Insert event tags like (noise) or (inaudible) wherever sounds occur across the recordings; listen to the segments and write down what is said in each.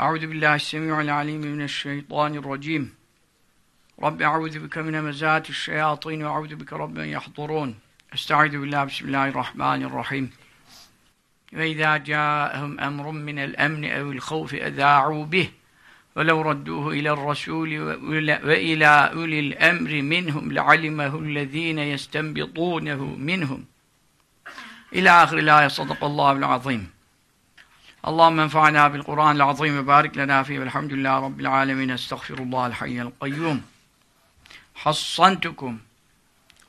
أعوذ بالله السميع العليم من الشيطان الرجيم. رب أعوذ بك من همزات الشياطين وأعوذ بك رب أن يحضرون. أستعيذ بالله بسم الله الرحمن الرحيم. وإذا جاءهم أمر من الأمن أو الخوف أذاعوا به. ولو ردوه إلى الرسول وإلى أولي الأمر منهم لعلمه الذين يستنبطونه منهم. إلى آخر الآية صدق الله العظيم. Allahümme enfa'na bil Kur'an-ı azim ve barik lena fi velhamdülillahi rabbil alemin estağfirullahal hayyel kayyum hassantukum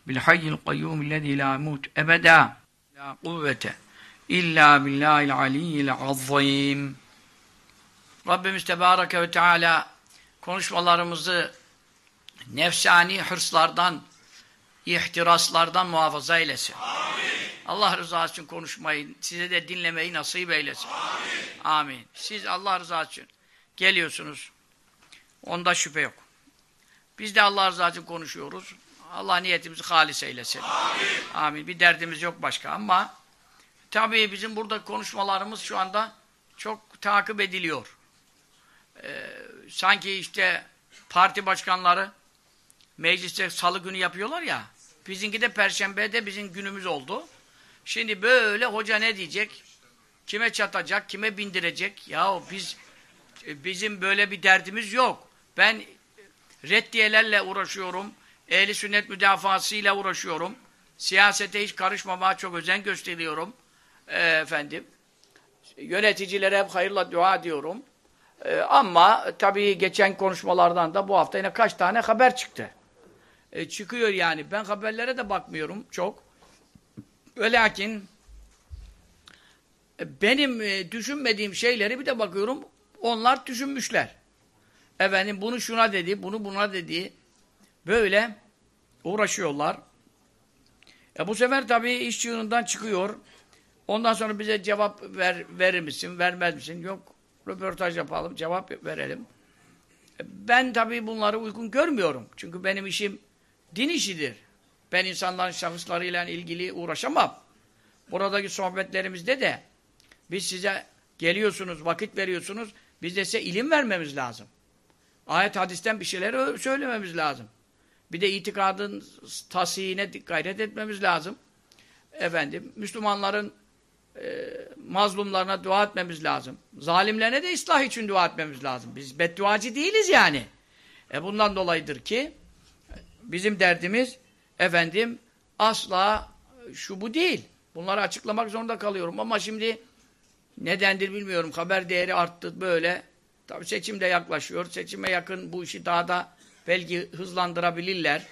bil hayyil kayyum illezi la mut ebeda la kuvvete illa billahil aliyyil azim Rabbimiz Tebareke ve Teala konuşmalarımızı nefsani hırslardan, ihtiraslardan muhafaza eylesin. Amin. Allah rızası için konuşmayı, size de dinlemeyi nasip eylesin. Amin. Amin. Siz Allah rızası için geliyorsunuz. Onda şüphe yok. Biz de Allah rızası için konuşuyoruz. Allah niyetimizi halis eylesin. Amin. Amin. Bir derdimiz yok başka ama tabii bizim burada konuşmalarımız şu anda çok takip ediliyor. Ee, sanki işte parti başkanları mecliste salı günü yapıyorlar ya bizimki de perşembede bizim günümüz oldu. Şimdi böyle hoca ne diyecek? Kime çatacak, kime bindirecek? Ya biz bizim böyle bir derdimiz yok. Ben reddiyelerle uğraşıyorum. Ehli sünnet müdafasıyla uğraşıyorum. Siyasete hiç karışmamaya çok özen gösteriyorum. Ee, efendim. Yöneticilere hep hayırla dua diyorum. Ee, ama tabii geçen konuşmalardan da bu hafta yine kaç tane haber çıktı. Ee, çıkıyor yani. Ben haberlere de bakmıyorum çok. Ve e, benim e, düşünmediğim şeyleri bir de bakıyorum onlar düşünmüşler. Efendim bunu şuna dedi, bunu buna dedi. Böyle uğraşıyorlar. E bu sefer tabii iş yığınından çıkıyor. Ondan sonra bize cevap ver, verir misin, vermez misin? Yok, röportaj yapalım, cevap verelim. E ben tabii bunları uygun görmüyorum. Çünkü benim işim din işidir. Ben insanların şahıslarıyla ilgili uğraşamam. Buradaki sohbetlerimizde de biz size geliyorsunuz, vakit veriyorsunuz. Biz de size ilim vermemiz lazım. Ayet hadisten bir şeyler söylememiz lazım. Bir de itikadın tasihine gayret etmemiz lazım. Efendim, Müslümanların e, mazlumlarına dua etmemiz lazım. Zalimlerine de ıslah için dua etmemiz lazım. Biz bedduacı değiliz yani. E bundan dolayıdır ki bizim derdimiz efendim asla şu bu değil. Bunları açıklamak zorunda kalıyorum ama şimdi nedendir bilmiyorum. Haber değeri arttı böyle. Tabii seçim de yaklaşıyor. Seçime yakın bu işi daha da belki hızlandırabilirler.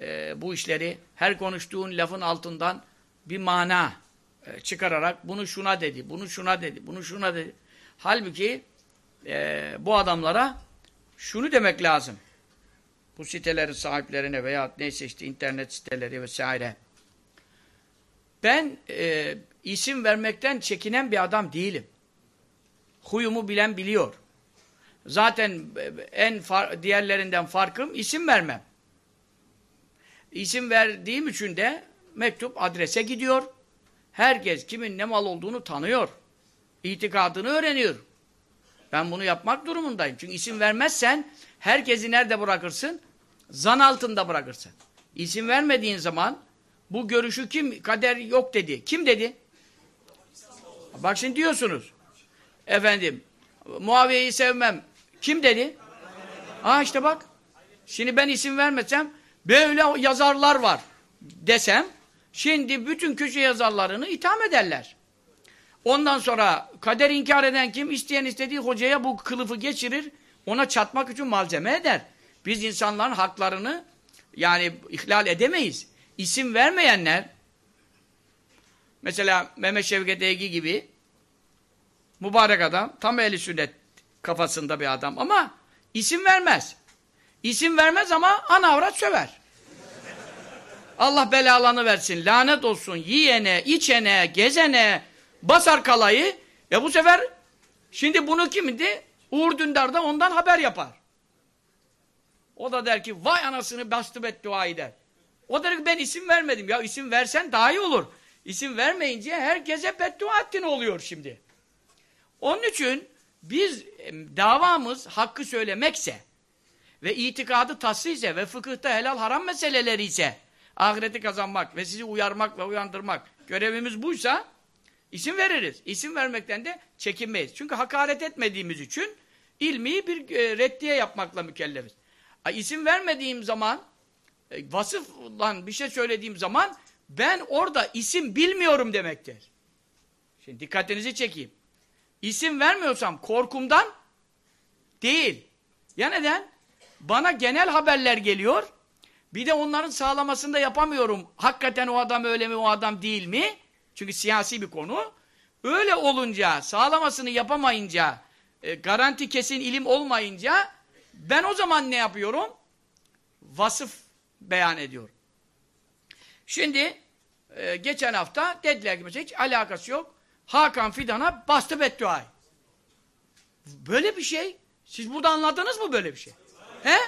Ee, bu işleri her konuştuğun lafın altından bir mana e, çıkararak bunu şuna dedi, bunu şuna dedi, bunu şuna dedi. Halbuki e, bu adamlara şunu demek lazım. Bu sitelerin sahiplerine veya neyse işte internet siteleri vesaire. Ben e, isim vermekten çekinen bir adam değilim. Huyumu bilen biliyor. Zaten e, en far, diğerlerinden farkım isim vermem. İsim verdiğim için de mektup adrese gidiyor. Herkes kimin ne mal olduğunu tanıyor. İtikadını öğreniyor. Ben bunu yapmak durumundayım. Çünkü isim vermezsen herkesi nerede bırakırsın? Zan altında bırakırsın. İsim vermediğin zaman bu görüşü kim? Kader yok dedi. Kim dedi? Bak şimdi diyorsunuz. Efendim Muaviye'yi sevmem. Kim dedi? Aa işte bak. Şimdi ben isim vermesem böyle yazarlar var desem şimdi bütün köşe yazarlarını itham ederler. Ondan sonra kader inkar eden kim? isteyen istediği hocaya bu kılıfı geçirir. Ona çatmak için malzeme eder. Biz insanların haklarını yani ihlal edemeyiz. İsim vermeyenler mesela Mehmet Şevket Egi gibi mübarek adam, tam ehli sünnet kafasında bir adam ama isim vermez. İsim vermez ama ana avrat söver. Allah belalarını versin, lanet olsun yiyene, içene, gezene, basar kalayı. E bu sefer şimdi bunu kimdi? Uğur Dündar da ondan haber yapar. O da der ki vay anasını bastı beddua eder. O der ki ben isim vermedim. Ya isim versen daha iyi olur. İsim vermeyince herkese beddua ettin oluyor şimdi. Onun için biz e, davamız hakkı söylemekse ve itikadı tasih ise ve fıkıhta helal haram meseleleri ise ahireti kazanmak ve sizi uyarmak ve uyandırmak görevimiz buysa isim veririz. İsim vermekten de çekinmeyiz. Çünkü hakaret etmediğimiz için ilmi bir e, reddiye yapmakla mükellefiz. İsim vermediğim zaman e, vasıfla bir şey söylediğim zaman ben orada isim bilmiyorum demektir. Şimdi dikkatinizi çekeyim. İsim vermiyorsam korkumdan değil. Ya neden? Bana genel haberler geliyor. Bir de onların sağlamasını da yapamıyorum. Hakikaten o adam öyle mi, o adam değil mi? Çünkü siyasi bir konu. Öyle olunca, sağlamasını yapamayınca, e, garanti kesin ilim olmayınca ben o zaman ne yapıyorum? Vasıf beyan ediyorum. Şimdi e, geçen hafta dediler ki hiç alakası yok. Hakan Fidan'a bastı bedduayı. Böyle bir şey. Siz burada anladınız mı böyle bir şey? He?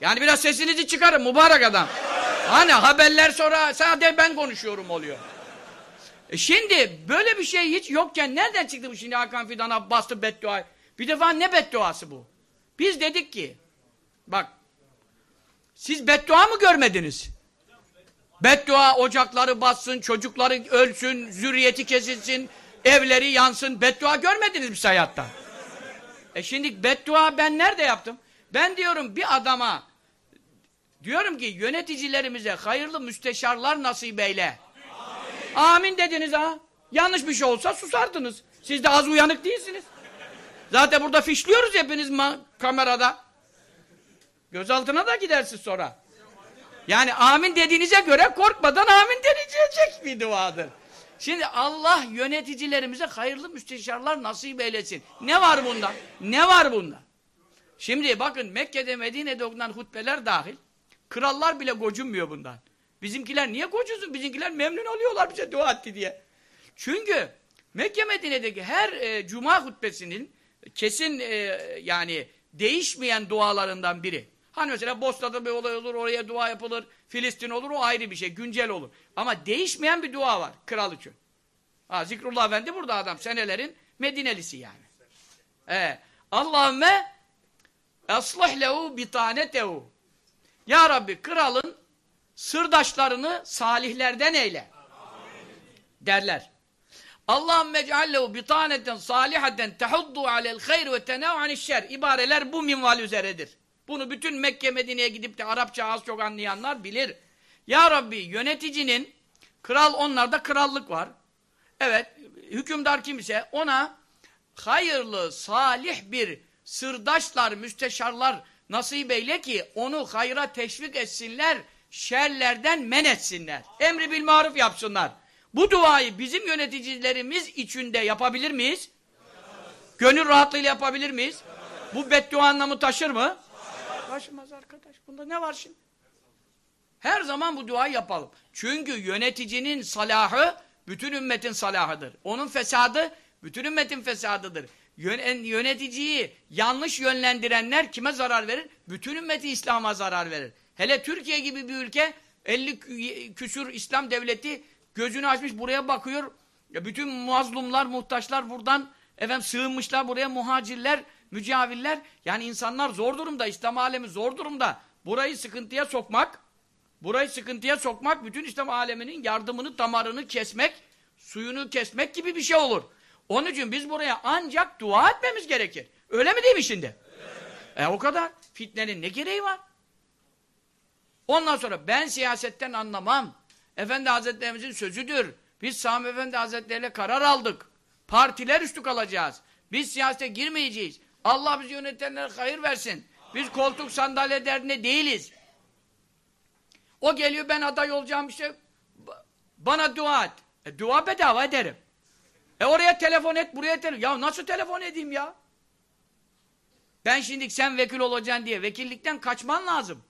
Yani biraz sesinizi çıkarın mübarek adam. Hani haberler sonra sadece ben konuşuyorum oluyor. E şimdi böyle bir şey hiç yokken nereden çıktı bu şimdi Hakan Fidan'a bastı beddua? Bir defa ne bedduası bu? Biz dedik ki bak siz beddua mı görmediniz? Beddua ocakları bassın, çocukları ölsün, zürriyeti kesilsin, evleri yansın. Beddua görmediniz mi hayatta? E şimdi beddua ben nerede yaptım? Ben diyorum bir adama diyorum ki yöneticilerimize hayırlı müsteşarlar nasip eyle. Amin, dediniz ha. Yanlış bir şey olsa susardınız. Siz de az uyanık değilsiniz. Zaten burada fişliyoruz hepiniz kamerada. Gözaltına da gidersiniz sonra. Yani amin dediğinize göre korkmadan amin denilecek bir duadır. Şimdi Allah yöneticilerimize hayırlı müsteşarlar nasip eylesin. Ne var bunda? Ne var bunda? Şimdi bakın Mekke'de Medine'de okunan hutbeler dahil krallar bile gocunmuyor bundan. Bizimkiler niye gocunsun? Bizimkiler memnun oluyorlar bize dua etti diye. Çünkü Mekke Medine'deki her e, cuma hutbesinin kesin e, yani değişmeyen dualarından biri. Hani mesela Bosna'da bir olay olur, oraya dua yapılır, Filistin olur, o ayrı bir şey, güncel olur. Ama değişmeyen bir dua var kral için. Ha, Zikrullah Efendi burada adam, senelerin Medinelisi yani. Ee, Allahümme eslih lehu bitanetehu. Ya Rabbi kralın sırdaşlarını salihlerden eyle. Derler. Allahümme ec'allehu bitaneten salihaten tehuddu alel hayr ve tenav şer. İbareler bu minval üzeredir. Bunu bütün Mekke Medine'ye gidip de Arapça az çok anlayanlar bilir. Ya Rabbi yöneticinin kral onlarda krallık var. Evet hükümdar kimse ona hayırlı salih bir sırdaşlar, müsteşarlar nasip eyle ki onu hayra teşvik etsinler, şerlerden men etsinler. Emri bil maruf yapsınlar. Bu duayı bizim yöneticilerimiz içinde yapabilir miyiz? Gönül rahatlığıyla yapabilir miyiz? Bu beddua anlamı taşır mı? Taşımaz arkadaş. Bunda ne var şimdi? Her zaman bu duayı yapalım. Çünkü yöneticinin salahı bütün ümmetin salahıdır. Onun fesadı bütün ümmetin fesadıdır. Yöneticiyi yanlış yönlendirenler kime zarar verir? Bütün ümmeti İslam'a zarar verir. Hele Türkiye gibi bir ülke 50 küsur İslam devleti gözünü açmış buraya bakıyor. Bütün mazlumlar, muhtaçlar buradan efendim sığınmışlar buraya muhacirler mücavirler, yani insanlar zor durumda, İslam alemi zor durumda. Burayı sıkıntıya sokmak, burayı sıkıntıya sokmak, bütün İslam aleminin yardımını, damarını kesmek, suyunu kesmek gibi bir şey olur. Onun için biz buraya ancak dua etmemiz gerekir. Öyle mi değil mi şimdi? E o kadar. Fitnenin ne gereği var? Ondan sonra ben siyasetten anlamam. Efendi Hazretlerimizin sözüdür. Biz Sami Efendi Hazretleriyle karar aldık. Partiler üstü kalacağız. Biz siyasete girmeyeceğiz. Allah bizi yönetenlere hayır versin. Biz koltuk sandalye derdine değiliz. O geliyor ben aday olacağım işte bana dua et. E, dua bedava ederim. E oraya telefon et buraya telefon. Ya nasıl telefon edeyim ya? Ben şimdi sen vekil olacaksın diye vekillikten kaçman lazım.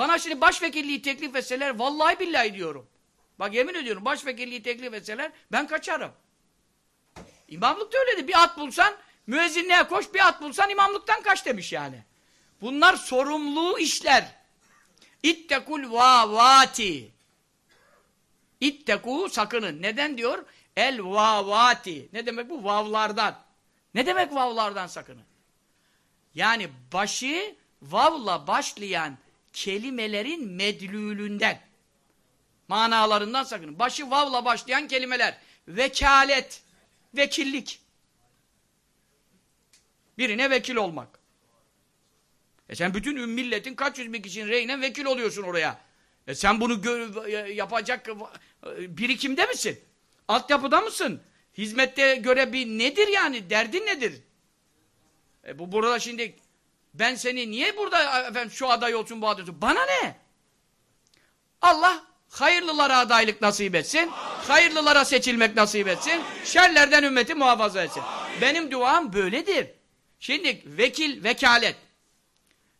Bana şimdi başvekilliği teklif etseler vallahi billahi diyorum. Bak yemin ediyorum başvekilliği teklif etseler ben kaçarım. İmamlık da öyleydi. Bir at bulsan müezzinliğe koş, bir at bulsan imamlıktan kaç demiş yani. Bunlar sorumlu işler. İttekul vavati. İtteku sakının. Neden diyor? El vavati. Ne demek bu? Vavlardan. Ne demek vavlardan sakının? Yani başı vavla başlayan kelimelerin medlülünden. Manalarından sakının. Başı vavla başlayan kelimeler. Vekalet, vekillik. Birine vekil olmak. E sen bütün milletin kaç yüz bin kişinin reyine vekil oluyorsun oraya. E sen bunu yapacak birikimde misin? Altyapıda mısın? Hizmette göre bir nedir yani? Derdin nedir? E bu burada şimdi ben seni niye burada efendim şu aday olsun bu aday olsun? Bana ne? Allah hayırlılara adaylık nasip etsin. Hayırlılara seçilmek nasip etsin. Şerlerden ümmeti muhafaza etsin. Benim duam böyledir. Şimdi vekil, vekalet.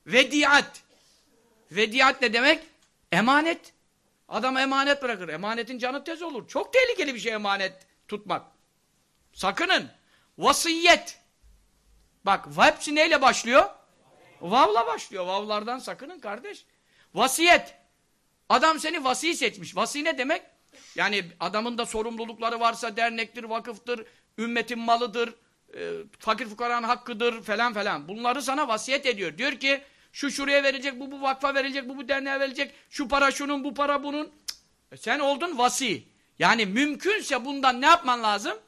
Vediat. Vediat ne demek? Emanet. Adam emanet bırakır. Emanetin canı tez olur. Çok tehlikeli bir şey emanet tutmak. Sakının. Vasiyet. Bak hepsi neyle başlıyor? Vavla başlıyor. Vavlardan sakının kardeş. Vasiyet. Adam seni vasi seçmiş. Vasi ne demek? Yani adamın da sorumlulukları varsa dernektir, vakıftır, ümmetin malıdır, e, fakir fukaranın hakkıdır falan falan. Bunları sana vasiyet ediyor. Diyor ki şu şuraya verecek, bu bu vakfa verilecek, bu bu derneğe verilecek, şu para şunun, bu para bunun. E sen oldun vasi. Yani mümkünse bundan ne yapman lazım?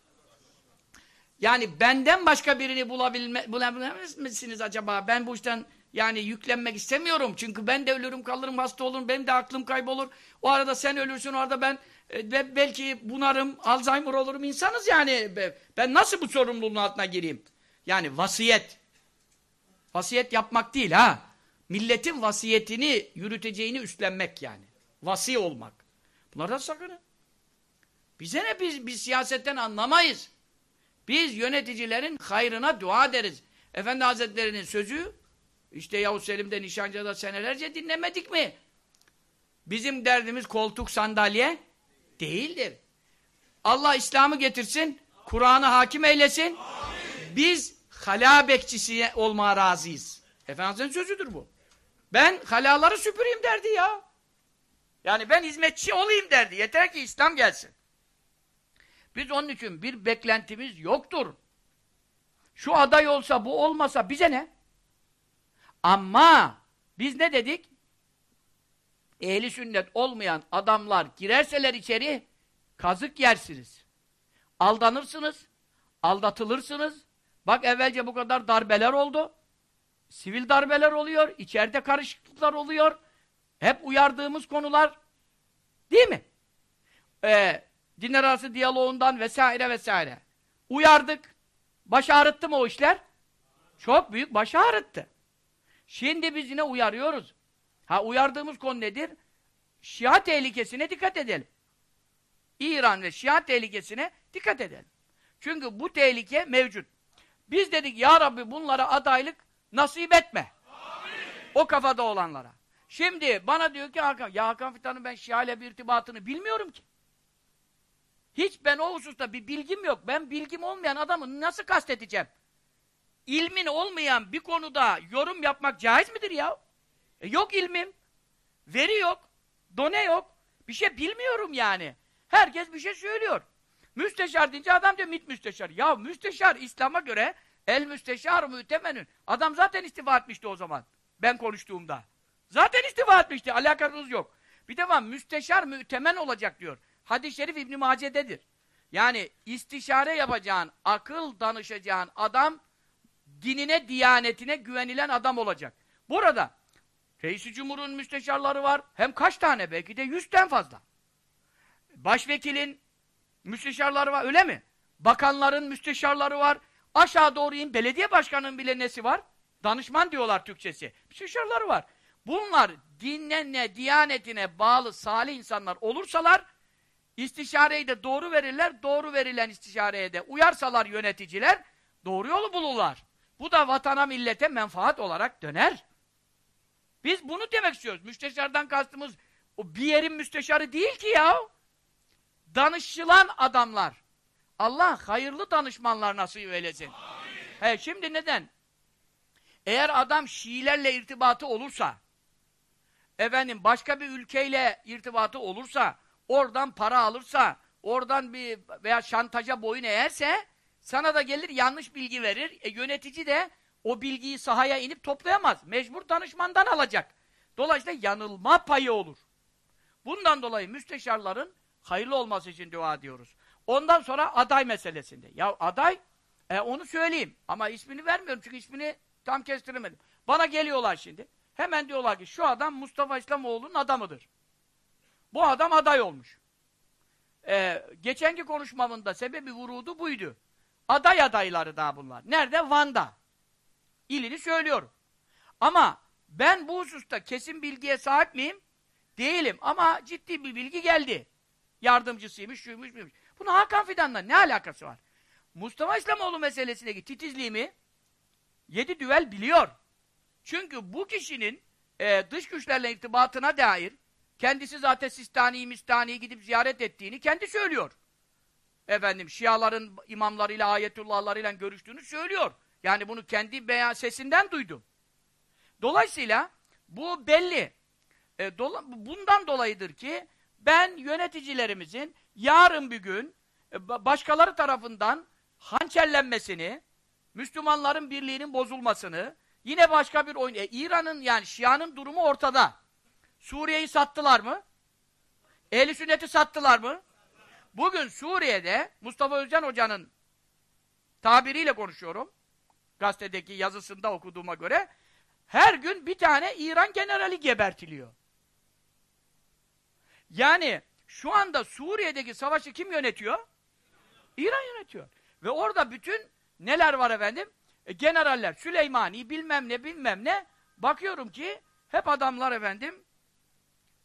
Yani benden başka birini bulabilme, bulabilir misiniz acaba? Ben bu işten yani yüklenmek istemiyorum. Çünkü ben de ölürüm, kalırım, hasta olurum, benim de aklım kaybolur. O arada sen ölürsün, o arada ben e, belki bunarım, Alzheimer olurum. insanız yani. Ben nasıl bu sorumluluğun altına gireyim? Yani vasiyet. Vasiyet yapmak değil ha. Milletin vasiyetini yürüteceğini üstlenmek yani. Vasi olmak. Bunlardan sakının. Bize ne biz, biz siyasetten anlamayız. Biz yöneticilerin hayrına dua ederiz. Efendi Hazretleri'nin sözü işte Yavuz Selim'de Nişancı'da senelerce dinlemedik mi? Bizim derdimiz koltuk sandalye değildir. Allah İslam'ı getirsin, Kur'an'ı hakim eylesin. Biz hala bekçisi olmaya razıyız. Efendimiz'in sözüdür bu. Ben halaları süpüreyim derdi ya. Yani ben hizmetçi olayım derdi. Yeter ki İslam gelsin. Biz onun için bir beklentimiz yoktur. Şu aday olsa bu olmasa bize ne? Ama biz ne dedik? Ehli sünnet olmayan adamlar girerseler içeri kazık yersiniz. Aldanırsınız. Aldatılırsınız. Bak evvelce bu kadar darbeler oldu. Sivil darbeler oluyor. içeride karışıklıklar oluyor. Hep uyardığımız konular. Değil mi? Ee, dinler arası diyaloğundan vesaire vesaire. Uyardık. Baş ağrıttı mı o işler? Çok büyük baş ağrıttı. Şimdi biz yine uyarıyoruz. Ha uyardığımız konu nedir? Şia tehlikesine dikkat edelim. İran ve Şia tehlikesine dikkat edelim. Çünkü bu tehlike mevcut. Biz dedik ya Rabbi bunlara adaylık nasip etme. Amin. O kafada olanlara. Şimdi bana diyor ki Hakan, ya Hakan Fitan'ın ben Şia ile bir irtibatını bilmiyorum ki. Hiç ben o hususta bir bilgim yok. Ben bilgim olmayan adamı nasıl kastedeceğim? İlmin olmayan bir konuda yorum yapmak caiz midir ya? E yok ilmim. Veri yok. Done yok. Bir şey bilmiyorum yani. Herkes bir şey söylüyor. Müsteşar deyince adam diyor mit müsteşar. Ya müsteşar İslam'a göre el müsteşar mütemenün. Adam zaten istifa etmişti o zaman. Ben konuştuğumda. Zaten istifa etmişti. Alakamız yok. Bir defa müsteşar mütemen olacak diyor. Hadis-i şerif İbn-i Mace'dedir. Yani istişare yapacağın, akıl danışacağın adam dinine, diyanetine güvenilen adam olacak. Burada Reis-i Cumhur'un müsteşarları var. Hem kaç tane? Belki de yüzden fazla. Başvekilin müsteşarları var. Öyle mi? Bakanların müsteşarları var. Aşağı doğru in. Belediye başkanının bile nesi var? Danışman diyorlar Türkçesi. Müsteşarları var. Bunlar dinine, diyanetine bağlı salih insanlar olursalar istişareyi de doğru verirler. Doğru verilen istişareye de uyarsalar yöneticiler doğru yolu bulurlar. Bu da vatana millete menfaat olarak döner. Biz bunu demek istiyoruz. Müsteşardan kastımız o bir yerin müsteşarı değil ki ya. Danışılan adamlar. Allah hayırlı danışmanlar nasip eylesin. He, şimdi neden? Eğer adam Şiilerle irtibatı olursa, efendim başka bir ülkeyle irtibatı olursa, oradan para alırsa, oradan bir veya şantaja boyun eğerse sana da gelir yanlış bilgi verir. E, yönetici de o bilgiyi sahaya inip toplayamaz. Mecbur danışmandan alacak. Dolayısıyla yanılma payı olur. Bundan dolayı müsteşarların hayırlı olması için dua ediyoruz. Ondan sonra aday meselesinde. Ya aday, e, onu söyleyeyim. Ama ismini vermiyorum çünkü ismini tam kestiremedim. Bana geliyorlar şimdi. Hemen diyorlar ki şu adam Mustafa İslamoğlu'nun adamıdır. Bu adam aday olmuş. Ee, geçenki konuşmamın da sebebi vurudu buydu. Aday adayları daha bunlar. Nerede? Van'da. İlini söylüyorum. Ama ben bu hususta kesin bilgiye sahip miyim? Değilim ama ciddi bir bilgi geldi. Yardımcısıymış, şuymuş, buymuş. Bunun Hakan Fidan'la ne alakası var? Mustafa İslamoğlu meselesindeki titizliğimi yedi düvel biliyor. Çünkü bu kişinin e, dış güçlerle irtibatına dair kendisi zaten Sistani, Mistani gidip ziyaret ettiğini kendi söylüyor. Efendim Şiaların imamlarıyla, ayetullahlarıyla görüştüğünü söylüyor. Yani bunu kendi beyan sesinden duydum. Dolayısıyla bu belli. E, dola, bundan dolayıdır ki ben yöneticilerimizin yarın bir gün e, başkaları tarafından hançerlenmesini, Müslümanların birliğinin bozulmasını, yine başka bir oyun. E, İran'ın yani Şia'nın durumu ortada. Suriye'yi sattılar mı? Ehli sünneti sattılar mı? Bugün Suriye'de Mustafa Özcan Hoca'nın tabiriyle konuşuyorum. Gazetedeki yazısında okuduğuma göre her gün bir tane İran generali gebertiliyor. Yani şu anda Suriye'deki savaşı kim yönetiyor? İran yönetiyor. Ve orada bütün neler var efendim? E, generaller, Süleymani bilmem ne bilmem ne. Bakıyorum ki hep adamlar efendim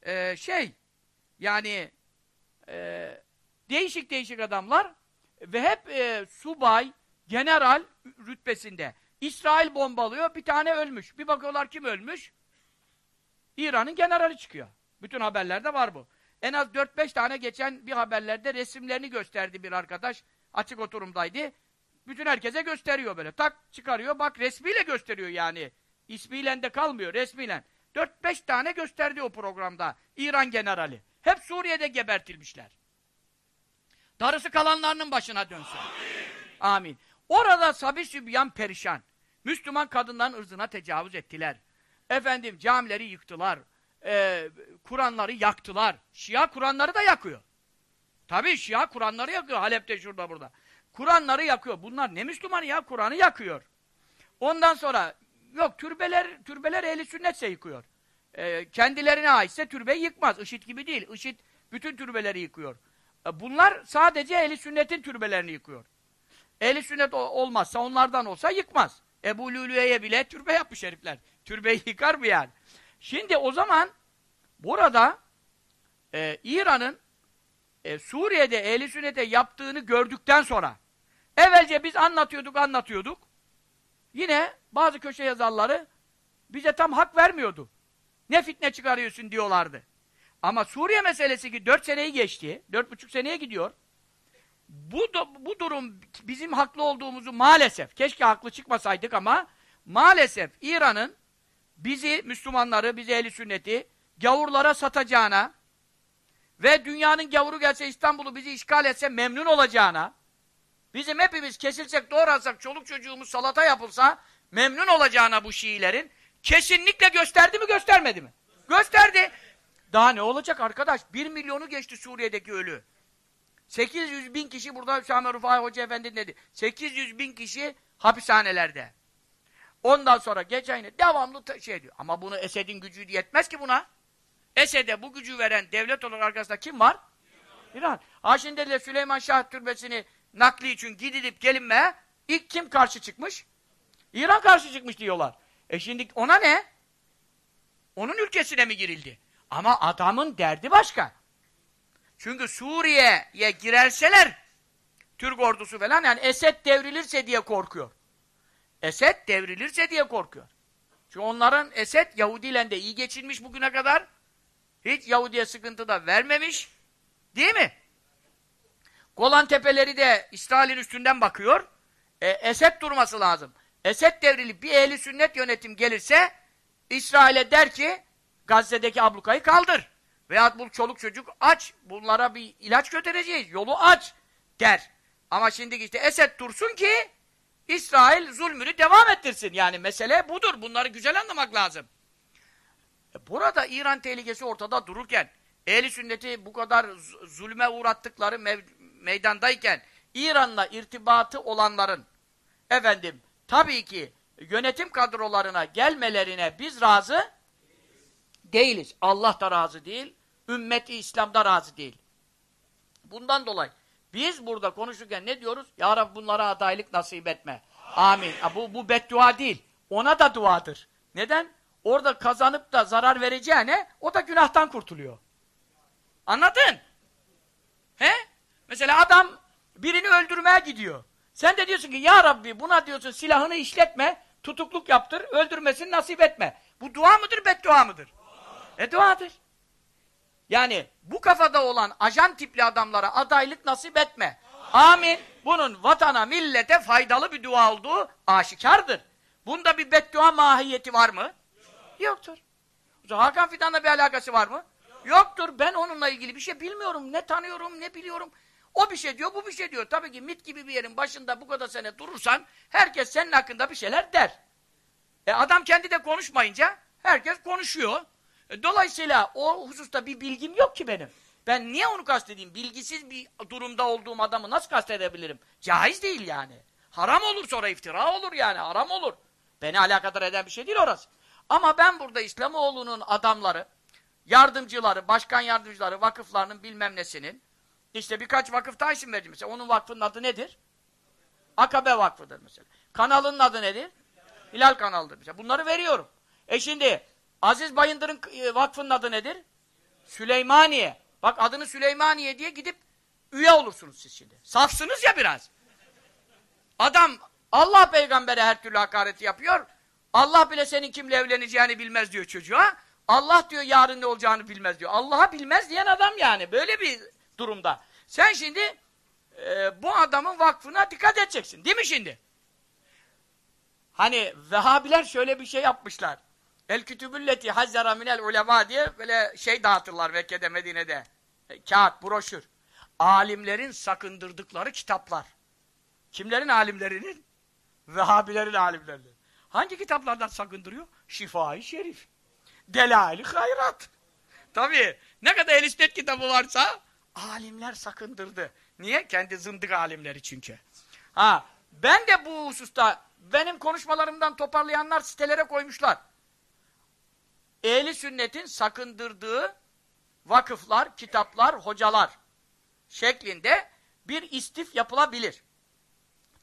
e, şey yani e, değişik değişik adamlar ve hep e, subay, general rütbesinde. İsrail bombalıyor, bir tane ölmüş. Bir bakıyorlar kim ölmüş? İran'ın generali çıkıyor. Bütün haberlerde var bu. En az 4-5 tane geçen bir haberlerde resimlerini gösterdi bir arkadaş. Açık oturumdaydı. Bütün herkese gösteriyor böyle. Tak çıkarıyor bak resmiyle gösteriyor yani. İsmiyle de kalmıyor resmiyle. 4-5 tane gösterdi o programda İran generali. Hep Suriye'de gebertilmişler. Darısı kalanlarının başına dönsün. Amin. Amin. Orada sabi sübyan perişan. Müslüman kadınların ırzına tecavüz ettiler. Efendim camileri yıktılar. Ee, Kur'anları yaktılar. Şia Kur'anları da yakıyor. Tabii Şia Kur'anları yakıyor. Halep'te şurada burada. Kur'anları yakıyor. Bunlar ne Müslüman ya? Kur'an'ı yakıyor. Ondan sonra yok türbeler türbeler ehli sünnetse yıkıyor. Ee, kendilerine aitse türbeyi yıkmaz. IŞİD gibi değil. IŞİD bütün türbeleri yıkıyor. Ee, bunlar sadece ehli sünnetin türbelerini yıkıyor. Ehli sünnet olmazsa onlardan olsa yıkmaz. Ebu Lülü'ye bile türbe yapmış herifler. Türbeyi yıkar mı yani? Şimdi o zaman burada e, İran'ın e, Suriye'de ehli sünnete yaptığını gördükten sonra evvelce biz anlatıyorduk anlatıyorduk. Yine bazı köşe yazarları bize tam hak vermiyordu. Ne fitne çıkarıyorsun diyorlardı. Ama Suriye meselesi ki dört seneyi geçti. Dört buçuk seneye gidiyor. Bu, bu durum bizim haklı olduğumuzu maalesef, keşke haklı çıkmasaydık ama maalesef İran'ın bizi, Müslümanları, bizi ehli sünneti gavurlara satacağına ve dünyanın gavuru gelse İstanbul'u bizi işgal etse memnun olacağına bizim hepimiz kesilsek, doğransak, çoluk çocuğumuz salata yapılsa memnun olacağına bu Şiilerin kesinlikle gösterdi mi göstermedi mi? Gösterdi. Daha ne olacak arkadaş? Bir milyonu geçti Suriye'deki ölü. 800 bin kişi burada Şahmet Rufai Hoca Efendi dedi. 800 bin kişi hapishanelerde. Ondan sonra gece devamlı şey diyor. Ama bunu Esed'in gücü yetmez ki buna. Esed'e bu gücü veren devlet olarak arkasında kim var? İran. Ha şimdi de Süleyman Şah Türbesi'ni nakli için gidilip gelinmeye ilk kim karşı çıkmış? İran karşı çıkmış diyorlar. E şimdi ona ne? Onun ülkesine mi girildi? Ama adamın derdi başka. Çünkü Suriye'ye girerseler Türk ordusu falan yani Esed devrilirse diye korkuyor. Esed devrilirse diye korkuyor. Çünkü onların Esed Yahudiyle de iyi geçinmiş bugüne kadar. Hiç Yahudi'ye sıkıntı da vermemiş. Değil mi? Golan Tepeleri de İsrail'in üstünden bakıyor. E, Esed durması lazım. Esed devrilip bir ehli sünnet yönetim gelirse İsrail'e der ki Gazze'deki ablukayı kaldır. Veyahut bu çoluk çocuk aç. Bunlara bir ilaç götüreceğiz. Yolu aç der. Ama şimdi işte Esed dursun ki İsrail zulmünü devam ettirsin. Yani mesele budur. Bunları güzel anlamak lazım. E burada İran tehlikesi ortada dururken ehli sünneti bu kadar zulme uğrattıkları mev meydandayken İran'la irtibatı olanların efendim tabii ki yönetim kadrolarına gelmelerine biz razı değiliz. Allah da razı değil. Ümmeti İslam'da razı değil. Bundan dolayı biz burada konuşurken ne diyoruz? Ya Rabbi bunlara adaylık nasip etme. Amin. Bu, bu beddua değil. Ona da duadır. Neden? Orada kazanıp da zarar vereceğine o da günahtan kurtuluyor. Anladın? He? Mesela adam birini öldürmeye gidiyor. Sen de diyorsun ki ya Rabbi buna diyorsun silahını işletme, tutukluk yaptır, öldürmesini nasip etme. Bu dua mıdır, beddua mıdır? E duadır. Yani bu kafada olan ajan tipli adamlara adaylık nasip etme. Amin. Bunun vatana, millete faydalı bir dua olduğu aşikardır. Bunda bir beddua mahiyeti var mı? Yoktur. Hakan Fidan'la bir alakası var mı? Yoktur. Ben onunla ilgili bir şey bilmiyorum. Ne tanıyorum, ne biliyorum. O bir şey diyor, bu bir şey diyor. Tabii ki MIT gibi bir yerin başında bu kadar sene durursan herkes senin hakkında bir şeyler der. E adam kendi de konuşmayınca herkes konuşuyor. E dolayısıyla o hususta bir bilgim yok ki benim. Ben niye onu kastedeyim? Bilgisiz bir durumda olduğum adamı nasıl kastedebilirim? Caiz değil yani. Haram olur sonra iftira olur yani, haram olur. Beni alakadar eden bir şey değil orası. Ama ben burada İslamoğlu'nun adamları, yardımcıları, başkan yardımcıları, vakıflarının bilmem nesinin, işte birkaç vakıf daha isim verdim mesela. Onun vakfının adı nedir? Akabe Vakfı'dır mesela. Kanalının adı nedir? Hilal kanalıdır mesela. Bunları veriyorum. E şimdi Aziz Bayındır'ın e, vakfının adı nedir? Süleymaniye. Bak adını Süleymaniye diye gidip üye olursunuz siz şimdi. Safsınız ya biraz. Adam Allah peygambere her türlü hakareti yapıyor. Allah bile senin kimle evleneceğini bilmez diyor çocuğa. Allah diyor yarın ne olacağını bilmez diyor. Allah'a bilmez diyen adam yani. Böyle bir durumda. Sen şimdi e, bu adamın vakfına dikkat edeceksin. Değil mi şimdi? Hani Vehhabiler şöyle bir şey yapmışlar. El kütübülleti hazzara minel ulema diye böyle şey dağıtırlar Mekke'de, Medine'de. E, kağıt, broşür. Alimlerin sakındırdıkları kitaplar. Kimlerin alimlerinin? Vehhabilerin alimlerinin. Hangi kitaplardan sakındırıyor? Şifai Şerif. Delail-i Hayrat. Tabii. Ne kadar el kitabı varsa alimler sakındırdı. Niye? Kendi zındık alimleri çünkü. Ha, ben de bu hususta benim konuşmalarımdan toparlayanlar sitelere koymuşlar. Ehli sünnetin sakındırdığı vakıflar, kitaplar, hocalar şeklinde bir istif yapılabilir.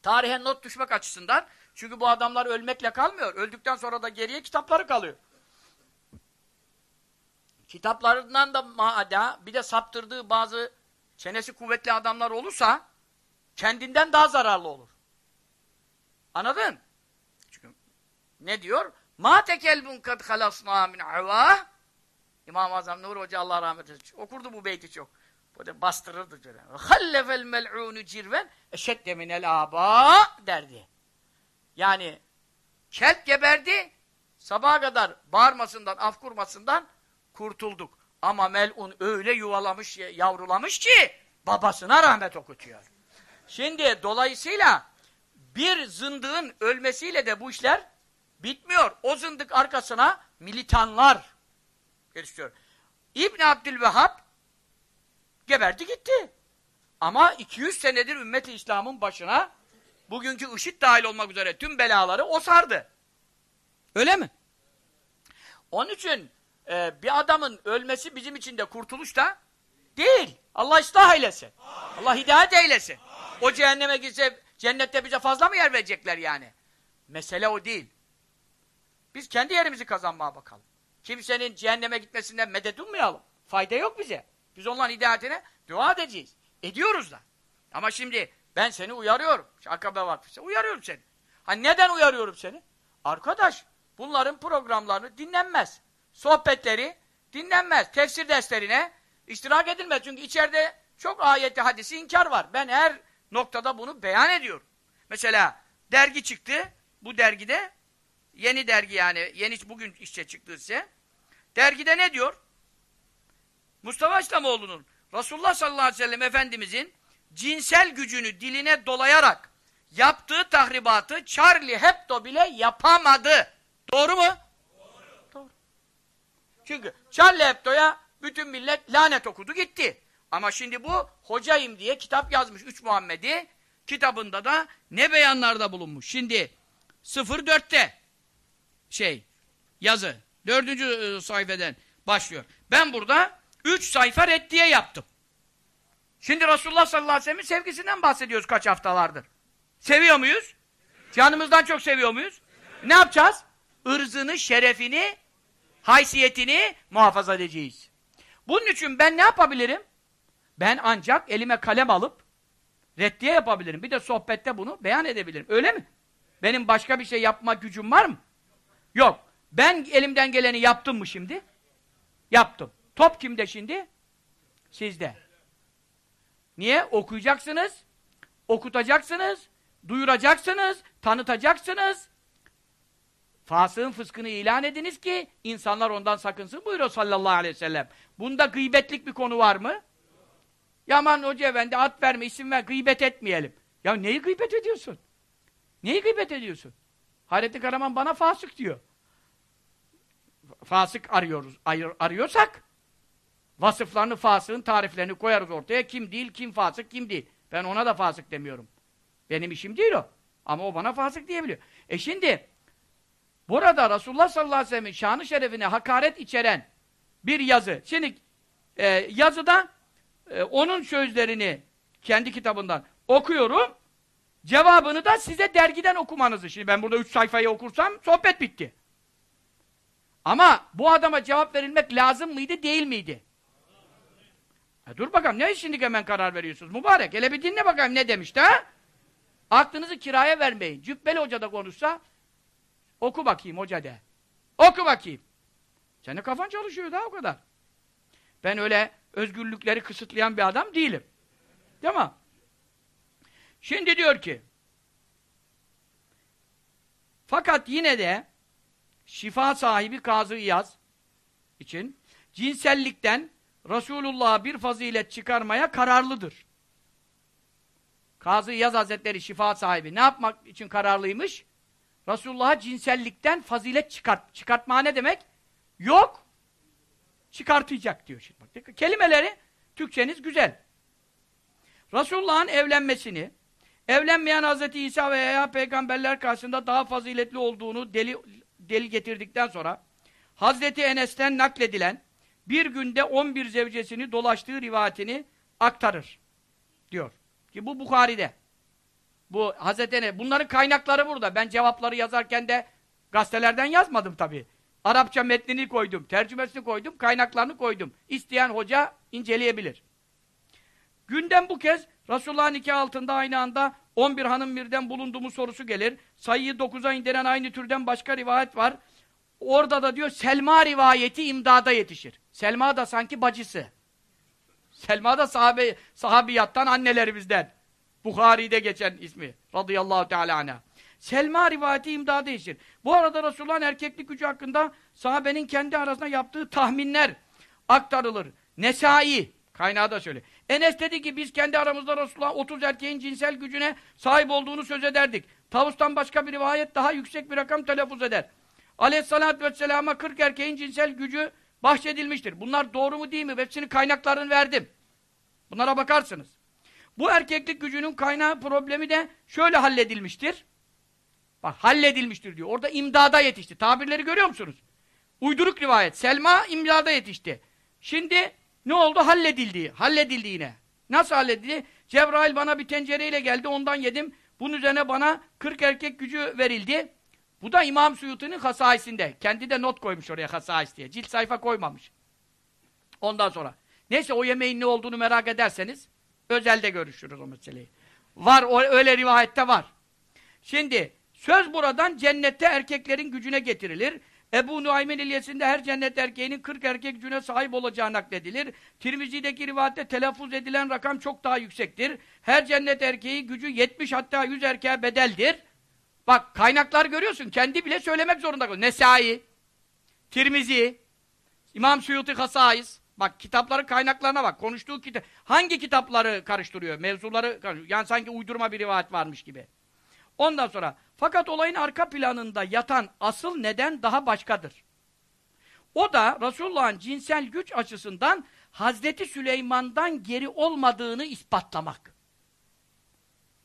Tarihe not düşmek açısından çünkü bu adamlar ölmekle kalmıyor. Öldükten sonra da geriye kitapları kalıyor. Kitaplarından da maada bir de saptırdığı bazı çenesi kuvvetli adamlar olursa kendinden daha zararlı olur. Anladın? Çünkü ne diyor? Ma tekelbun kad halasna min avah İmam-ı Azam Nur Hoca Allah rahmet eylesin. Okurdu bu beyti çok. Böyle bastırırdı şöyle. Hallefel mel'unu cirven eşedde minel aba derdi. Yani kelp geberdi sabaha kadar bağırmasından, af kurmasından kurtulduk. Ama mel'un öyle yuvalamış, yavrulamış ki babasına rahmet okutuyor. Şimdi dolayısıyla bir zındığın ölmesiyle de bu işler bitmiyor. O zındık arkasına militanlar geliştiriyor. İbn Abdülvehhab geberdi gitti. Ama 200 senedir ümmeti İslam'ın başına bugünkü IŞİD dahil olmak üzere tüm belaları o sardı. Öyle mi? Onun için e, bir adamın ölmesi bizim için de kurtuluş da değil. Allah ıslah eylesin. Allah hidayet eylesin. O cehenneme gitse cennette bize fazla mı yer verecekler yani? Mesele o değil. Biz kendi yerimizi kazanmaya bakalım. Kimsenin cehenneme gitmesinden medet ummayalım. Fayda yok bize. Biz onların hidayetine dua edeceğiz. Ediyoruz da. Ama şimdi ben seni uyarıyorum. Akabe Vakfı'sa uyarıyorum seni. Ha neden uyarıyorum seni? Arkadaş bunların programlarını dinlenmez. Sohbetleri dinlenmez. Tefsir derslerine iştirak edilmez. Çünkü içeride çok ayeti hadisi inkar var. Ben her noktada bunu beyan ediyorum. Mesela dergi çıktı. Bu dergide yeni dergi yani yeni bugün işçe çıktı size. Dergide ne diyor? Mustafa İslamoğlu'nun Resulullah sallallahu aleyhi ve sellem Efendimizin cinsel gücünü diline dolayarak yaptığı tahribatı Charlie Hebdo bile yapamadı. Doğru mu? Çünkü Charlie Hebdo'ya bütün millet lanet okudu gitti. Ama şimdi bu hocayım diye kitap yazmış Üç Muhammed'i. Kitabında da ne beyanlarda bulunmuş. Şimdi 04'te şey yazı. Dördüncü e, sayfeden başlıyor. Ben burada üç sayfa reddiye yaptım. Şimdi Resulullah sallallahu aleyhi ve sellem'in sevgisinden bahsediyoruz kaç haftalardır. Seviyor muyuz? Canımızdan çok seviyor muyuz? Ne yapacağız? Irzını, şerefini, haysiyetini muhafaza edeceğiz. Bunun için ben ne yapabilirim? Ben ancak elime kalem alıp reddiye yapabilirim. Bir de sohbette bunu beyan edebilirim. Öyle mi? Benim başka bir şey yapma gücüm var mı? Yok. Ben elimden geleni yaptım mı şimdi? Yaptım. Top kimde şimdi? Sizde. Niye? Okuyacaksınız, okutacaksınız, duyuracaksınız, tanıtacaksınız. Fasığın fıskını ilan ediniz ki insanlar ondan sakınsın buyuruyor sallallahu aleyhi ve sellem. Bunda gıybetlik bir konu var mı? Yaman Hoca Efendi at verme, isim ver, gıybet etmeyelim. Ya neyi gıybet ediyorsun? Neyi gıybet ediyorsun? Hayrettin Karaman bana fasık diyor. Fasık arıyoruz, arıyorsak vasıflarını, fasığın tariflerini koyarız ortaya. Kim değil, kim fasık, kim değil. Ben ona da fasık demiyorum. Benim işim değil o. Ama o bana fasık diyebiliyor. E şimdi burada Resulullah sallallahu aleyhi ve sellem'in şanı şerefine hakaret içeren bir yazı. Şimdi e, yazıda e, onun sözlerini kendi kitabından okuyorum. Cevabını da size dergiden okumanızı. Şimdi ben burada üç sayfayı okursam sohbet bitti. Ama bu adama cevap verilmek lazım mıydı, değil miydi? Ha, dur bakalım, ne şimdi hemen karar veriyorsunuz? Mübarek, hele bir dinle bakalım ne demişti ha? Aklınızı kiraya vermeyin. Cübbeli hoca da konuşsa, oku bakayım hoca de. Oku bakayım. Senin kafan çalışıyor daha o kadar. Ben öyle özgürlükleri kısıtlayan bir adam değilim. Değil mi? Şimdi diyor ki fakat yine de şifa sahibi Kazı İyaz için cinsellikten Resulullah'a bir fazilet çıkarmaya kararlıdır. Kazı İyaz Hazretleri şifa sahibi ne yapmak için kararlıymış? Resulullah'a cinsellikten fazilet çıkart. Çıkartma ne demek? Yok. Çıkartacak diyor şimdi. Kelimeleri Türkçeniz güzel. Resulullah'ın evlenmesini, evlenmeyen Hz. İsa ve Yahya peygamberler karşısında daha faziletli olduğunu deli, deli getirdikten sonra Hazreti Enes'ten nakledilen bir günde 11 zevcesini dolaştığı rivayetini aktarır. Diyor. Ki bu Bukhari'de. Bu Hazreti Enes. Bunların kaynakları burada. Ben cevapları yazarken de gazetelerden yazmadım tabii. Arapça metnini koydum, tercümesini koydum, kaynaklarını koydum. İsteyen hoca inceleyebilir. Günden bu kez Resulullah'ın nikah altında aynı anda 11 hanım birden bulundu mu sorusu gelir. Sayıyı 9'a indiren aynı türden başka rivayet var. Orada da diyor Selma rivayeti imdada yetişir. Selma da sanki bacısı. Selma da sahabe, sahabiyattan annelerimizden. Bukhari'de geçen ismi. Radıyallahu teala anha. Selma rivayeti imdada yetişir. Bu arada Resulullah'ın erkeklik gücü hakkında sahabenin kendi arasında yaptığı tahminler aktarılır. Nesai Kaynağı da söyle. Enes dedi ki biz kendi aramızda Resulullah 30 erkeğin cinsel gücüne sahip olduğunu söz ederdik. Tavustan başka bir rivayet daha yüksek bir rakam telaffuz eder. Aleyhissalatü vesselama 40 erkeğin cinsel gücü bahşedilmiştir. Bunlar doğru mu değil mi? Hepsinin kaynaklarını verdim. Bunlara bakarsınız. Bu erkeklik gücünün kaynağı problemi de şöyle halledilmiştir. Bak halledilmiştir diyor. Orada imdada yetişti. Tabirleri görüyor musunuz? Uyduruk rivayet. Selma imdada yetişti. Şimdi ne oldu? Halledildi. Halledildi yine. Nasıl halledildi? Cebrail bana bir tencereyle geldi, ondan yedim. Bunun üzerine bana 40 erkek gücü verildi. Bu da İmam Suyuti'nin hasaisinde. Kendi de not koymuş oraya hasais diye. Cilt sayfa koymamış. Ondan sonra. Neyse o yemeğin ne olduğunu merak ederseniz özelde görüşürüz o meseleyi. Var, o, öyle rivayette var. Şimdi söz buradan cennette erkeklerin gücüne getirilir. Ebu Nuaymin İlyesinde her cennet erkeğinin 40 erkek gücüne sahip olacağı nakledilir. Tirmizi'deki rivayette telaffuz edilen rakam çok daha yüksektir. Her cennet erkeği gücü 70 hatta 100 erkeğe bedeldir. Bak kaynaklar görüyorsun. Kendi bile söylemek zorunda kalıyor. Nesai, Tirmizi, İmam Suyuti Hasais. Bak kitapların kaynaklarına bak. Konuştuğu kitap. Hangi kitapları karıştırıyor? Mevzuları karıştırıyor. Yani sanki uydurma bir rivayet varmış gibi. Ondan sonra fakat olayın arka planında yatan asıl neden daha başkadır. O da Resulullah'ın cinsel güç açısından Hazreti Süleyman'dan geri olmadığını ispatlamak.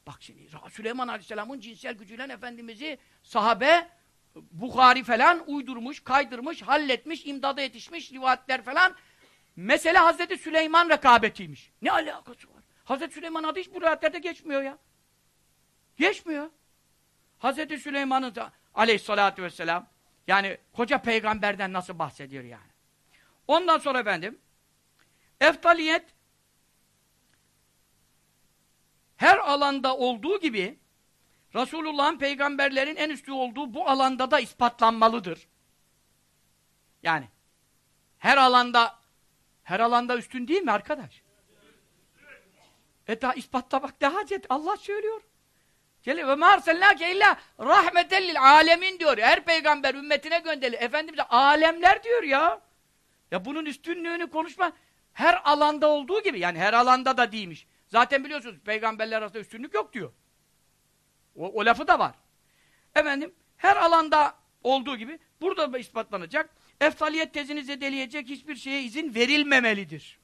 Bak şimdi Süleyman Aleyhisselam'ın cinsel gücüyle Efendimiz'i sahabe Bukhari falan uydurmuş, kaydırmış, halletmiş, imdada yetişmiş, rivayetler falan. Mesele Hazreti Süleyman rekabetiymiş. Ne alakası var? Hazreti Süleyman adı hiç bu rivayetlerde geçmiyor ya. Geçmiyor. Hazreti Süleyman'ın aleyhissalatü vesselam yani koca peygamberden nasıl bahsediyor yani. Ondan sonra efendim eftaliyet her alanda olduğu gibi Resulullah'ın peygamberlerin en üstü olduğu bu alanda da ispatlanmalıdır. Yani her alanda her alanda üstün değil mi arkadaş? E daha ispatlamak daha cet. Allah söylüyor. Celle ve ma arsalnake illa rahmeten lil alemin diyor. Her peygamber ümmetine gönderilir. Efendimiz alemler diyor ya. Ya bunun üstünlüğünü konuşma. Her alanda olduğu gibi yani her alanda da değilmiş. Zaten biliyorsunuz peygamberler arasında üstünlük yok diyor. O, o lafı da var. Efendim her alanda olduğu gibi burada da ispatlanacak. Eftaliyet tezini zedeleyecek hiçbir şeye izin verilmemelidir.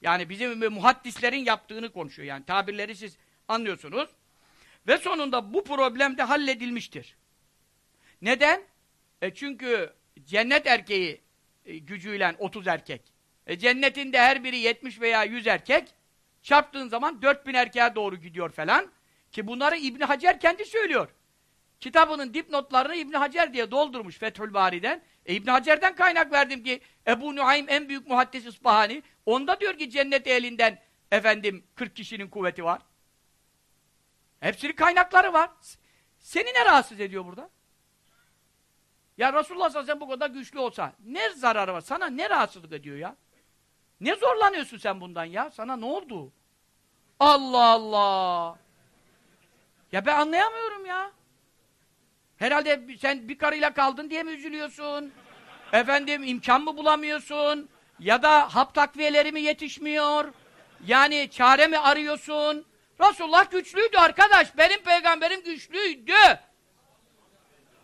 Yani bizim muhaddislerin yaptığını konuşuyor yani. Tabirleri siz anlıyorsunuz. Ve sonunda bu problem de halledilmiştir. Neden? E çünkü cennet erkeği e, gücüyle 30 erkek. E cennetin her biri 70 veya 100 erkek. Çarptığın zaman 4000 erkeğe doğru gidiyor falan. Ki bunları İbn Hacer kendi söylüyor. Kitabının dipnotlarını İbn Hacer diye doldurmuş Fethül Bari'den. E İbn Hacer'den kaynak verdim ki Ebu Nuaym en büyük muhaddis İspahani. Onda diyor ki cennet elinden efendim 40 kişinin kuvveti var. Hepsinin kaynakları var. Seni ne rahatsız ediyor burada? Ya Resulullah sallallahu aleyhi ve sellem bu kadar güçlü olsa ne zararı var? Sana ne rahatsızlık ediyor ya? Ne zorlanıyorsun sen bundan ya? Sana ne oldu? Allah Allah! Ya ben anlayamıyorum ya. Herhalde sen bir karıyla kaldın diye mi üzülüyorsun? Efendim imkan mı bulamıyorsun? Ya da hap takviyeleri mi yetişmiyor? Yani çare mi arıyorsun? Resulullah güçlüydü arkadaş. Benim peygamberim güçlüydü.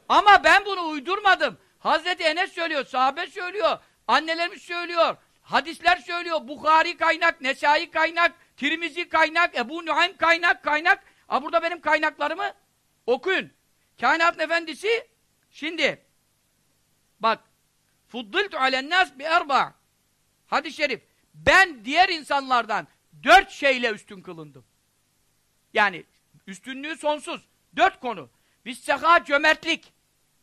Ama ben bunu uydurmadım. Hazreti Enes söylüyor, sahabe söylüyor, annelerimiz söylüyor, hadisler söylüyor, Bukhari kaynak, Nesai kaynak, Tirmizi kaynak, Ebu Nuhaym kaynak, kaynak. Ha burada benim kaynaklarımı okuyun. Kainatın efendisi, şimdi, bak, fuddiltu alennâs bi erba. Hadis-i şerif, ben diğer insanlardan dört şeyle üstün kılındım. Yani üstünlüğü sonsuz. Dört konu. Visseha cömertlik.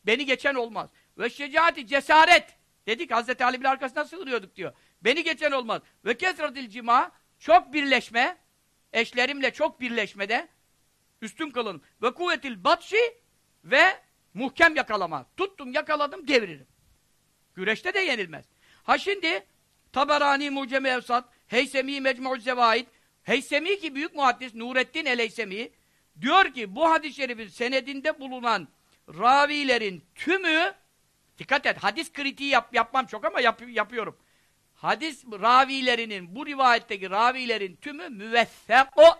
Beni geçen olmaz. Ve şecaati cesaret. Dedik Hazreti Ali bile arkasına sığınıyorduk diyor. Beni geçen olmaz. Ve kesratil cima. Çok birleşme. Eşlerimle çok birleşmede üstün kılın. Ve kuvvetil batşi ve muhkem yakalama. Tuttum yakaladım deviririm. Güreşte de yenilmez. Ha şimdi Taberani Muceme Evsat, Heysemi Mecmu'z Zevaid, Heysemi ki büyük muhaddis Nurettin el-Heysemi diyor ki bu hadis-i şerifin senedinde bulunan ravilerin tümü dikkat et hadis kritiği yap, yapmam çok ama yap, yapıyorum. Hadis ravilerinin bu rivayetteki ravilerin tümü müveffeko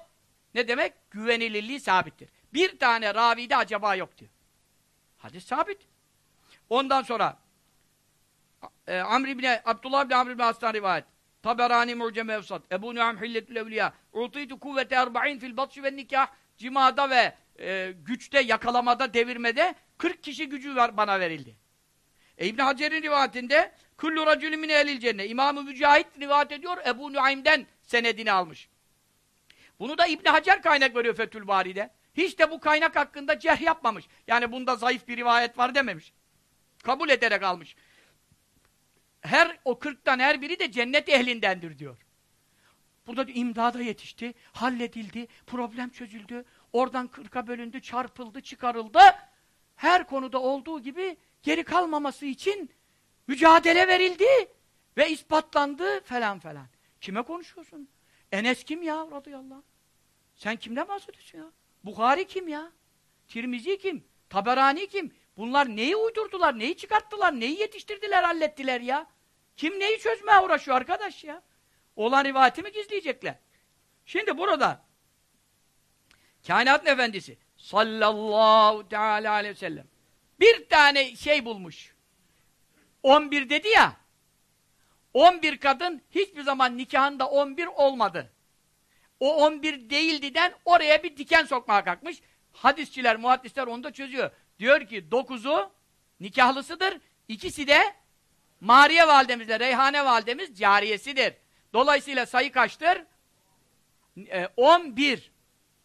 ne demek? Güvenilirliği sabittir. Bir tane ravide acaba yok diyor. Hadis sabit. Ondan sonra e, Amr ibn Abdullah ibn Amr ibn Aslan rivayet Taberani Mu'cem Evsat, Ebu Nuam Hilletül Evliya, Utitu kuvvete erba'in fil batşi ve nikah, cimada ve e, güçte, yakalamada, devirmede 40 kişi gücü var, bana verildi. E, İbn Hacer'in rivayetinde kullu racülümün ehlil cennet. İmam-ı Mücahit rivayet ediyor, Ebu Nuaym'den senedini almış. Bunu da İbn Hacer kaynak veriyor Fethül Bari'de. Hiç de bu kaynak hakkında cerh yapmamış. Yani bunda zayıf bir rivayet var dememiş. Kabul ederek almış her o kırktan her biri de cennet ehlindendir diyor. Burada imdada yetişti, halledildi, problem çözüldü, oradan kırka bölündü, çarpıldı, çıkarıldı. Her konuda olduğu gibi geri kalmaması için mücadele verildi ve ispatlandı falan falan. Kime konuşuyorsun? Enes kim ya radıyallahu anh? Sen kimden bahsediyorsun ya? Bukhari kim ya? Tirmizi kim? Taberani kim? Bunlar neyi uydurdular, neyi çıkarttılar, neyi yetiştirdiler, hallettiler ya? Kim neyi çözmeye uğraşıyor arkadaş ya? Olan rivayeti mi gizleyecekler? Şimdi burada kainatın efendisi sallallahu teala aleyhi ve sellem bir tane şey bulmuş. 11 dedi ya 11 kadın hiçbir zaman nikahında 11 olmadı. O 11 değildiden oraya bir diken sokmaya kalkmış. Hadisçiler, muhaddisler onu da çözüyor. Diyor ki 9'u nikahlısıdır. İkisi de Mariye validemizle Reyhane validemiz cariyesidir. Dolayısıyla sayı kaçtır? E, 11.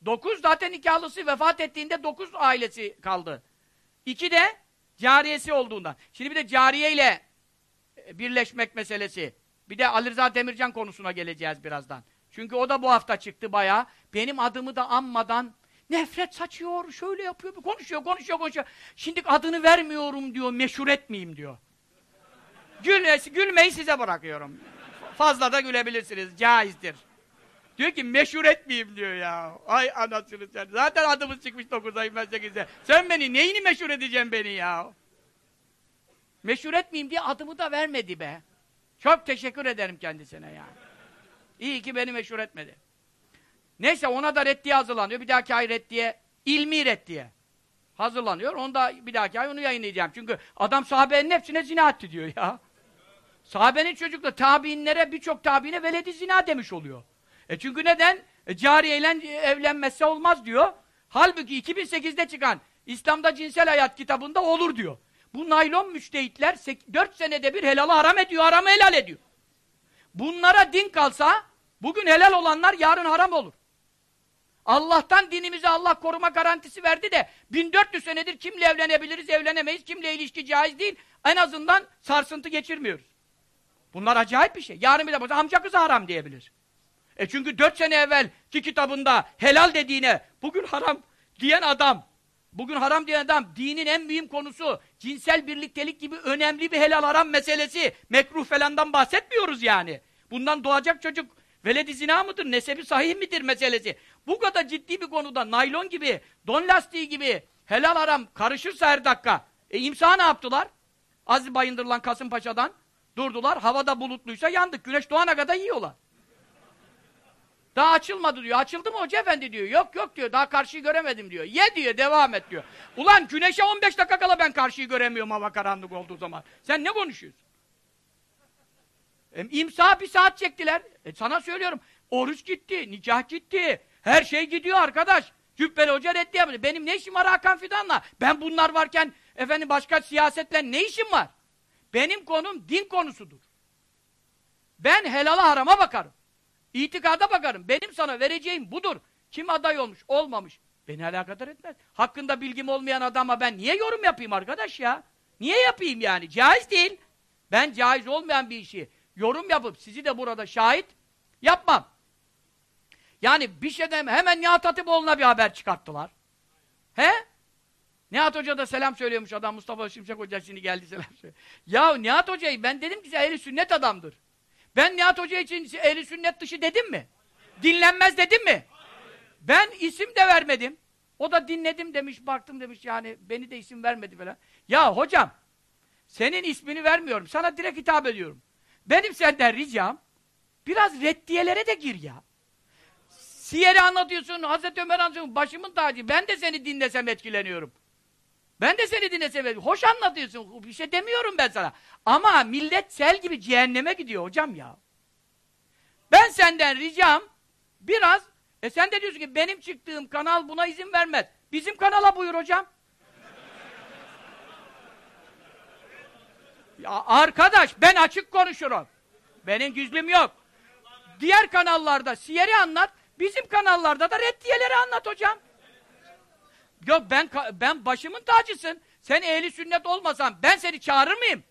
9 zaten nikahlısı vefat ettiğinde 9 ailesi kaldı. 2 de cariyesi olduğundan. Şimdi bir de cariye ile e, birleşmek meselesi. Bir de Ali Rıza Demircan konusuna geleceğiz birazdan. Çünkü o da bu hafta çıktı bayağı. Benim adımı da anmadan nefret saçıyor, şöyle yapıyor, konuşuyor, konuşuyor, konuşuyor. Şimdi adını vermiyorum diyor, meşhur etmeyeyim diyor. Gül, gülmeyi size bırakıyorum. Fazla da gülebilirsiniz, caizdir. Diyor ki meşhur etmeyeyim diyor ya. Ay anasını sen. Zaten adımız çıkmış 9 ay ben 8'de. Sen beni neyini meşhur edeceksin beni ya? Meşhur etmeyeyim diye adımı da vermedi be. Çok teşekkür ederim kendisine ya. İyi ki beni meşhur etmedi. Neyse ona da reddiye hazırlanıyor. Bir dahaki ay reddiye, ilmi reddiye hazırlanıyor. Onda bir dahaki ay onu yayınlayacağım. Çünkü adam sahabenin hepsine zina etti diyor ya. Sahabenin çocukla tabiinlere birçok tabiine veledi zina demiş oluyor. E çünkü neden? E, cariyeyle evlenmezse olmaz diyor. Halbuki 2008'de çıkan İslam'da cinsel hayat kitabında olur diyor. Bu naylon müçtehitler 4 senede bir helalı haram ediyor, haramı helal ediyor. Bunlara din kalsa bugün helal olanlar yarın haram olur. Allah'tan dinimize Allah koruma garantisi verdi de 1400 senedir kimle evlenebiliriz, evlenemeyiz, kimle ilişki caiz değil. En azından sarsıntı geçirmiyoruz. Bunlar acayip bir şey. Yarın bir de baksa amca kızı haram diyebilir. E çünkü 4 sene evvel ki kitabında helal dediğine bugün haram diyen adam Bugün haram diyen adam dinin en mühim konusu cinsel birliktelik gibi önemli bir helal haram meselesi. Mekruh falandan bahsetmiyoruz yani. Bundan doğacak çocuk veledi zina mıdır, nesebi sahih midir meselesi. Bu kadar ciddi bir konuda naylon gibi, don lastiği gibi helal haram karışırsa her dakika. E imsa ne yaptılar? Aziz Bayındırılan Kasımpaşa'dan durdular. Havada bulutluysa yandık. Güneş doğana kadar yiyorlar. Daha açılmadı diyor. Açıldı mı hoca efendi diyor. Yok yok diyor. Daha karşıyı göremedim diyor. Ye diyor. Devam et diyor. Ulan güneşe 15 dakika kala ben karşıyı göremiyorum hava karanlık olduğu zaman. Sen ne konuşuyorsun? E, imsa bir saat çektiler. E, sana söylüyorum. Oruç gitti. Nikah gitti. Her şey gidiyor arkadaş. Cübbeli hoca reddi yapmadı. Benim ne işim var Hakan Fidan'la? Ben bunlar varken efendim başka siyasetle ne işim var? Benim konum din konusudur. Ben helala harama bakarım. İtikada bakarım. Benim sana vereceğim budur. Kim aday olmuş, olmamış. Beni alakadar etmez. Hakkında bilgim olmayan adama ben niye yorum yapayım arkadaş ya? Niye yapayım yani? Caiz değil. Ben caiz olmayan bir işi yorum yapıp sizi de burada şahit yapmam. Yani bir şeyden hemen Nihat Hatipoğlu'na bir haber çıkarttılar. He? Nihat Hoca da selam söylüyormuş adam Mustafa Şimşek Hoca şimdi geldi selam söylüyor. Ya Nihat Hoca'yı ben dedim ki ehli sünnet adamdır. Ben Nihat Hoca için ehli sünnet dışı dedim mi? Dinlenmez dedim mi? Ben isim de vermedim. O da dinledim demiş, baktım demiş yani beni de isim vermedi falan. Ya hocam, senin ismini vermiyorum, sana direkt hitap ediyorum. Benim senden ricam, biraz reddiyelere de gir ya. Siyeri anlatıyorsun, Hazreti Ömer anlatıyorsun, başımın tacı, ben de seni dinlesem etkileniyorum. Ben de seni dinlesem Hoş anlatıyorsun, bir şey demiyorum ben sana. Ama millet sel gibi cehenneme gidiyor hocam ya. Ben senden ricam, biraz, e sen de diyorsun ki benim çıktığım kanal buna izin vermez. Bizim kanala buyur hocam. Ya arkadaş ben açık konuşurum. Benim güzlüm yok. Diğer kanallarda siyeri anlat, bizim kanallarda da reddiyeleri anlat hocam. Yok ben ben başımın tacısın. Sen ehli sünnet olmasan ben seni çağırır mıyım?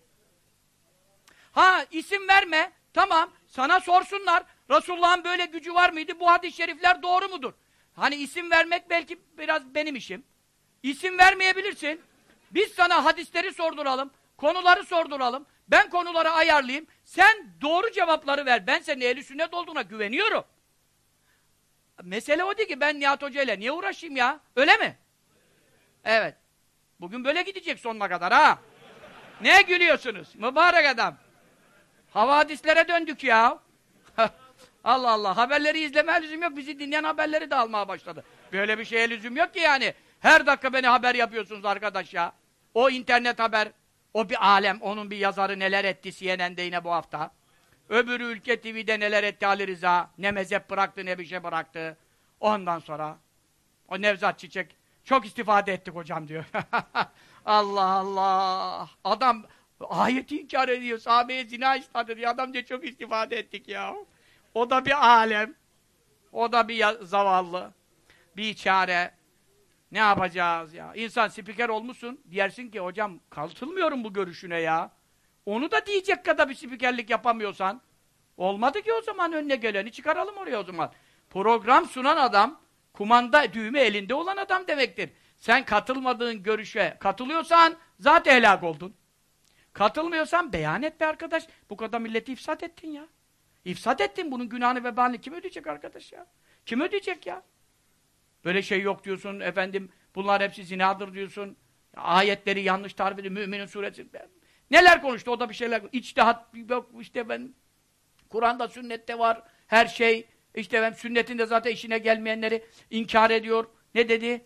Ha isim verme. Tamam. Sana sorsunlar. Resulullah'ın böyle gücü var mıydı? Bu hadis-i şerifler doğru mudur? Hani isim vermek belki biraz benim işim. İsim vermeyebilirsin. Biz sana hadisleri sorduralım. Konuları sorduralım. Ben konuları ayarlayayım. Sen doğru cevapları ver. Ben senin ehli sünnet olduğuna güveniyorum. Mesele o değil ki ben Nihat Hoca ile niye uğraşayım ya? Öyle mi? Evet. Bugün böyle gidecek sonuna kadar ha. Ne gülüyorsunuz? Mübarek adam. Havadislere döndük ya. (laughs) Allah Allah. Haberleri izleme lüzum yok. Bizi dinleyen haberleri de almaya başladı. Böyle bir şeye lüzum yok ki yani. Her dakika beni haber yapıyorsunuz arkadaş ya. O internet haber, o bir alem, onun bir yazarı neler etti CNN'de yine bu hafta. Öbürü Ülke TV'de neler etti Ali Rıza. Ne mezhep bıraktı, ne bir şey bıraktı. Ondan sonra o Nevzat Çiçek çok istifade ettik hocam diyor. (laughs) Allah Allah. Adam ayeti inkar ediyor. Sahabeye zina ispat ediyor. Adam diyor çok istifade ettik ya. O da bir alem. O da bir zavallı. Bir çare. Ne yapacağız ya? İnsan spiker olmuşsun. Diyersin ki hocam kaltılmıyorum bu görüşüne ya. Onu da diyecek kadar bir spikerlik yapamıyorsan. Olmadı ki o zaman önüne geleni çıkaralım oraya o zaman. Program sunan adam, kumanda düğme elinde olan adam demektir. Sen katılmadığın görüşe katılıyorsan zaten helak oldun. Katılmıyorsan beyan et be arkadaş. Bu kadar milleti ifsat ettin ya. İfsat ettin. Bunun günahını ve balini kim ödeyecek arkadaş ya? Kim ödeyecek ya? Böyle şey yok diyorsun efendim. Bunlar hepsi zinadır diyorsun. Ayetleri yanlış tarif ediyor. Müminin suresi. Neler konuştu? O da bir şeyler. İçtihat yok işte ben Kur'an'da sünnette var. Her şey. İşte ben sünnetinde zaten işine gelmeyenleri inkar ediyor. Ne dedi?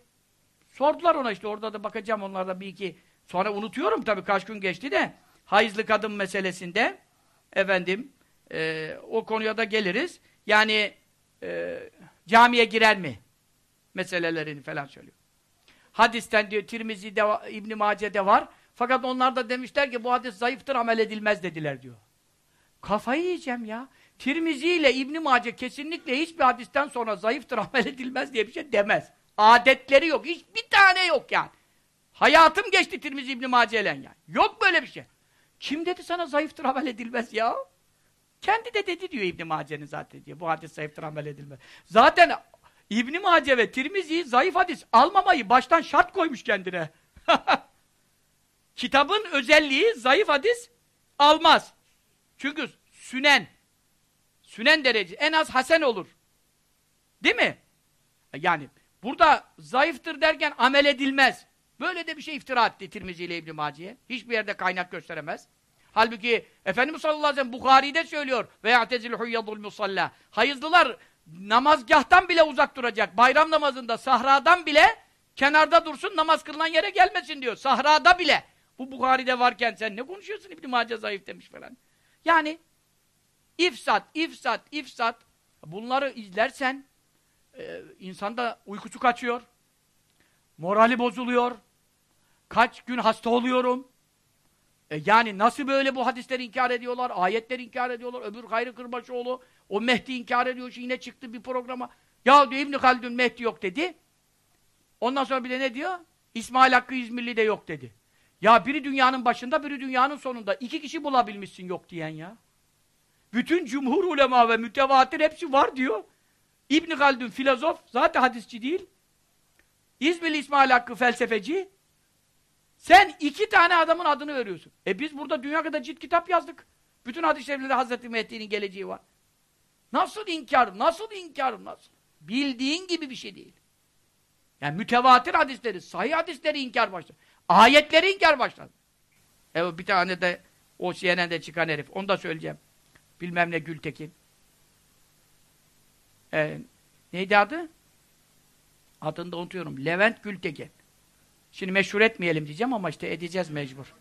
Sordular ona işte orada da bakacağım onlarda bir iki. Sonra unutuyorum tabii kaç gün geçti de. Hayızlı kadın meselesinde efendim e, o konuya da geliriz. Yani e, camiye girer mi? Meselelerini falan söylüyor. Hadisten diyor Tirmizi'de, İbn Mace'de var. Fakat onlar da demişler ki bu hadis zayıftır amel edilmez dediler diyor. Kafayı yiyeceğim ya. Tirmizi ile İbn Mace kesinlikle hiçbir hadisten sonra zayıftır amel edilmez diye bir şey demez. Adetleri yok. Hiç bir tane yok yani. Hayatım geçti Tirmizi İbn Mace'yle yani. Yok böyle bir şey. Kim dedi sana zayıftır amel edilmez ya? Kendi de dedi diyor İbn Mace'nin zaten diyor. Bu hadis zayıftır amel edilmez. Zaten İbn Mace ve Tirmizi zayıf hadis almamayı baştan şart koymuş kendine. (laughs) Kitabın özelliği zayıf hadis almaz. Çünkü sünen sünen derece en az hasen olur. Değil mi? Yani burada zayıftır derken amel edilmez. Böyle de bir şey iftira etti Tirmizi ile İbn Maciye. Hiçbir yerde kaynak gösteremez. Halbuki Efendimiz sallallahu aleyhi ve sellem Bukhari'de söylüyor ve ya'tezil huyyadul musalla. Hayızlılar namazgahtan bile uzak duracak. Bayram namazında sahradan bile kenarda dursun namaz kılınan yere gelmesin diyor. Sahrada bile. Bu Bukhari'de varken sen ne konuşuyorsun İbn Mace zayıf demiş falan. Yani ifsat, ifsat, ifsat bunları izlersen e, insanda uykusu kaçıyor. Morali bozuluyor. Kaç gün hasta oluyorum. E yani nasıl böyle bu hadisleri inkar ediyorlar, ayetleri inkar ediyorlar, öbür Hayri Kırbaşoğlu o Mehdi inkar ediyor, yine çıktı bir programa. Ya diyor İbn Haldun Mehdi yok dedi. Ondan sonra bir de ne diyor? İsmail Hakkı İzmirli de yok dedi. Ya biri dünyanın başında, biri dünyanın sonunda. iki kişi bulabilmişsin yok diyen ya. Bütün cumhur ulema ve mütevatir hepsi var diyor. İbn Haldun filozof, zaten hadisçi değil. İzmirli İsmail Hakkı felsefeci. Sen iki tane adamın adını veriyorsun. E biz burada dünya kadar cilt kitap yazdık. Bütün hadis-i Hazreti Mehdi'nin geleceği var. Nasıl inkar, nasıl inkar, nasıl? Bildiğin gibi bir şey değil. Yani mütevatir hadisleri, sahih hadisleri inkar başladı. Ayetleri inkar başladı. Evet bir tane de o CNN'de çıkan herif, onu da söyleyeceğim. Bilmem ne Gültekin. Ee, neydi adı? Adını da unutuyorum. Levent Gültekin. Şimdi meşhur etmeyelim diyeceğim ama işte edeceğiz mecbur.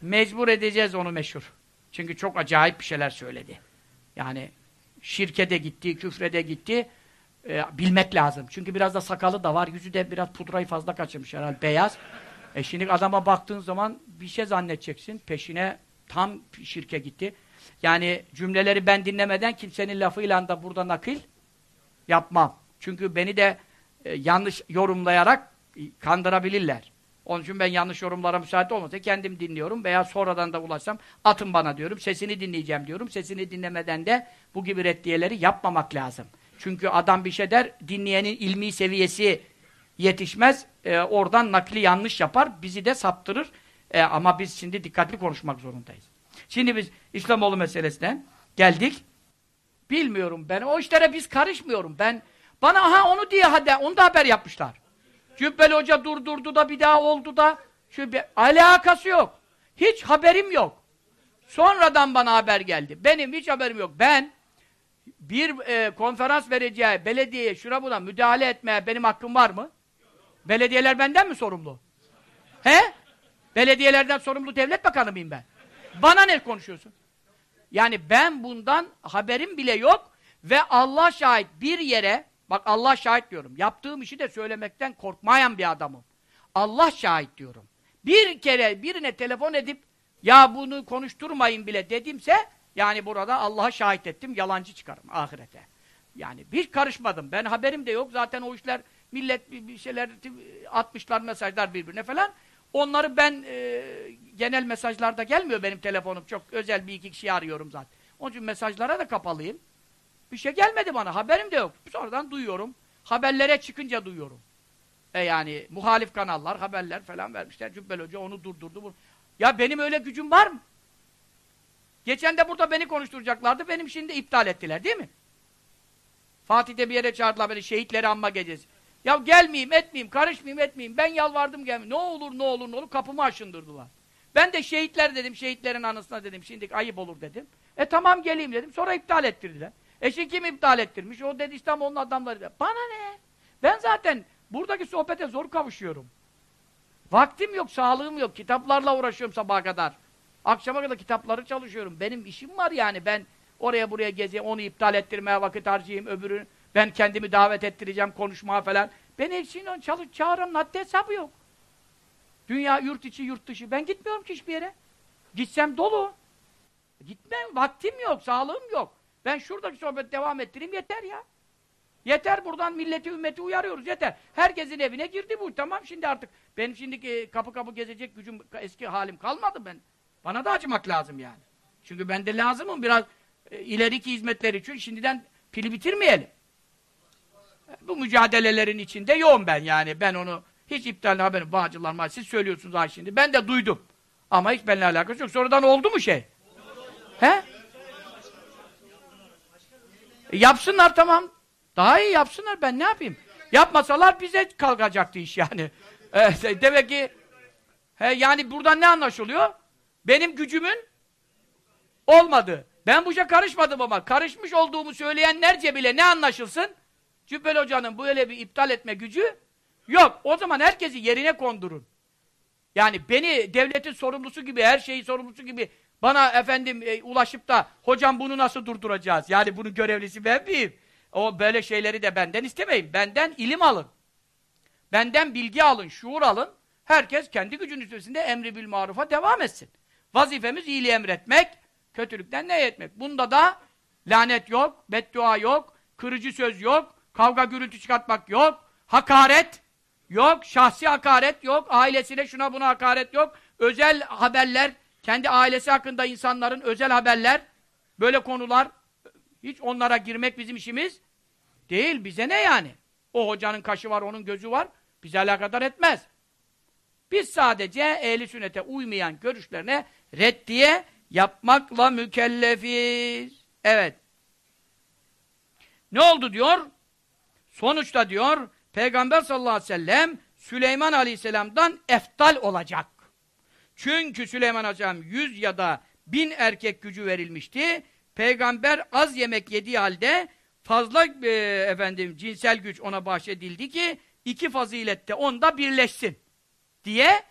Mecbur edeceğiz onu meşhur. Çünkü çok acayip bir şeyler söyledi. Yani şirke de gitti, küfre de gitti. Ee, bilmek lazım. Çünkü biraz da sakalı da var. Yüzü de biraz pudrayı fazla kaçırmış herhalde. Beyaz. E şimdi adama baktığın zaman bir şey zannedeceksin. Peşine tam şirke gitti. Yani cümleleri ben dinlemeden kimsenin lafıyla da burada nakil yapmam. Çünkü beni de e, yanlış yorumlayarak kandırabilirler. Onun için ben yanlış yorumlara müsaade olmasa kendim dinliyorum veya sonradan da ulaşsam atın bana diyorum. Sesini dinleyeceğim diyorum. Sesini dinlemeden de bu gibi reddiyeleri yapmamak lazım. Çünkü adam bir şey der, dinleyenin ilmi seviyesi yetişmez. E, oradan nakli yanlış yapar. Bizi de saptırır. E, ama biz şimdi dikkatli konuşmak zorundayız. Şimdi biz İslamoğlu meselesinden geldik. Bilmiyorum ben. O işlere biz karışmıyorum. Ben bana ha onu diye hadi onu da haber yapmışlar. Cübbeli Hoca durdurdu da bir daha oldu da şu bir alakası yok. Hiç haberim yok. Sonradan bana haber geldi. Benim hiç haberim yok. Ben bir e, konferans vereceği belediyeye şuna buna müdahale etmeye benim hakkım var mı? Belediyeler benden mi sorumlu? He? Belediyelerden sorumlu devlet bakanı mıyım ben? Bana ne konuşuyorsun? Yani ben bundan haberim bile yok ve Allah şahit bir yere, bak Allah şahit diyorum, yaptığım işi de söylemekten korkmayan bir adamım. Allah şahit diyorum. Bir kere birine telefon edip ya bunu konuşturmayın bile dedimse yani burada Allah'a şahit ettim, yalancı çıkarım ahirete. Yani bir karışmadım. Ben haberim de yok. Zaten o işler millet bir şeyler atmışlar mesajlar birbirine falan. Onları ben e, genel mesajlarda gelmiyor benim telefonum. Çok özel bir iki kişiyi arıyorum zaten. Onun için mesajlara da kapalıyım. Bir şey gelmedi bana. Haberim de yok. Sonradan duyuyorum. Haberlere çıkınca duyuyorum. E yani muhalif kanallar, haberler falan vermişler. Cübbel Hoca onu durdurdu. Ya benim öyle gücüm var mı? Geçen de burada beni konuşturacaklardı. Benim şimdi iptal ettiler değil mi? Fatih'te bir yere çağırdılar beni şehitleri anma gecesi. Ya gelmeyeyim, etmeyeyim, karışmayayım, etmeyeyim. Ben yalvardım gelmeyeyim. Ne olur, ne olur, ne olur kapımı aşındırdılar. Ben de şehitler dedim, şehitlerin anısına dedim. Şimdi ayıp olur dedim. E tamam geleyim dedim. Sonra iptal ettirdiler. E şimdi kim iptal ettirmiş? O dedi İstanbul'un adamları. Dedi. Bana ne? Ben zaten buradaki sohbete zor kavuşuyorum. Vaktim yok, sağlığım yok. Kitaplarla uğraşıyorum sabaha kadar. Akşama kadar kitapları çalışıyorum. Benim işim var yani. Ben oraya buraya gezeyim, onu iptal ettirmeye vakit harcayayım, öbürünü ben kendimi davet ettireceğim konuşmaya falan. Ben için çalış çağırın haddi hesabı yok. Dünya yurt içi yurt dışı. Ben gitmiyorum ki hiçbir yere. Gitsem dolu. Gitmem, vaktim yok, sağlığım yok. Ben şuradaki sohbet devam ettireyim yeter ya. Yeter buradan milleti ümmeti uyarıyoruz yeter. Herkesin evine girdi bu. Tamam şimdi artık benim şimdiki kapı kapı gezecek gücüm eski halim kalmadı ben. Bana da acımak lazım yani. Çünkü ben de lazımım biraz e, ileriki hizmetler için şimdiden pili bitirmeyelim. Bu mücadelelerin içinde yoğum ben yani. Ben onu hiç iptal haberim. Bağcılar var. Siz söylüyorsunuz ha şimdi. Ben de duydum. Ama hiç benimle alakası yok. Sonradan oldu mu şey? He? E, yapsınlar tamam. Daha iyi yapsınlar. Ben ne yapayım? Yapmasalar bize kalkacaktı iş yani. (laughs) E, demek ki he, yani buradan ne anlaşılıyor? Benim gücümün olmadı. Ben bu işe karışmadım ama karışmış olduğumu söyleyenlerce bile ne anlaşılsın? Cübbel Hoca'nın böyle bir iptal etme gücü yok. O zaman herkesi yerine kondurun. Yani beni devletin sorumlusu gibi, her şeyi sorumlusu gibi bana efendim e, ulaşıp da hocam bunu nasıl durduracağız? Yani bunun görevlisi ben miyim? O böyle şeyleri de benden istemeyin. Benden ilim alın. Benden bilgi alın, şuur alın. Herkes kendi gücünün üstünde emri bil marufa devam etsin. Vazifemiz iyiliği emretmek, kötülükten ne etmek. Bunda da lanet yok, beddua yok, kırıcı söz yok, Kavga gürültü çıkartmak yok. Hakaret yok. Şahsi hakaret yok. Ailesine şuna buna hakaret yok. Özel haberler, kendi ailesi hakkında insanların özel haberler, böyle konular, hiç onlara girmek bizim işimiz değil. Bize ne yani? O hocanın kaşı var, onun gözü var. Bize alakadar etmez. Biz sadece ehli sünnete uymayan görüşlerine reddiye yapmakla mükellefiz. Evet. Ne oldu diyor? Sonuçta diyor Peygamber sallallahu aleyhi ve sellem Süleyman aleyhisselamdan eftal olacak. Çünkü Süleyman aleyhisselam yüz ya da bin erkek gücü verilmişti. Peygamber az yemek yediği halde fazla e, efendim cinsel güç ona bahşedildi ki iki fazilette onda birleşsin diye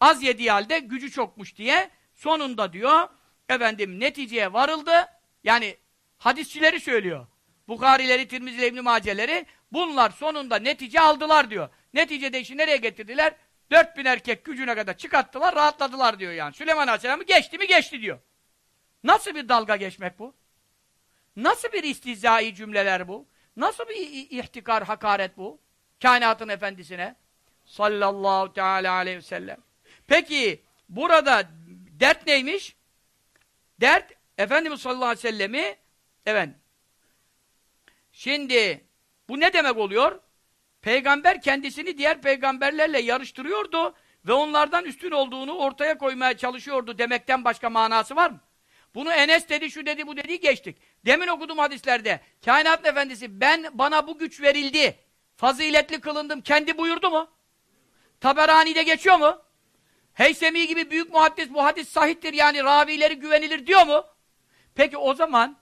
az yediği halde gücü çokmuş diye sonunda diyor efendim neticeye varıldı. Yani hadisçileri söylüyor. Bukharileri, Tirmizileri, İbn-i Maceleri bunlar sonunda netice aldılar diyor. Neticede işi nereye getirdiler? 4000 erkek gücüne kadar çıkarttılar, rahatladılar diyor yani. Süleyman Aleyhisselam'ı geçti mi geçti diyor. Nasıl bir dalga geçmek bu? Nasıl bir istihzai cümleler bu? Nasıl bir ihtikar, hakaret bu? Kainatın efendisine sallallahu teala aleyhi ve sellem. Peki burada dert neymiş? Dert Efendimiz sallallahu aleyhi ve sellemi evet Şimdi bu ne demek oluyor? Peygamber kendisini diğer peygamberlerle yarıştırıyordu ve onlardan üstün olduğunu ortaya koymaya çalışıyordu demekten başka manası var mı? Bunu Enes dedi, şu dedi, bu dedi geçtik. Demin okudum hadislerde. Kainat efendisi ben bana bu güç verildi. Faziletli kılındım. Kendi buyurdu mu? Taberani'de geçiyor mu? Heysemi gibi büyük muhaddis, bu hadis sahiptir yani ravileri güvenilir diyor mu? Peki o zaman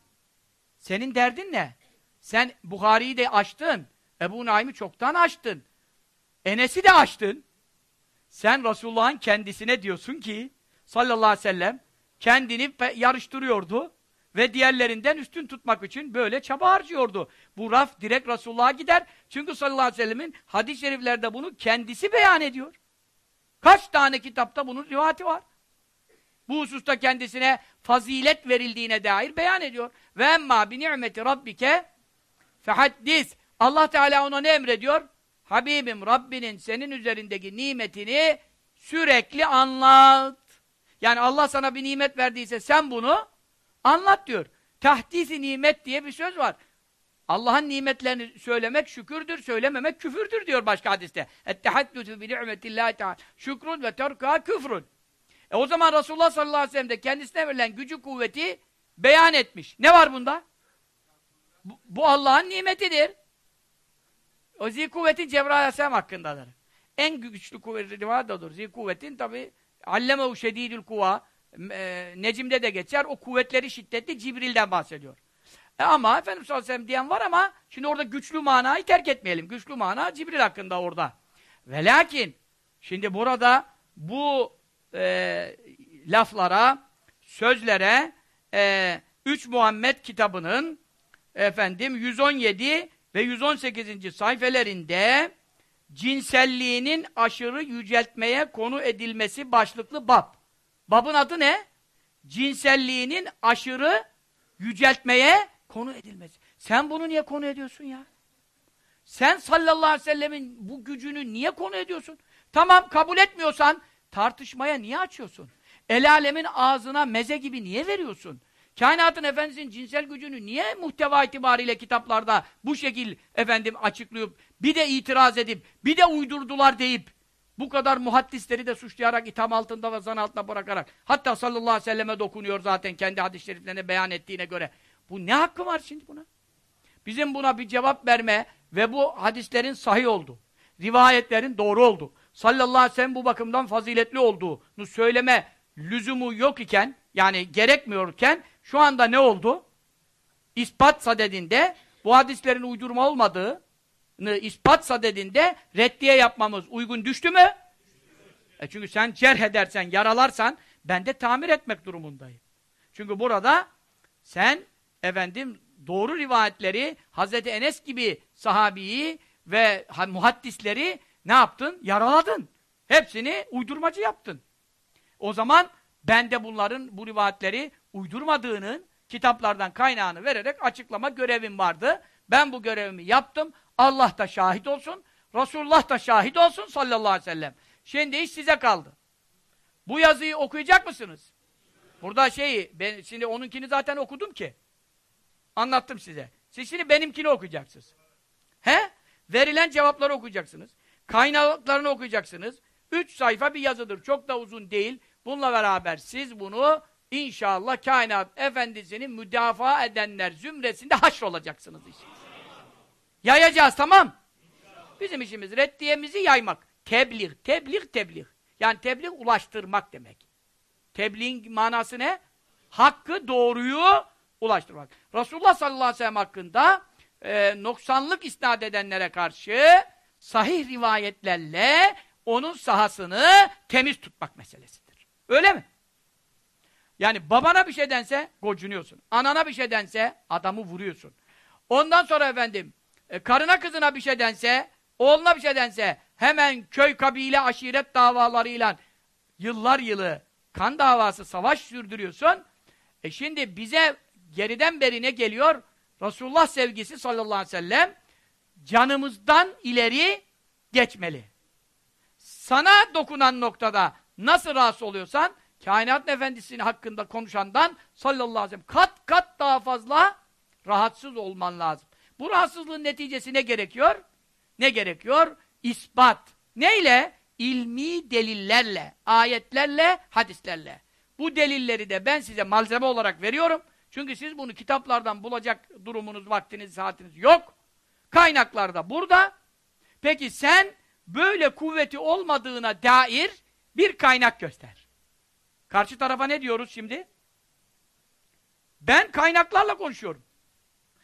senin derdin ne? Sen Buhari'yi de açtın. Ebu Naim'i çoktan açtın. Enes'i de açtın. Sen Resulullah'ın kendisine diyorsun ki sallallahu aleyhi ve sellem kendini yarıştırıyordu ve diğerlerinden üstün tutmak için böyle çaba harcıyordu. Bu raf direkt Resulullah'a gider. Çünkü sallallahu aleyhi ve sellemin hadis-i şeriflerde bunu kendisi beyan ediyor. Kaç tane kitapta bunun rivati var. Bu hususta kendisine fazilet verildiğine dair beyan ediyor. Ve emma bi ni'meti rabbike fehaddis. Allah Teala ona ne emrediyor? Habibim Rabbinin senin üzerindeki nimetini sürekli anlat. Yani Allah sana bir nimet verdiyse sen bunu anlat diyor. Tahdisi nimet diye bir söz var. Allah'ın nimetlerini söylemek şükürdür, söylememek küfürdür diyor başka hadiste. Ettehaddüsü bi ni'metillahi teala şükrün ve terka küfrün. E o zaman Resulullah sallallahu aleyhi ve sellem de kendisine verilen gücü kuvveti beyan etmiş. Ne var bunda? Bu, bu Allah'ın nimetidir. O zi kuvvetin Cebrail aleyhisselam hakkındadır. En güçlü kuvveti rivayet odur. Zi kuvvetin tabi Allemehu şedidül kuva e, Necim'de de geçer. O kuvvetleri şiddetli Cibril'den bahsediyor. E ama Efendimiz sallallahu aleyhi ve diyen var ama şimdi orada güçlü manayı terk etmeyelim. Güçlü mana Cibril hakkında orada. Ve lakin şimdi burada bu e, laflara, sözlere e, 3 Muhammed kitabının efendim 117 ve 118. sayfelerinde cinselliğinin aşırı yüceltmeye konu edilmesi başlıklı bab. Babın adı ne? Cinselliğinin aşırı yüceltmeye konu edilmesi. Sen bunu niye konu ediyorsun ya? Sen sallallahu aleyhi ve sellemin bu gücünü niye konu ediyorsun? Tamam kabul etmiyorsan tartışmaya niye açıyorsun? El alemin ağzına meze gibi niye veriyorsun? Kainatın efendisinin cinsel gücünü niye muhteva itibariyle kitaplarda bu şekil efendim açıklayıp bir de itiraz edip bir de uydurdular deyip bu kadar muhaddisleri de suçlayarak itham altında ve zan altında bırakarak hatta sallallahu aleyhi ve selleme dokunuyor zaten kendi hadis-i şeriflerine beyan ettiğine göre. Bu ne hakkı var şimdi buna? Bizim buna bir cevap verme ve bu hadislerin sahih oldu. Rivayetlerin doğru oldu. Sallallahu aleyhi ve sellem bu bakımdan faziletli olduğunu söyleme lüzumu yok iken yani gerekmiyorken şu anda ne oldu? İspat sadedinde bu hadislerin uydurma olmadığını ispat sadedinde reddiye yapmamız uygun düştü mü? E çünkü sen cerh edersen, yaralarsan ben de tamir etmek durumundayım. Çünkü burada sen efendim doğru rivayetleri Hazreti Enes gibi sahabiyi ve muhaddisleri ne yaptın? Yaraladın. Hepsini uydurmacı yaptın. O zaman ben de bunların bu rivayetleri uydurmadığının kitaplardan kaynağını vererek açıklama görevim vardı. Ben bu görevimi yaptım. Allah da şahit olsun. Resulullah da şahit olsun sallallahu aleyhi ve sellem. Şimdi iş size kaldı. Bu yazıyı okuyacak mısınız? Burada şeyi, ben şimdi onunkini zaten okudum ki. Anlattım size. Siz şimdi benimkini okuyacaksınız. He? Verilen cevapları okuyacaksınız. Kaynaklarını okuyacaksınız. Üç sayfa bir yazıdır. Çok da uzun değil. Bununla beraber siz bunu inşallah kainat efendisini müdafaa edenler zümresinde haşr olacaksınız inşallah. Yayacağız tamam. Bizim işimiz reddiyemizi yaymak. Tebliğ, tebliğ, tebliğ. Yani tebliğ ulaştırmak demek. Tebliğin manası ne? Hakkı, doğruyu ulaştırmak. Resulullah sallallahu aleyhi ve sellem hakkında e, noksanlık isnat edenlere karşı sahih rivayetlerle onun sahasını temiz tutmak meselesidir. Öyle mi? Yani babana bir şey dense gocunuyorsun. Anana bir şey dense adamı vuruyorsun. Ondan sonra efendim e, karına kızına bir şey dense, oğluna bir şey dense hemen köy kabile aşiret davalarıyla yıllar yılı kan davası savaş sürdürüyorsun. E şimdi bize geriden beri ne geliyor? Resulullah sevgisi sallallahu aleyhi ve sellem canımızdan ileri geçmeli. Sana dokunan noktada nasıl rahatsız oluyorsan kainat efendisinin hakkında konuşandan sallallahu aleyhi ve sellem kat kat daha fazla rahatsız olman lazım. Bu rahatsızlığın neticesi ne gerekiyor? Ne gerekiyor? İspat. Neyle? İlmi delillerle, ayetlerle, hadislerle. Bu delilleri de ben size malzeme olarak veriyorum. Çünkü siz bunu kitaplardan bulacak durumunuz, vaktiniz, saatiniz yok. Kaynaklarda burada. Peki sen böyle kuvveti olmadığına dair Bir kaynak göster. Karşı tarafa ne diyoruz şimdi? Ben kaynaklarla konuşuyorum.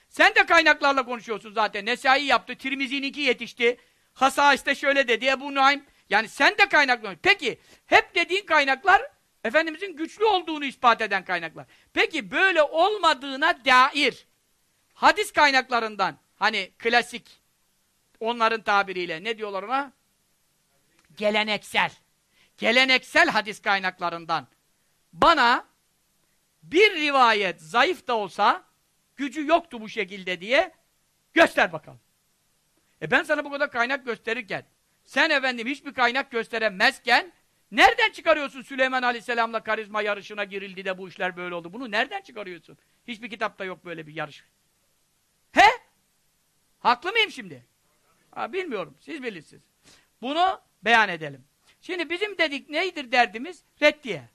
Sen de kaynaklarla konuşuyorsun zaten. Nesai yaptı, Tirmizi'ninki yetişti. Hasa işte şöyle dedi, Ebu Nuaym. Yani sen de kaynakla Peki, hep dediğin kaynaklar Efendimizin güçlü olduğunu ispat eden kaynaklar. Peki böyle olmadığına dair hadis kaynaklarından hani klasik onların tabiriyle ne diyorlar ona? Geleneksel. Geleneksel hadis kaynaklarından bana bir rivayet zayıf da olsa gücü yoktu bu şekilde diye göster bakalım. E ben sana bu kadar kaynak gösterirken sen efendim hiçbir kaynak gösteremezken nereden çıkarıyorsun Süleyman Aleyhisselam'la karizma yarışına girildi de bu işler böyle oldu? Bunu nereden çıkarıyorsun? Hiçbir kitapta yok böyle bir yarış. He? Haklı mıyım şimdi? Ha, bilmiyorum. Siz bilirsiniz. Bunu beyan edelim. Şimdi bizim dedik neydir derdimiz? Reddiye.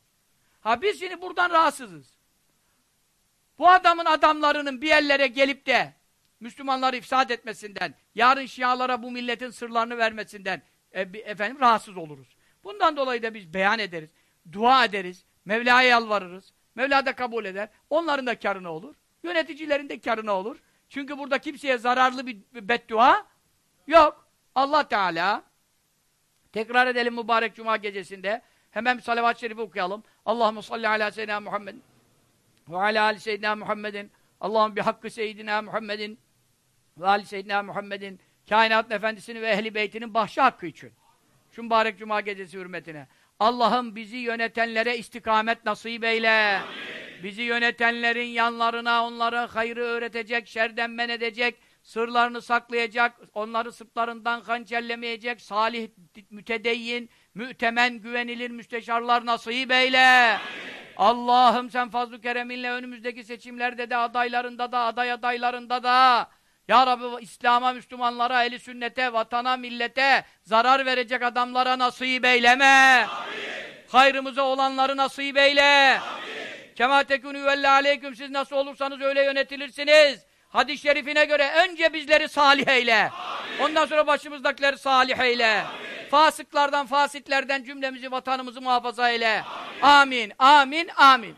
Ha biz şimdi buradan rahatsızız. Bu adamın adamlarının bir yerlere gelip de Müslümanları ifsad etmesinden, yarın Şialara bu milletin sırlarını vermesinden e, efendim rahatsız oluruz. Bundan dolayı da biz beyan ederiz, dua ederiz, Mevla'ya yalvarırız. Mevla da kabul eder. Onların da karına olur. Yöneticilerin de karına olur. Çünkü burada kimseye zararlı bir beddua yok. Allah Teala tekrar edelim mübarek cuma gecesinde hemen bir salavat-ı şerifi okuyalım. Allahumme salli ala seyyidina Muhammed ve ala ali seyyidina Muhammedin Allah'ım bir hakkı seyyidina Muhammedin ve ali seyyidina Muhammedin kainatın efendisini ve ehli beytinin bahşi hakkı için. Şu mübarek cuma gecesi hürmetine. Allah'ım bizi yönetenlere istikamet nasip eyle. Amin. Bizi yönetenlerin yanlarına onları hayrı öğretecek, şerden men edecek, sırlarını saklayacak, onları sırtlarından hançerlemeyecek, salih, mütedeyyin, mütemen, güvenilir müsteşarlar nasip eyle. Allah'ım sen fazl-ı kereminle önümüzdeki seçimlerde de adaylarında da, aday adaylarında da ya Rabbi İslam'a, Müslümanlara, eli sünnete, vatana, millete zarar verecek adamlara nasip eyleme. Amin. Hayrımıza olanları nasip eyle. Kema tekûnü velle aleyküm siz nasıl olursanız öyle yönetilirsiniz. Hadis-i şerifine göre önce bizleri salih eyle. Amin. Ondan sonra başımızdakileri salih eyle. Amin. Fasıklardan, fasitlerden cümlemizi, vatanımızı muhafaza eyle. Amin, amin, amin. amin.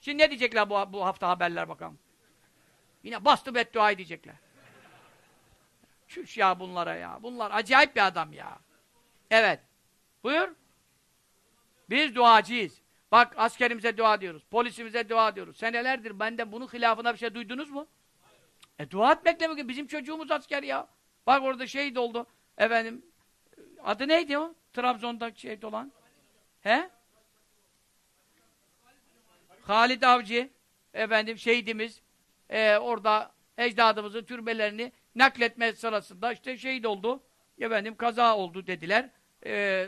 Şimdi ne diyecekler bu, bu hafta haberler bakalım. Yine bastı beddua edecekler. Çüş ya bunlara ya. Bunlar acayip bir adam ya. Evet. Buyur. Biz duacıyız. Bak askerimize dua diyoruz. Polisimize dua diyoruz. Senelerdir benden bunun hilafına bir şey duydunuz mu? E dua etmek demek ki bizim çocuğumuz asker ya. Bak orada şehit oldu. Efendim adı neydi o? Trabzon'da şehit olan. He? Halid Avcı efendim şehidimiz e, orada ecdadımızın türbelerini nakletme sırasında işte şehit oldu. Efendim kaza oldu dediler. E,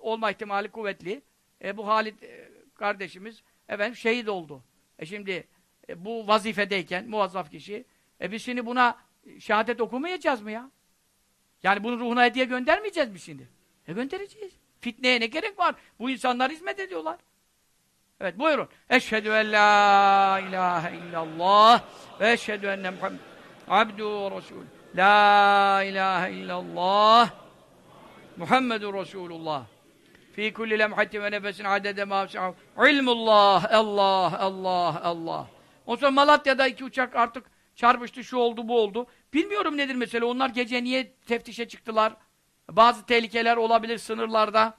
olma ihtimali kuvvetli. E, bu Halid e, kardeşimiz efendim şehit oldu. E şimdi e, bu vazifedeyken muvazzaf kişi e biz şimdi buna şehadet okumayacağız mı ya? Yani bunu ruhuna hediye göndermeyeceğiz mi şimdi? E göndereceğiz. Fitneye ne gerek var? Bu insanlar hizmet ediyorlar. Evet buyurun. Eşhedü en la ilahe illallah ve eşhedü enne Muhammed abdu ve resul. La ilahe illallah Muhammedur Resulullah. Fi kulli lemhatin ve nefesin adede mavsi'av. İlmullah, Allah, Allah, Allah. O zaman Malatya'da iki uçak artık çarpıştı, şu oldu, bu oldu. Bilmiyorum nedir mesela, onlar gece niye teftişe çıktılar? Bazı tehlikeler olabilir sınırlarda.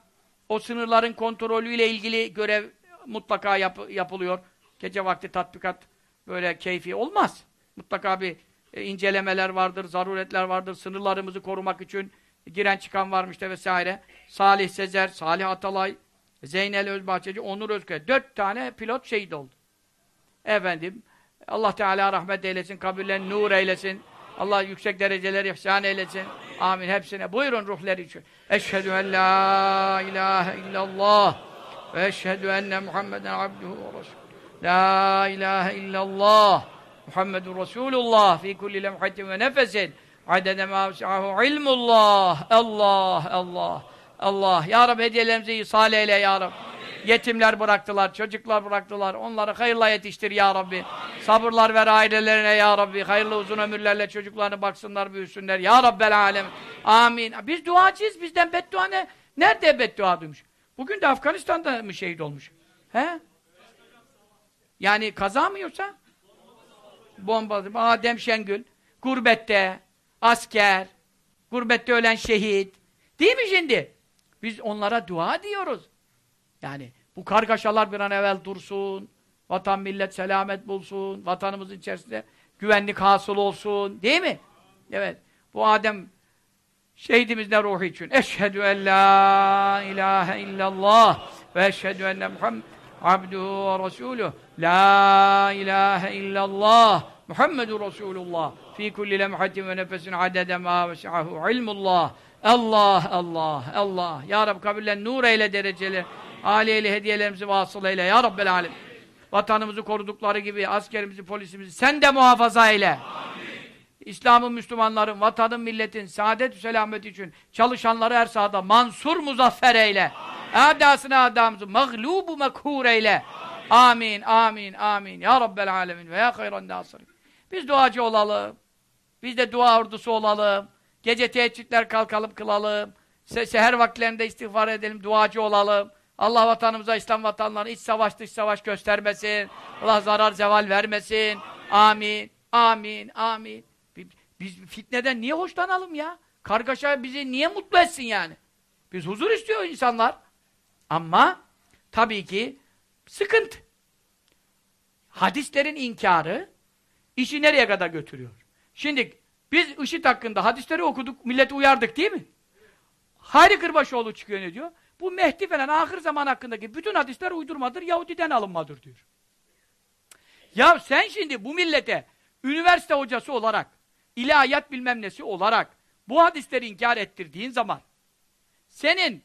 O sınırların kontrolüyle ilgili görev mutlaka yap yapılıyor. Gece vakti tatbikat böyle keyfi olmaz. Mutlaka bir e, incelemeler vardır, zaruretler vardır, sınırlarımızı korumak için giren çıkan varmış da vesaire. Salih Sezer, Salih Atalay, Zeynel Özbahçeci, Onur Özkaya. Dört tane pilot şehit oldu. Efendim, Allah Teala rahmet eylesin, kabirlerini nur eylesin. Allah yüksek dereceler ihsan eylesin. Amin. Hepsine. Buyurun ruhları için. Eşhedü en la ilahe illallah ve eşhedü enne Muhammeden abduhu ve resulü. La ilahe illallah Muhammedun Resulullah fi kulli lemhatin ve nefesin adede mâvsi'ahu ilmullah Allah Allah Allah Ya Rabbi hediyelerimizi ihsal eyle Ya Rabbi Yetimler bıraktılar, çocuklar bıraktılar. Onları hayırla yetiştir ya Rabbi. Amin. Sabırlar ver ailelerine ya Rabbi. Hayırlı uzun ömürlerle çocuklarını baksınlar, büyüsünler. Ya Rabbel alem. Amin. Biz duacıyız. Bizden beddua ne? Nerede beddua duymuş? Bugün de Afganistan'da mı şehit olmuş? He? Yani kaza mı yoksa? Bomba. Adem Şengül. Gurbette. Asker. Gurbette ölen şehit. Değil mi şimdi? Biz onlara dua diyoruz. Yani bu kargaşalar bir an evvel dursun. Vatan millet selamet bulsun. Vatanımızın içerisinde güvenlik hasıl olsun. Değil mi? Evet. Bu Adem şehidimiz ne ruhu için. Eşhedü en la ilahe illallah ve eşhedü enne Muhammed abduhu ve resuluh. La ilahe illallah Muhammedur Resulullah fi kulli lemhatin ve nefesin adede ma vesi'ahu ilmullah. Allah, Allah, Allah. Ya Rabbi kabullen nur eyle dereceleri. Ali hediyelerimizi vasıl eyle. Ya Rabbel alem. Vatanımızı korudukları gibi askerimizi, polisimizi sen de muhafaza eyle. İslam'ın, Müslümanların, vatanın, milletin saadet selamet için çalışanları her sahada mansur muzaffer eyle. Adasına adamımızı mağlubu mekhur eyle. Amin, amin, amin. Ya Rabbel alemin ve ya hayran nasirin. Biz duacı olalım. Biz de dua ordusu olalım. Gece teheccüdler kalkalım, kılalım. Se seher vakitlerinde istiğfar edelim, duacı olalım. Allah vatanımıza, İslam vatanlarına iç savaş, dış savaş göstermesin. Allah zarar, zeval vermesin. Amin, amin, amin. Biz fitneden niye hoşlanalım ya? Kargaşa bizi niye mutlu etsin yani? Biz huzur istiyor insanlar. Ama tabii ki sıkıntı. Hadislerin inkarı işi nereye kadar götürüyor? Şimdi biz IŞİD hakkında hadisleri okuduk, milleti uyardık değil mi? Hayri Kırbaşoğlu çıkıyor ne diyor? Bu Mehdi falan ahir zaman hakkındaki bütün hadisler uydurmadır, Yahudiden alınmadır diyor. Ya sen şimdi bu millete üniversite hocası olarak, ilahiyat bilmem nesi olarak bu hadisleri inkar ettirdiğin zaman senin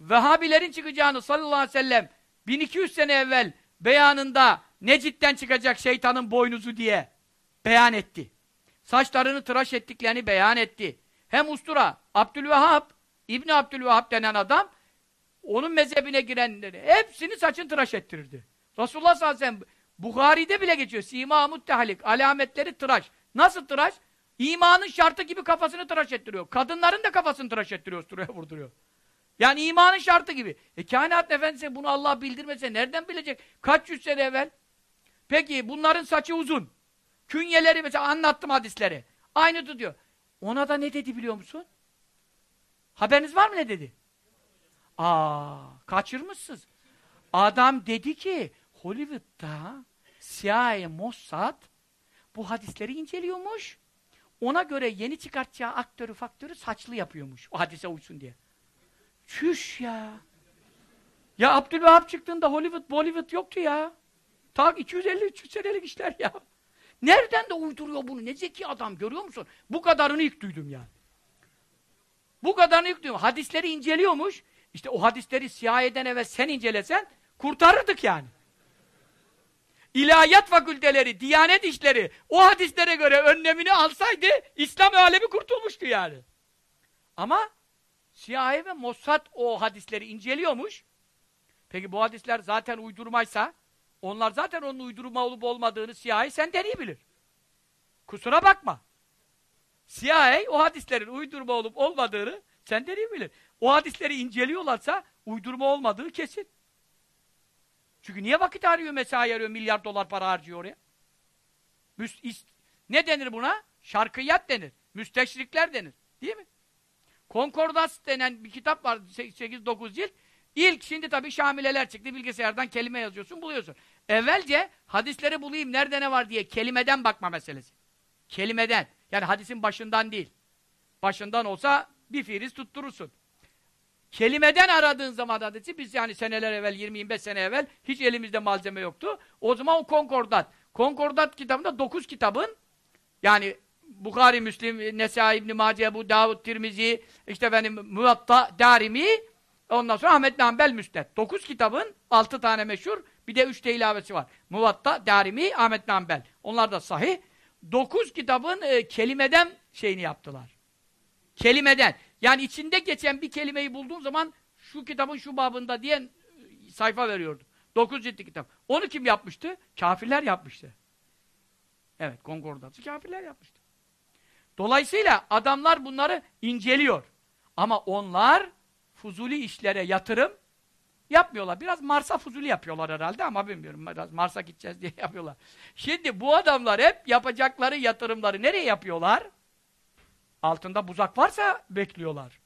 Vehhabilerin çıkacağını sallallahu aleyhi ve sellem 1200 sene evvel beyanında Necid'den çıkacak şeytanın boynuzu diye beyan etti. Saçlarını tıraş ettiklerini beyan etti. Hem ustura Abdülvehhab, İbni Abdülvehhab denen adam onun mezhebine girenleri hepsini saçın tıraş ettirirdi. Resulullah sallallahu aleyhi ve sellem Bukhari'de bile geçiyor. Sima muttehalik, alametleri tıraş. Nasıl tıraş? İmanın şartı gibi kafasını tıraş ettiriyor. Kadınların da kafasını tıraş ettiriyor, duruyor, vurduruyor. Yani imanın şartı gibi. E kainat efendisi bunu Allah bildirmese nereden bilecek? Kaç yüz sene evvel? Peki bunların saçı uzun. Künyeleri mesela anlattım hadisleri. Aynı tutuyor. Ona da ne dedi biliyor musun? Haberiniz var mı ne dedi? Aa, kaçırmışsınız. Adam dedi ki Hollywood'da CIA, Mossad bu hadisleri inceliyormuş. Ona göre yeni çıkartacağı aktörü faktörü saçlı yapıyormuş. O hadise uysun diye. Çüş ya. Ya Abdülvahap çıktığında Hollywood, Bollywood yoktu ya. Tak 250-300 senelik işler ya. Nereden de uyduruyor bunu? Ne zeki adam görüyor musun? Bu kadarını ilk duydum ya. Bu kadarını ilk duydum. Hadisleri inceliyormuş. İşte o hadisleri CIA'den evvel sen incelesen kurtarırdık yani. İlahiyat fakülteleri, diyanet işleri o hadislere göre önlemini alsaydı İslam alemi kurtulmuştu yani. Ama CIA ve Mossad o hadisleri inceliyormuş. Peki bu hadisler zaten uydurmaysa onlar zaten onun uydurma olup olmadığını CIA senden iyi bilir. Kusura bakma. CIA o hadislerin uydurma olup olmadığını senden iyi bilir. O hadisleri inceliyorlarsa uydurma olmadığı kesin. Çünkü niye vakit arıyor, mesai arıyor, milyar dolar para harcıyor oraya? Müst ne denir buna? Şarkıyat denir. Müsteşrikler denir. Değil mi? Konkordas denen bir kitap var 8-9 cilt. İlk şimdi tabii Şamileler çıktı. Bilgisayardan kelime yazıyorsun, buluyorsun. Evvelce hadisleri bulayım, nerede ne var diye kelimeden bakma meselesi. Kelimeden. Yani hadisin başından değil. Başından olsa bir fiiliz tutturursun. Kelimeden aradığın zaman hadisi, biz yani seneler evvel, 20-25 sene evvel hiç elimizde malzeme yoktu. O zaman o konkordat. Konkordat kitabında 9 kitabın yani Bukhari, Müslim, Nesai, İbn-i Mace, Ebu Davud, Tirmizi, işte benim Muvatta, Darimi, ondan sonra Ahmet Nambel Müsned. Dokuz kitabın altı tane meşhur, bir de üç de ilavesi var. Muvatta, Darimi, Ahmet Nambel. Onlar da sahih. Dokuz kitabın e, kelimeden şeyini yaptılar. Kelimeden. Yani içinde geçen bir kelimeyi bulduğun zaman şu kitabın şu babında diye e, sayfa veriyordu. Dokuz ciltli kitap. Onu kim yapmıştı? Kafirler yapmıştı. Evet, konkordatı kafirler yapmıştı. Dolayısıyla adamlar bunları inceliyor. Ama onlar fuzuli işlere yatırım yapmıyorlar. Biraz Mars'a fuzuli yapıyorlar herhalde ama bilmiyorum. Biraz Mars'a gideceğiz diye (laughs) yapıyorlar. Şimdi bu adamlar hep yapacakları yatırımları nereye yapıyorlar? Altında buzak varsa bekliyorlar.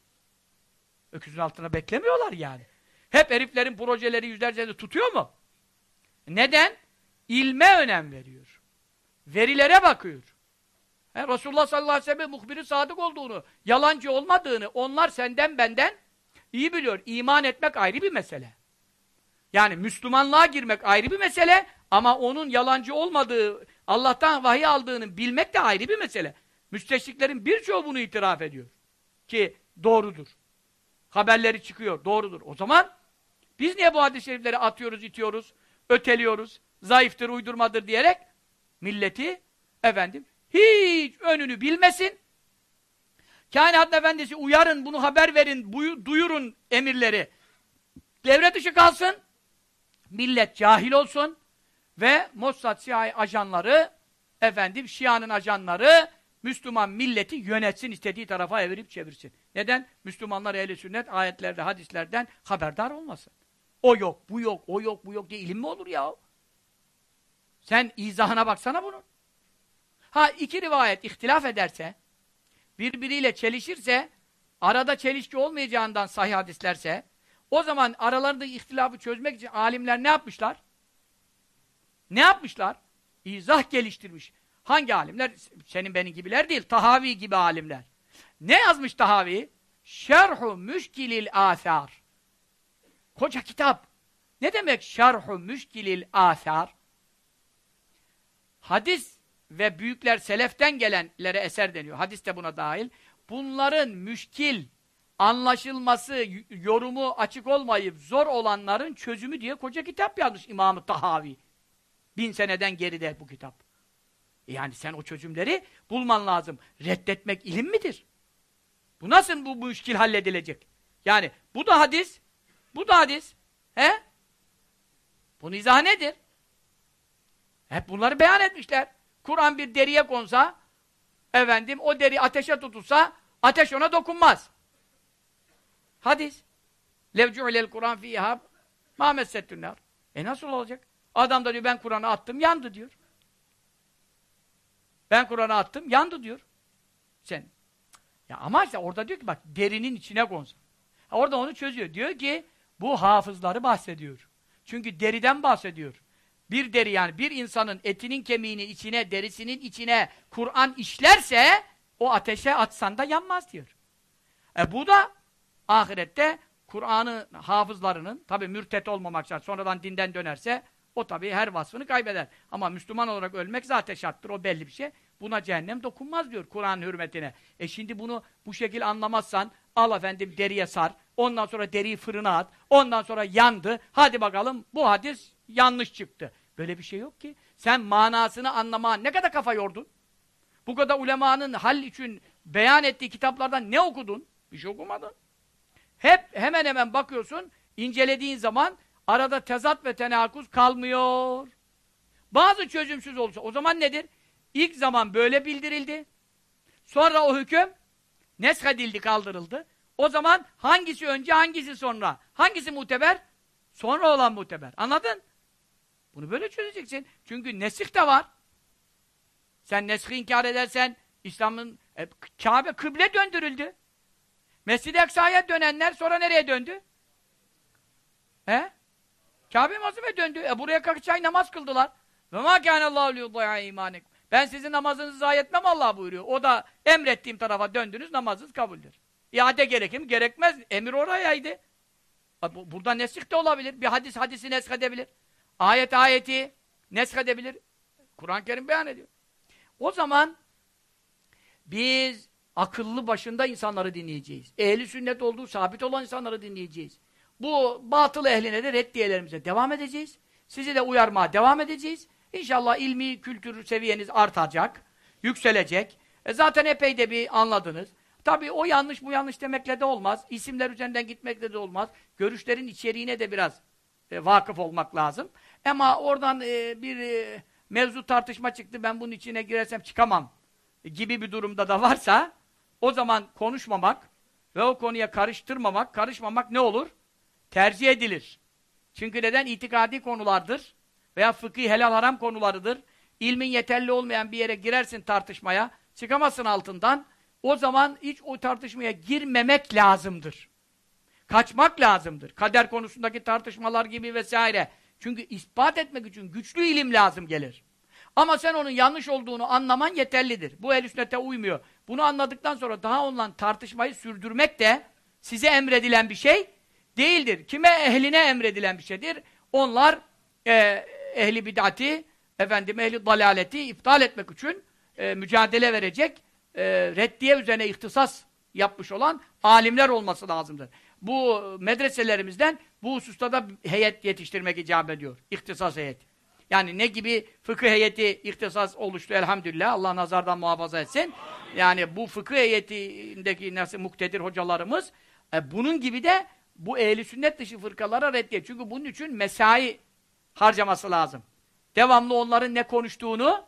Öküzün altına beklemiyorlar yani. Hep heriflerin projeleri yüzlerce tutuyor mu? Neden? İlme önem veriyor. Verilere bakıyor. He, Resulullah sallallahu aleyhi ve sellem muhbiri sadık olduğunu, yalancı olmadığını onlar senden benden iyi biliyor. İman etmek ayrı bir mesele. Yani Müslümanlığa girmek ayrı bir mesele ama onun yalancı olmadığı, Allah'tan vahiy aldığını bilmek de ayrı bir mesele. Müsteşriklerin birçoğu bunu itiraf ediyor. Ki doğrudur. Haberleri çıkıyor, doğrudur. O zaman biz niye bu hadis-i şerifleri atıyoruz, itiyoruz, öteliyoruz, zayıftır, uydurmadır diyerek milleti efendim hiç önünü bilmesin. Kainat efendisi uyarın, bunu haber verin, duyurun emirleri. Devre dışı kalsın. Millet cahil olsun ve Mossad CIA ajanları efendim Şia'nın ajanları Müslüman milleti yönetsin, istediği tarafa evirip çevirsin. Neden? Müslümanlar ehli sünnet ayetlerde, hadislerden haberdar olmasın. O yok, bu yok, o yok, bu yok diye ilim mi olur ya? Sen izahına baksana bunun. Ha iki rivayet ihtilaf ederse, birbiriyle çelişirse, arada çelişki olmayacağından sahih hadislerse, o zaman aralarındaki ihtilafı çözmek için alimler ne yapmışlar? Ne yapmışlar? İzah geliştirmiş. Hangi alimler? Senin benim gibiler değil, Tahavi gibi alimler. Ne yazmış Tahavi? Şerhu müşkilil âthâr. Koca kitap. Ne demek şerhu müşkilil âthâr? Hadis ve büyükler seleften gelenlere eser deniyor. Hadis de buna dahil. Bunların müşkil, anlaşılması, yorumu açık olmayıp zor olanların çözümü diye koca kitap yazmış İmam-ı Tahavi. Bin seneden geride bu kitap. Yani sen o çözümleri bulman lazım. Reddetmek ilim midir? Bu nasıl bu müşkil halledilecek? Yani bu da hadis, bu da hadis. He? Bunun izahı nedir? Hep bunları beyan etmişler. Kur'an bir deriye konsa, efendim o deri ateşe tutulsa, ateş ona dokunmaz. Hadis. Levcu'lel Kur'an fiyha ma messettünler. E nasıl olacak? Adam da diyor ben Kur'an'ı attım, yandı diyor. Ben Kur'an'ı attım, yandı diyor. Sen. Ya ama işte orada diyor ki bak derinin içine konsa. Orada onu çözüyor. Diyor ki bu hafızları bahsediyor. Çünkü deriden bahsediyor. Bir deri yani bir insanın etinin kemiğini içine, derisinin içine Kur'an işlerse o ateşe atsan da yanmaz diyor. E bu da ahirette Kur'an'ı hafızlarının tabi mürtet olmamak şart sonradan dinden dönerse o tabi her vasfını kaybeder. Ama Müslüman olarak ölmek zaten şarttır. O belli bir şey. Buna cehennem dokunmaz diyor Kur'an hürmetine. E şimdi bunu bu şekilde anlamazsan al efendim deriye sar. Ondan sonra deriyi fırına at. Ondan sonra yandı. Hadi bakalım bu hadis yanlış çıktı. Böyle bir şey yok ki. Sen manasını anlamaya ne kadar kafa yordun? Bu kadar ulemanın hal için beyan ettiği kitaplardan ne okudun? Bir şey okumadın. Hep hemen hemen bakıyorsun, incelediğin zaman arada tezat ve tenakuz kalmıyor. Bazı çözümsüz olursa o zaman nedir? İlk zaman böyle bildirildi. Sonra o hüküm neshedildi, kaldırıldı. O zaman hangisi önce, hangisi sonra? Hangisi muteber? Sonra olan muteber. Anladın? Bunu böyle çözeceksin. Çünkü nesih de var. Sen neshi inkar edersen İslam'ın e, Kabe kıble döndürüldü. Mescid-i Aksa'ya dönenler sonra nereye döndü? He? Kabe mazime döndü. E buraya kalkacak namaz kıldılar. Ve mâ kânallâhu liyudâ'a imanek. Ben sizin namazınızı zayi etmem Allah buyuruyor. O da emrettiğim tarafa döndünüz namazınız kabuldür. İade gerekir mi? Gerekmez. Emir orayaydı. Burada nesih de olabilir. Bir hadis hadisi nesk edebilir. Ayet ayeti nesk edebilir. Kur'an-ı Kerim beyan ediyor. O zaman biz akıllı başında insanları dinleyeceğiz. Ehli sünnet olduğu sabit olan insanları dinleyeceğiz. Bu batıl ehline de reddiyelerimize devam edeceğiz. Sizi de uyarmaya devam edeceğiz. İnşallah ilmi kültür seviyeniz artacak, yükselecek. E zaten epey de bir anladınız. Tabii o yanlış bu yanlış demekle de olmaz. İsimler üzerinden gitmekle de olmaz. Görüşlerin içeriğine de biraz e, vakıf olmak lazım. Ama oradan e, bir e, mevzu tartışma çıktı, ben bunun içine girersem çıkamam gibi bir durumda da varsa o zaman konuşmamak, ve o konuya karıştırmamak, karışmamak ne olur? Tercih edilir. Çünkü neden? İtikadi konulardır veya fıkhi helal haram konularıdır. İlmin yeterli olmayan bir yere girersin tartışmaya, çıkamazsın altından. O zaman hiç o tartışmaya girmemek lazımdır. Kaçmak lazımdır. Kader konusundaki tartışmalar gibi vesaire. Çünkü ispat etmek için güçlü ilim lazım gelir. Ama sen onun yanlış olduğunu anlaman yeterlidir. Bu el sünnete uymuyor. Bunu anladıktan sonra daha onunla tartışmayı sürdürmek de size emredilen bir şey değildir. Kime ehline emredilen bir şeydir? Onlar e, ehli bid'ati, efendim ehli dalaleti iptal etmek için e, mücadele verecek, e, reddiye üzerine ihtisas yapmış olan alimler olması lazımdır. Bu medreselerimizden bu hususta da heyet yetiştirmek icap ediyor. İhtisas heyeti. Yani ne gibi fıkıh heyeti ihtisas oluştu elhamdülillah. Allah nazardan muhafaza etsin. Yani bu fıkıh heyetindeki nasıl muktedir hocalarımız e, bunun gibi de bu ehli sünnet dışı fırkalara reddiye. Çünkü bunun için mesai harcaması lazım. Devamlı onların ne konuştuğunu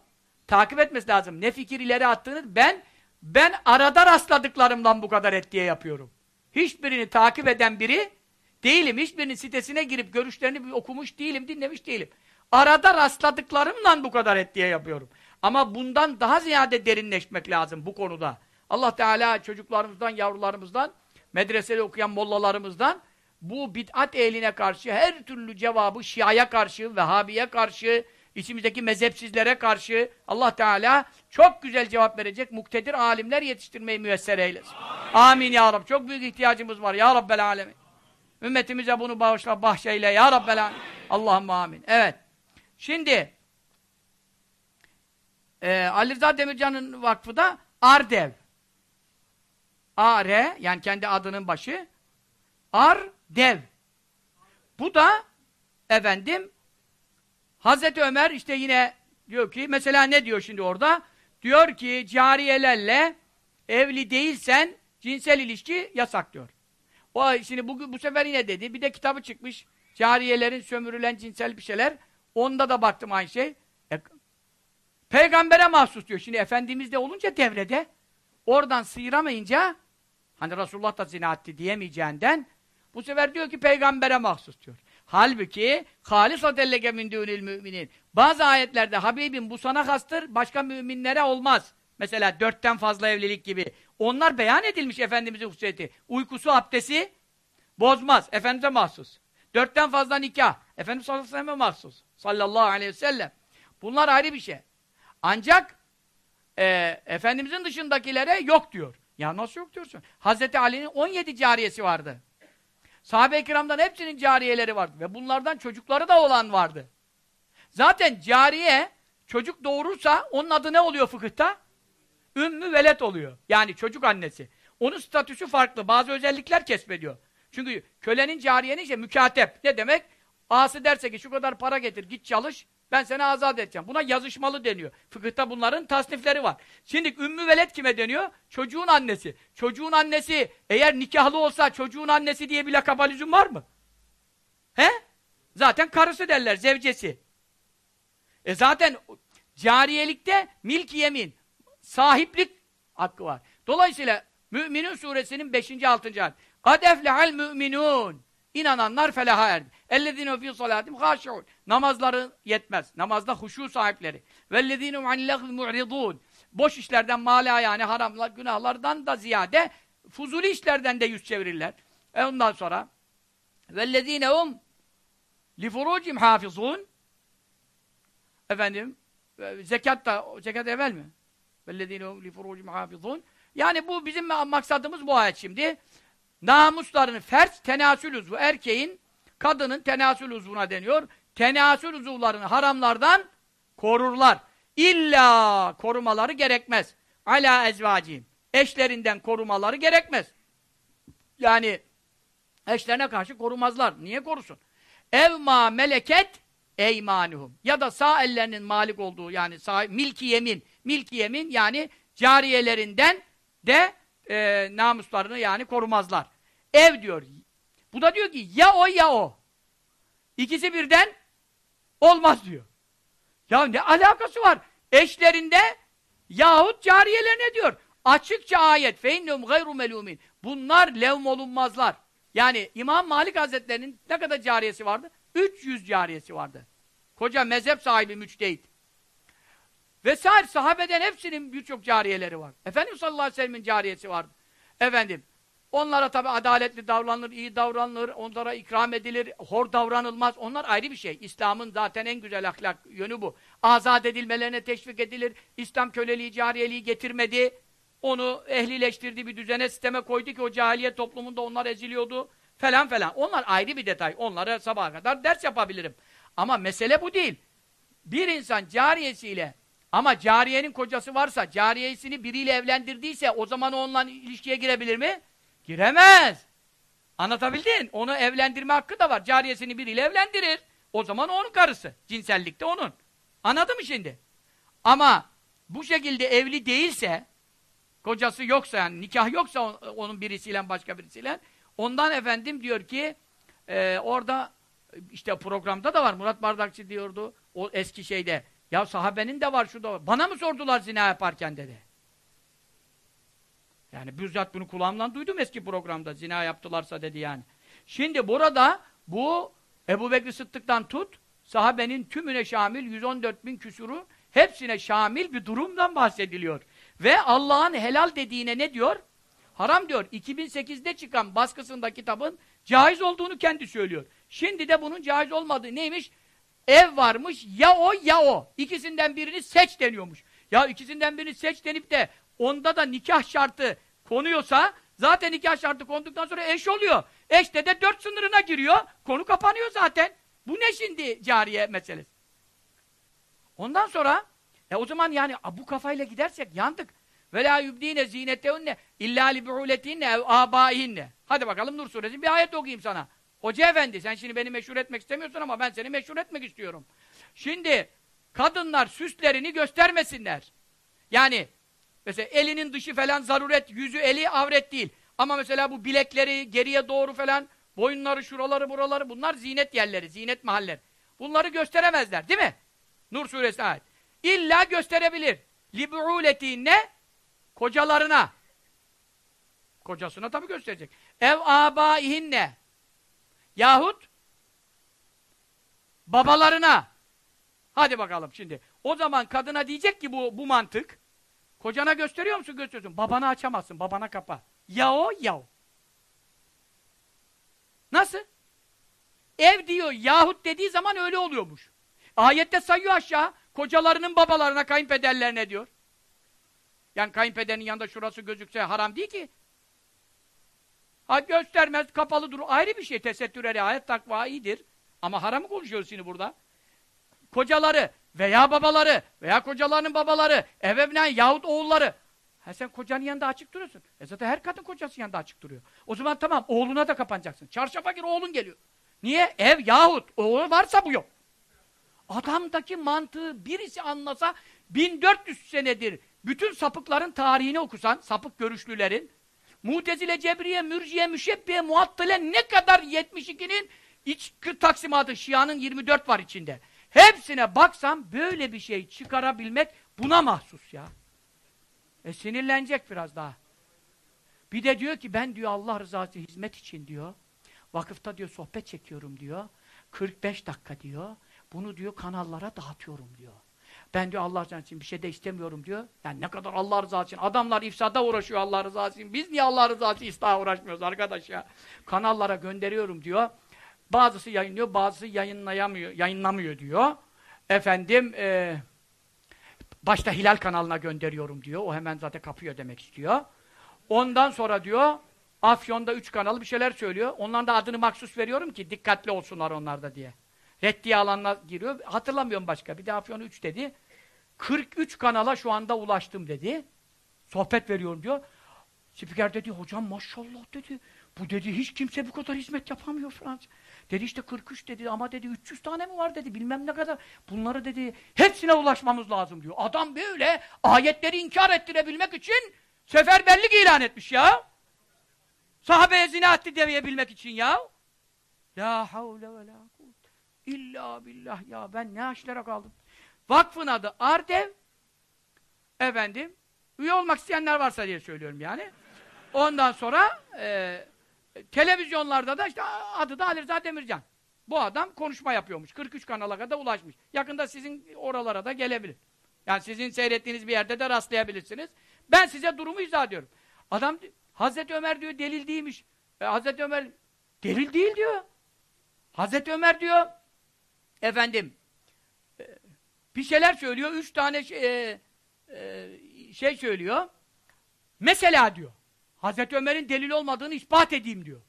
takip etmesi lazım. Ne fikir ileri attığını ben ben arada rastladıklarımdan bu kadar reddiye yapıyorum. Hiçbirini takip eden biri değilim. Hiçbirinin sitesine girip görüşlerini okumuş değilim, dinlemiş değilim. Arada rastladıklarımla bu kadar ettiye yapıyorum. Ama bundan daha ziyade derinleşmek lazım bu konuda. Allah Teala çocuklarımızdan, yavrularımızdan, medresede okuyan mollalarımızdan bu bid'at ehline karşı her türlü cevabı Şia'ya karşı, Vehhabi'ye karşı, içimizdeki mezhepsizlere karşı Allah Teala çok güzel cevap verecek muktedir alimler yetiştirmeyi müyesser eylesin. Amin, Amin ya Rabbi. Çok büyük ihtiyacımız var ya Rabbel Alemin. Ümmetimize bunu bağışla, bahşeyle ya Rabbel Alemin. Allahümme amin. Evet. Şimdi e, Ali Rıza Demircan'ın vakfı da Ardev. A-R yani kendi adının başı Ardev. Bu da efendim Hazreti Ömer işte yine diyor ki mesela ne diyor şimdi orada? Diyor ki cariyelerle evli değilsen cinsel ilişki yasak diyor. O şimdi bu, bu sefer yine dedi. Bir de kitabı çıkmış. Cariyelerin sömürülen cinsel bir şeyler. Onda da baktım aynı şey. E, peygambere mahsus diyor. Şimdi Efendimiz de olunca devrede oradan sıyıramayınca hani Resulullah da zina etti diyemeyeceğinden bu sefer diyor ki peygambere mahsus diyor. Halbuki halisatelleke min dûnil müminin. Bazı ayetlerde Habibim bu sana hastır, başka müminlere olmaz. Mesela dörtten fazla evlilik gibi. Onlar beyan edilmiş Efendimiz'in hususiyeti. Uykusu, abdesti bozmaz. Efendimiz'e mahsus. Dörtten fazla nikah. Efendimiz sallallahu aleyhi ve mahsus. Sallallahu aleyhi ve sellem. Bunlar ayrı bir şey. Ancak e, Efendimiz'in dışındakilere yok diyor. Ya nasıl yok diyorsun? Hazreti Ali'nin 17 cariyesi vardı. Sahabe-i kiramdan hepsinin cariyeleri vardı. Ve bunlardan çocukları da olan vardı. Zaten cariye çocuk doğurursa onun adı ne oluyor fıkıhta? Ümmü velet oluyor. Yani çocuk annesi. Onun statüsü farklı. Bazı özellikler kesbediyor. Çünkü kölenin cariyenin işte mükatep. Ne demek? Ağası derse ki şu kadar para getir git çalış ben seni azat edeceğim. Buna yazışmalı deniyor. Fıkıhta bunların tasnifleri var. Şimdi ümmü velet kime deniyor? Çocuğun annesi. Çocuğun annesi eğer nikahlı olsa çocuğun annesi diye bir lakabalizm var mı? He? Zaten karısı derler, zevcesi. E zaten cariyelikte milk yemin, sahiplik hakkı var. Dolayısıyla Mü'minun suresinin 5. 6. ayet. Kad eflehal mü'minun. İnananlar felaha erdi. Ellezine fî salâtim hâşi'un. Namazları yetmez. Namazda huşu sahipleri. Vellezînum anillâhil mu'ridûn. Boş işlerden mâlâ yani haramlar, günahlardan da ziyade fuzuli işlerden de yüz çevirirler. E ondan sonra vellezînehum li furucim hafizun. Efendim e, zekat da zekat evvel mi? Vellezînehum li furucim hafizun. Yani bu bizim maksadımız bu ayet şimdi namuslarını fert tenasül uzvu erkeğin kadının tenasül uzvuna deniyor. Tenasül uzuvlarını haramlardan korurlar. İlla korumaları gerekmez. Ala ezvacim. Eşlerinden korumaları gerekmez. Yani eşlerine karşı korumazlar. Niye korusun? Ev ma meleket eymanuhum. Ya da sağ ellerinin malik olduğu yani sağ, milki yemin. Milki yemin yani cariyelerinden de e, namuslarını yani korumazlar. Ev diyor. Bu da diyor ki ya o ya o. İkisi birden olmaz diyor. Ya ne alakası var? Eşlerinde yahut cariyelerine diyor. Açıkça ayet. فَاِنَّهُمْ gayru melumin. Bunlar levm olunmazlar. Yani İmam Malik Hazretleri'nin ne kadar cariyesi vardı? 300 cariyesi vardı. Koca mezhep sahibi müçtehit. Vesaire sahabeden hepsinin birçok cariyeleri var. Efendimiz sallallahu aleyhi ve sellem'in cariyesi vardı. Efendim, onlara tabi adaletli davranılır, iyi davranılır, onlara ikram edilir, hor davranılmaz. Onlar ayrı bir şey. İslam'ın zaten en güzel ahlak yönü bu. Azat edilmelerine teşvik edilir. İslam köleliği, cariyeliği getirmedi. Onu ehlileştirdi, bir düzene, sisteme koydu ki o cahiliye toplumunda onlar eziliyordu. Falan falan. Onlar ayrı bir detay. Onlara sabaha kadar ders yapabilirim. Ama mesele bu değil. Bir insan cariyesiyle ama cariyenin kocası varsa, cariyesini biriyle evlendirdiyse o zaman onunla ilişkiye girebilir mi? Giremez. Anlatabildin? Onu evlendirme hakkı da var. Cariyesini biriyle evlendirir. O zaman onun karısı. Cinsellikte onun. Anladın mı şimdi? Ama bu şekilde evli değilse, kocası yoksa yani nikah yoksa onun birisiyle başka birisiyle, ondan efendim diyor ki, e, orada işte programda da var. Murat Bardakçı diyordu. O eski şeyde. Ya sahabenin de var, şu da. Bana mı sordular zina yaparken dedi. Yani bizzat bunu kulağımdan duydum eski programda. Zina yaptılarsa dedi yani. Şimdi burada bu Ebu Bekir Sıddık'tan tut, sahabenin tümüne şamil 114 bin küsuru hepsine şamil bir durumdan bahsediliyor. Ve Allah'ın helal dediğine ne diyor? Haram diyor. 2008'de çıkan baskısında kitabın caiz olduğunu kendi söylüyor. Şimdi de bunun caiz olmadığı neymiş? Ev varmış, ya o ya o. İkisinden birini seç deniyormuş. Ya ikisinden birini seç denip de onda da nikah şartı konuyorsa zaten nikah şartı konduktan sonra eş oluyor. Eşte de dört sınırına giriyor. Konu kapanıyor zaten. Bu ne şimdi cariye meselesi? Ondan sonra e o zaman yani bu kafayla gidersek yandık. Ve la yubdine zinetehunne illa li bu'uletinne ev abaihinne. Hadi bakalım Nur suresi bir ayet okuyayım sana. Hoca efendi sen şimdi beni meşhur etmek istemiyorsun ama ben seni meşhur etmek istiyorum. Şimdi kadınlar süslerini göstermesinler. Yani mesela elinin dışı falan zaruret, yüzü eli avret değil. Ama mesela bu bilekleri geriye doğru falan, boyunları, şuraları, buraları bunlar zinet yerleri, zinet mahaller. Bunları gösteremezler değil mi? Nur suresi ayet. İlla gösterebilir. ne? Kocalarına. Kocasına tabii gösterecek. Ev abaihinne. Yahut babalarına. Hadi bakalım şimdi. O zaman kadına diyecek ki bu, bu mantık. Kocana gösteriyor musun? Gösteriyorsun. Babana açamazsın. Babana kapa. Ya o ya o. Nasıl? Ev diyor yahut dediği zaman öyle oluyormuş. Ayette sayıyor aşağı. Kocalarının babalarına, kayınpederlerine diyor. Yani kayınpederinin yanında şurası gözükse haram değil ki. Ha göstermez, kapalı dur. Ayrı bir şey. Tesettüre riayet takva iyidir. Ama haramı konuşuyoruz şimdi burada. Kocaları veya babaları veya kocalarının babaları, evevnen yahut oğulları. Ha sen kocanın yanında açık duruyorsun. E zaten her kadın kocası yanında açık duruyor. O zaman tamam oğluna da kapanacaksın. Çarşafa gir oğlun geliyor. Niye? Ev yahut oğlu varsa bu yok. Adamdaki mantığı birisi anlasa 1400 senedir bütün sapıkların tarihini okusan, sapık görüşlülerin, Mutezile, Cebriye, Mürciye, Müşebbiye, Muattile ne kadar 72'nin iç taksimatı, Şia'nın 24 var içinde. Hepsine baksam böyle bir şey çıkarabilmek buna mahsus ya. E sinirlenecek biraz daha. Bir de diyor ki ben diyor Allah rızası hizmet için diyor. Vakıfta diyor sohbet çekiyorum diyor. 45 dakika diyor. Bunu diyor kanallara dağıtıyorum diyor. Ben diyor Allah rızası için bir şey de istemiyorum diyor. Yani ne kadar Allah rızası için. Adamlar ifsada uğraşıyor Allah rızası için. Biz niye Allah rızası için uğraşmıyoruz arkadaş ya? Kanallara gönderiyorum diyor. Bazısı yayınlıyor, bazısı yayınlayamıyor, yayınlamıyor diyor. Efendim, e, başta Hilal kanalına gönderiyorum diyor. O hemen zaten kapıyor demek istiyor. Ondan sonra diyor, Afyon'da üç kanalı bir şeyler söylüyor. Onların da adını maksus veriyorum ki dikkatli olsunlar onlarda diye. Reddiye alanına giriyor. Hatırlamıyorum başka. Bir de Afyon'u üç dedi. 43 kanala şu anda ulaştım dedi. Sohbet veriyorum diyor. Spiker dedi, hocam maşallah dedi. Bu dedi, hiç kimse bu kadar hizmet yapamıyor Fransız. Dedi işte 43 dedi ama dedi 300 tane mi var dedi bilmem ne kadar. Bunları dedi hepsine ulaşmamız lazım diyor. Adam böyle ayetleri inkar ettirebilmek için seferberlik ilan etmiş ya. Sahabeye zina etti diyebilmek için ya. La havle ve la kuvvet. İlla billah ya ben ne aşlara kaldım. Vakfın adı Ardev. Efendim, üye olmak isteyenler varsa diye söylüyorum yani. Ondan sonra e, televizyonlarda da işte adı da Ali Rıza Demircan. Bu adam konuşma yapıyormuş. 43 kanala kadar ulaşmış. Yakında sizin oralara da gelebilir. Yani sizin seyrettiğiniz bir yerde de rastlayabilirsiniz. Ben size durumu izah ediyorum. Adam Hazreti Ömer diyor delil değilmiş. E, Hazreti Ömer delil değil diyor. Hazreti Ömer diyor efendim e, bir şeyler söylüyor. Üç tane şey, e, e, şey söylüyor. Mesela diyor. Hazreti Ömer'in delil olmadığını ispat edeyim diyor.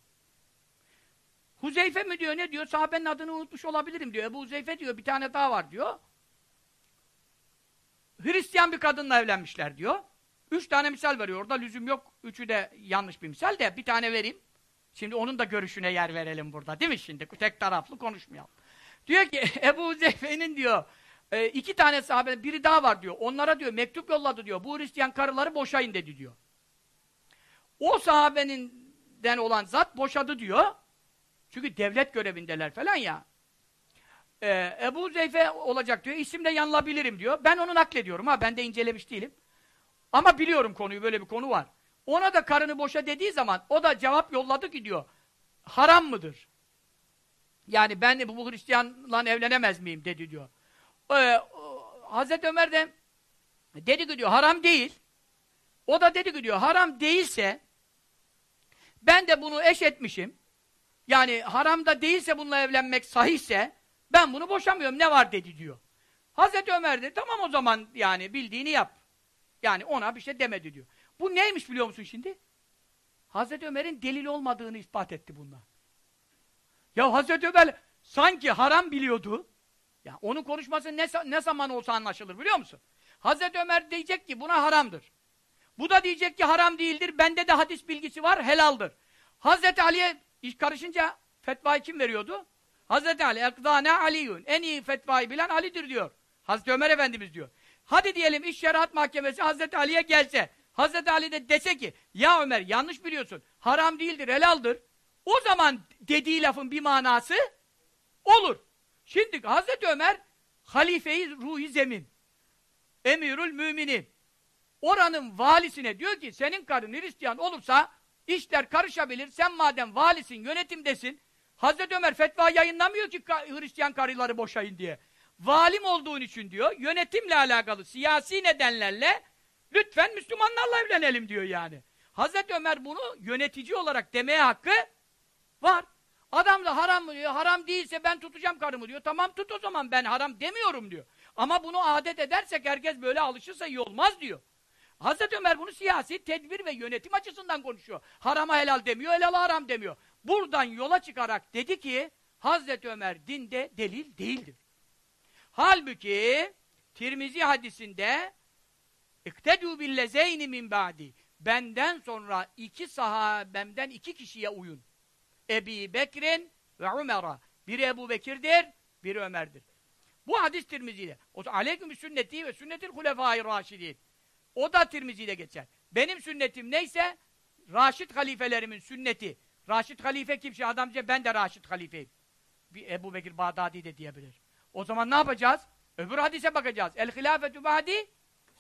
Huzeyfe mi diyor ne diyor? Sahabenin adını unutmuş olabilirim diyor. Ebu Huzeyfe diyor bir tane daha var diyor. Hristiyan bir kadınla evlenmişler diyor. Üç tane misal veriyor. Orada lüzum yok. Üçü de yanlış bir misal de bir tane vereyim. Şimdi onun da görüşüne yer verelim burada. Değil mi şimdi? Tek taraflı konuşmayalım. Diyor ki (laughs) Ebu Huzeyfe'nin diyor e, iki tane sahabe, biri daha var diyor. Onlara diyor mektup yolladı diyor. Bu Hristiyan karıları boşayın dedi diyor. O sahabeninden olan zat boşadı diyor. Çünkü devlet görevindeler falan ya. Ee, Ebu Zeyfe olacak diyor. İsimle yanılabilirim diyor. Ben onu naklediyorum ha. Ben de incelemiş değilim. Ama biliyorum konuyu. Böyle bir konu var. Ona da karını boşa dediği zaman o da cevap yolladı ki diyor. Haram mıdır? Yani ben bu Hristiyanla evlenemez miyim dedi diyor. Ee, Hazreti Ömer de dedi ki diyor haram değil. O da dedi ki diyor haram değilse ben de bunu eş etmişim. Yani haramda değilse bununla evlenmek sahihse ben bunu boşamıyorum ne var dedi diyor. Hazreti Ömer de tamam o zaman yani bildiğini yap. Yani ona bir şey demedi diyor. Bu neymiş biliyor musun şimdi? Hazreti Ömer'in delil olmadığını ispat etti bunlar. Ya Hazreti Ömer sanki haram biliyordu. Ya onun konuşması ne, ne zaman olsa anlaşılır biliyor musun? Hazreti Ömer diyecek ki buna haramdır. Bu da diyecek ki haram değildir. Bende de hadis bilgisi var, helaldir. Hazreti Ali'ye iş karışınca fetvayı kim veriyordu? Hazreti Ali, ekdâne aliyun. En iyi fetvayı bilen Ali'dir diyor. Hazreti Ömer Efendimiz diyor. Hadi diyelim iş şeriat mahkemesi Hazreti Ali'ye gelse. Hazreti Ali de dese ki, ya Ömer yanlış biliyorsun. Haram değildir, helaldir. O zaman dediği lafın bir manası olur. Şimdi Hazreti Ömer halifeyi ruhi zemin. Emirül müminin. Oranın valisine diyor ki senin karın Hristiyan olursa işler karışabilir. Sen madem valisin, yönetimdesin. Hazreti Ömer fetva yayınlamıyor ki Hristiyan karıları boşayın diye. Valim olduğun için diyor, yönetimle alakalı siyasi nedenlerle lütfen Müslümanlarla evlenelim diyor yani. Hazreti Ömer bunu yönetici olarak demeye hakkı var. Adam da haram mı diyor, haram değilse ben tutacağım karımı diyor. Tamam tut o zaman ben haram demiyorum diyor. Ama bunu adet edersek herkes böyle alışırsa iyi olmaz diyor. Hazreti Ömer bunu siyasi tedbir ve yönetim açısından konuşuyor. Harama helal demiyor, helala haram demiyor. Buradan yola çıkarak dedi ki Hazreti Ömer dinde delil değildir. Halbuki Tirmizi hadisinde İktedû billezeyni min ba'di Benden sonra iki sahabemden iki kişiye uyun. Ebi Bekir'in ve Ömer'a. Biri Ebu Bekir'dir, biri Ömer'dir. Bu hadis Tirmizi'de. O aleyküm sünneti ve sünnetil hulefâi raşidin. O da Tirmizi'de geçer. Benim sünnetim neyse Raşid halifelerimin sünneti. Raşid halife kim? Şey adamca ben de Raşid halifeyim. Bir Ebu Bekir Bağdadi de diyebilir. O zaman ne yapacağız? Öbür hadise bakacağız. El hilafetü ba'di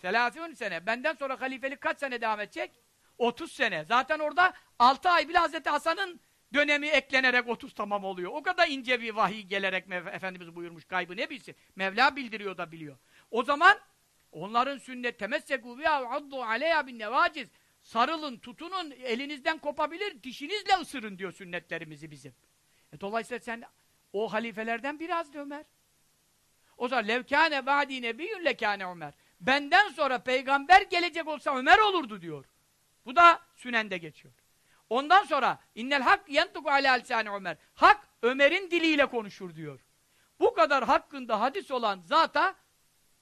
selâsûn sene. Benden sonra halifelik kaç sene devam edecek? 30 sene. Zaten orada 6 ay bile Hazreti Hasan'ın dönemi eklenerek 30 tamam oluyor. O kadar ince bir vahiy gelerek Efendimiz buyurmuş kaybı ne bilsin. Mevla bildiriyor da biliyor. O zaman onların sünnet temessekû biha addu aleyha bin nevaciz sarılın, tutunun, elinizden kopabilir, dişinizle ısırın diyor sünnetlerimizi bizim. E, dolayısıyla sen o halifelerden Hazreti Ömer. O zaman levkâne ba'dî nebiyyün lekâne Ömer. Benden sonra peygamber gelecek olsa Ömer olurdu diyor. Bu da sünende geçiyor. Ondan sonra innel hak yentuku ala lisani Ömer. Hak Ömer'in diliyle konuşur diyor. Bu kadar hakkında hadis olan zata